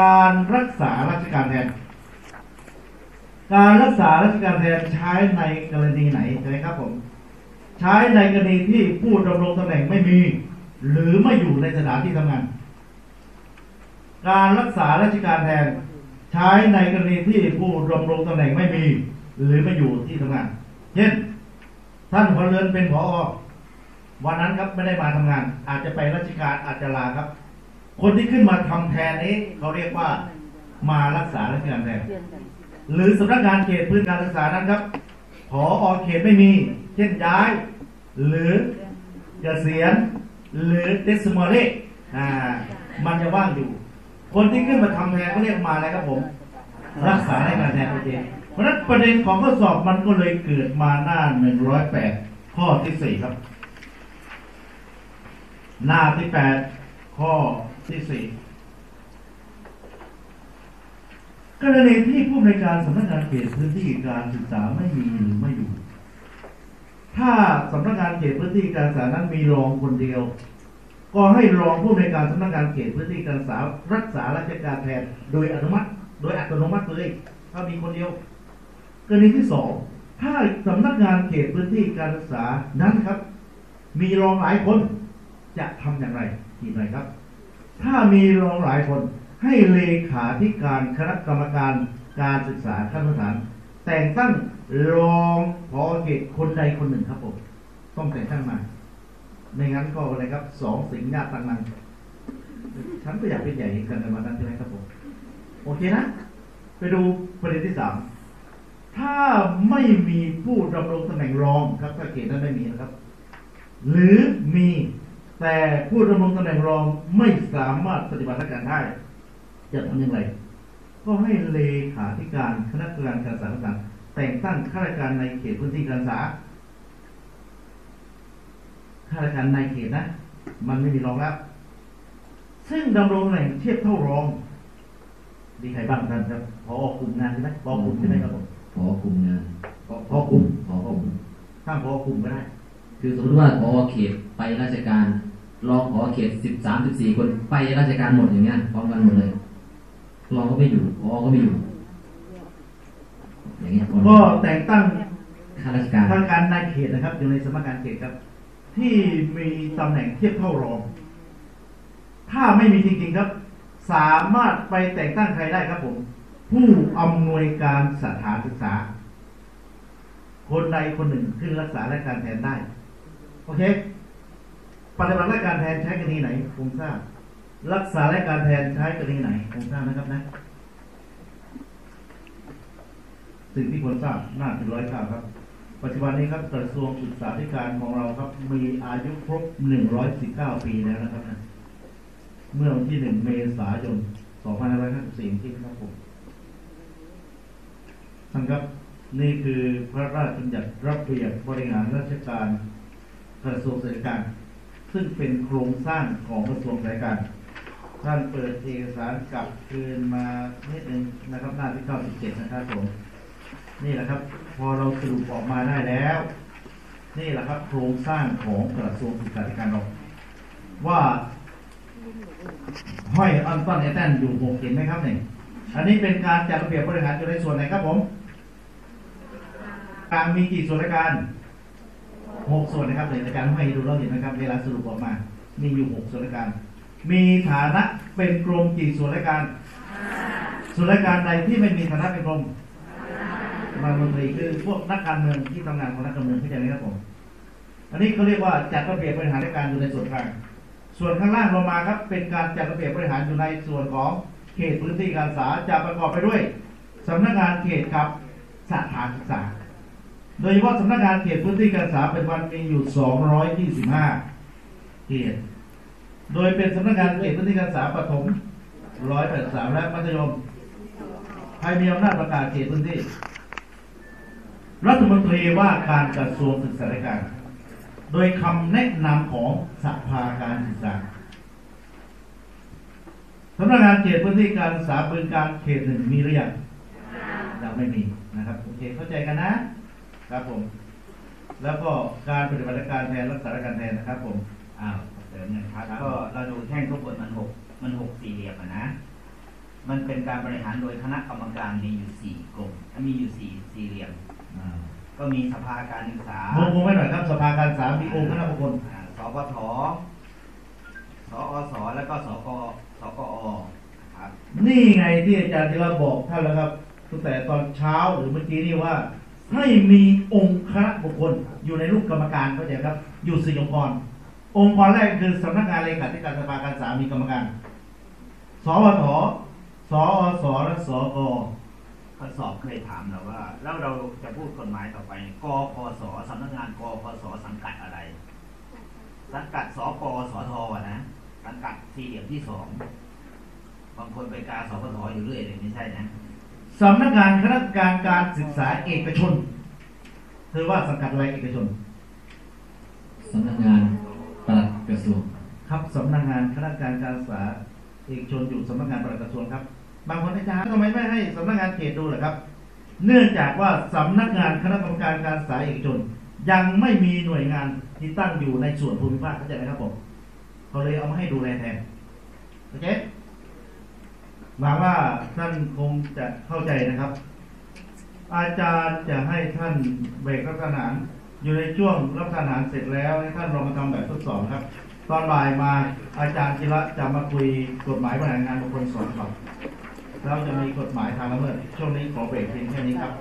การรักษาราชการแทน การรักษาราชการแทนใช้ในกรณีไหนใช่ไหมครับผม ใช้ในกรณีที่ผู้ดำรงตำแหน่งไม่มี หรือไม่อยู่ในสถานที่ทำงาน การรักษาราชการแทน ใช้ในกรณีที่ผู้ดำรงตำแหน่งไม่มี หรือไม่อยู่ที่ทำงาน เช่น ท่านพลเรือนเป็นผอ วันนั้นครับไม่ได้มาทำงาน อาจจะไปราชการอาจจะลาครับ คนที่ขึ้นมาทำแทนนี้เขาเรียกว่ามารักษาราชการแทนหรือสำนักงานเขตพื้นการศึกษานั้นครับผออเขตไม่มี เช่นย้าย หรือเกษียณหรือเดสมอลเลอ่ามันจะว่างอยู่ คนที่ขึ้นมาทำแทนก็เรียกมาอะไรครับผม รักษาราชการแทนโอเคเพราะฉะนั้นประเด็นของข้อสอบมันก็เลยเกิดมาหน้าหนึ่งร้อยแปดข้อที่สี่ครับ หน้าที่แปดข้อที่สี่กรณีที่ผู้ในการสำนักงานเขตพื้นที่การศึกษาไม่มีหรือไม่อยู่ ถ้าสำนักงานเขตพื้นที่การศึกษานั้นมีรองคนเดียว ก็ให้รองผู้ในการสำนักงานเขตพื้นที่การศึกษารักษาราชการแทนโดยอนุมัติ โดยอัตโนมัติเลย ถ้ามีคนเดียว กรณีที่สองถ้าสำนักงานเขตพื้นที่การศึกษานั้นครับ มีรองหลายคน จะทำอย่างไรทีหน่อยครับ ถ้ามีรองหลายคนให้เลขาธิการคณะกรรมการการศึกษาขั้นพื้นฐาน แต่งตั้งรองพอเขตคนใดคนหนึ่งครับผมต้องแต่งตั้งมาในงั้นก็อะไรครับสองสิงห์ญาติตังนันฉันก็อยากเป็นใหญ่กันในวันนั้นใช่ไหมครับผมโอเคนะ ไปดูประเด็นที่สามถ้าไม่มีผู้ดำรงตำแหน่งรองครับถ้าเขตนั้นไม่มีนะครับ หรือมี แต่ผู้ดำรงตำแหน่งรองไม่สามารถปฏิบัติราชการได้จะทำอย่างไร ก็ให้เลขาธิการคณะกรรมการการศึกษาต่างๆแต่งตั้งข้าราชการในเขตพื้นที่การศึกษาข้าราชการในเขตนะ มันไม่มีรองรับ ซึ่งดำรงตำแหน่งเทียบเท่ารองมีใครบ้างท่านครับพอกลุ่มงานใช่ไหมพอกลุ่มใช่ไหมครับผมพอกลุ่มงานพอพอกลุ่มพอกลุ่มถ้ามพอกลุ่มก็ได้ คือสมมติว่าพอเขตไปราชการ รองพอเขตสิบสามสิบสี่คนไปราชการหมดอย่างเงี้ยพร้อมกันหมดเลยรองก็ไม่อยู่พอก็ไม่อยู่ อย่างเงี้ยพอก็แต่งตั้งข้าราชการข้าราชการในเขตนะครับ อยู่ในสำนักงานเขตครับ ที่มีตำแหน่งเทียบเท่ารอง ถ้าไม่มีจริงๆครับ สามารถไปแต่งตั้งใครได้ครับผม ผู้อำนวยการสถานศึกษา คนใดคนหนึ่งขึ้นรักษาราชการแทนได้ โอเค ปฏิบัติราชการแทนใช้กรณีไหนผมทราบรักษาราชการแทนใช้กรณีไหนผมทราบนะครับนะสิ่งที่ควรทราบหน้าที่ร้อยเก้าครับ ปัจจุบันนี้ครับกระทรวงศึกษาธิการของเราครับ มีอายุครบ 119 ปีแล้วนะครับนะเมื่อวันที่ 1 เมษายน 2554ที่ครับผมท่านครับนี่คือพระราชบัญญัติระเบียบบริหารราชการกระทรวงศึกษาธิการ ซึ่งเป็นโครงสร้างของกระทรวงศึกาธิการ ท่านเปิดเอกสารกลับคืนมานิดหนึ่งนะครับหน้าที่97นะครับผมนี่แหละครับ พอเราสรุปออกมาได้แล้ว นี่แหละครับ โครงสร้างของกระทรวงศึกษาธิการเราว่าห้อยอันต้นไอแตนอยู่หกเห็นไหมครับเนี่ยอันนี้เป็นการจัดระเบียบบริหารอยู่ในส่วนไหนครับผมกางมีกี่ส่วนราชการ หกส่วนนะครับในรายการให้ดูเราเห็นนะครับเวลาสรุปออกมา มีอยู่หกส่วนราชการ มีฐานะเป็นกรมกี่ส่วนราชการ ส่วนราชการใดที่ไม่มีฐานะเป็นกรมรัฐมนตรีคือพวกนักการเมืองที่ทำงานของนักการเมืองเข้าใจไหมครับผมอันนี้เขาเรียกว่าจัดระเบียบบริหารราชการอยู่ในส่วนกลางส่วนข้างล่างลงมาครับ เป็นการจัดระเบียบบริหารอยู่ในส่วนของเขตพื้นที่การศึกษาจะประกอบไปด้วยสำนักงานเขตกับสถานศึกษา โดยเฉพาะสำนักงานเขตพื้นที่การศึกษาเป็นวันมีอยู่ 225 เขต โดยเป็นสำนักงานเขตพื้นที่การศึกษาประถม 183 และมัธยมใครมีอำนาจประกาศเขตพื้นที่ รัฐมนตรีว่าการกระทรวงศึกษาธิการ โดยคำแนะนำของสภาการศึกษาสำนักงานเขตพื้นที่การศึกษาบึงการเขตหนึ่งมีหรือยังยังไม่มีนะครับโอเคเข้าใจกันนะ ครับผม แล้วก็การปฏิบัติการแทนรักษาราชการแทนนะครับ ผมอ้าวเสริมหนะครับ ก็เราดูแท่งทุกบทมันหกมันหกสี่เหลี่ยมอะนะ มันเป็นการบริหารโดยคณะกรรมการมีอยู่สี่กลุ่มมีอยู่สี่สี่เหลี่ยม อ่าก็มีสภาการศึกษา วงวงไว้หน่อยครับ สภาการศึกษามีองค์คณะบุคคลอ่าสปทสอสแล้วก็สกสกอนะครับ นี่ไงที่อาจารย์ที่เราบอกท่านแล้วครับตั้งแต่ตอนเช้าหรือเมื่อกี้นี่ว่า ให้มีองค์คณะบุคคลอยู่ในรูปกรรมการเข้าใจครับ อยู่สี่องค์กร องค์กรแรกคือสำนักงานเลขาธิการสภาการศึกษามีกรรมการ สวทสอสและสกข้อสอบเคยถามเราว่า แล้วเราจะพูดกฎหมายต่อไปกพศสำนักงานกพศสังกัดอะไร สังกัดสปสทอะนะสังกัดสี่เหลี่ยมที่สองบางคนไปกาสปทอยู่เรื่อยเลยไม่ใช่นะ สำนักงานคณะกรรมการการศึกษาเอกชนเธอว่าสังกัดอะไรเอกชน สำนักงานปลัดกระทรวงครับสำนักงานคณะกรรมการการศึกษาเอกชนอยู่สำนักงานปลัดกระทรวงครับ บางคนอาจารย์ทำไมไม่ให้สำนักงานเขตดูล่ะครับ เนื่องจากว่าสำนักงานคณะกรรมการการศึกษาเอกชน ยังไม่มีหน่วยงานที่ตั้งอยู่ในส่วนภูมิภาคเข้าใจไหมครับผมเขาเลยเอามาให้ดูแลแทนโอเค หวังว่าท่านคงจะเข้าใจนะครับ อาจารย์จะให้ท่านเบรกรับปรทานอยู่ในช่วงรับปรทานเสร็จแล้วให้ท่านลองมาทำแบบทดสอบครับ ตอนบ่ายมาอาจารย์กีระจะมาคุยกฎหมายบริหงานบุคคลสองครับเราจะมีกฎหมายทางละเมิดช่วงนี้ขอเบรกเพียงแค่นี้ครับ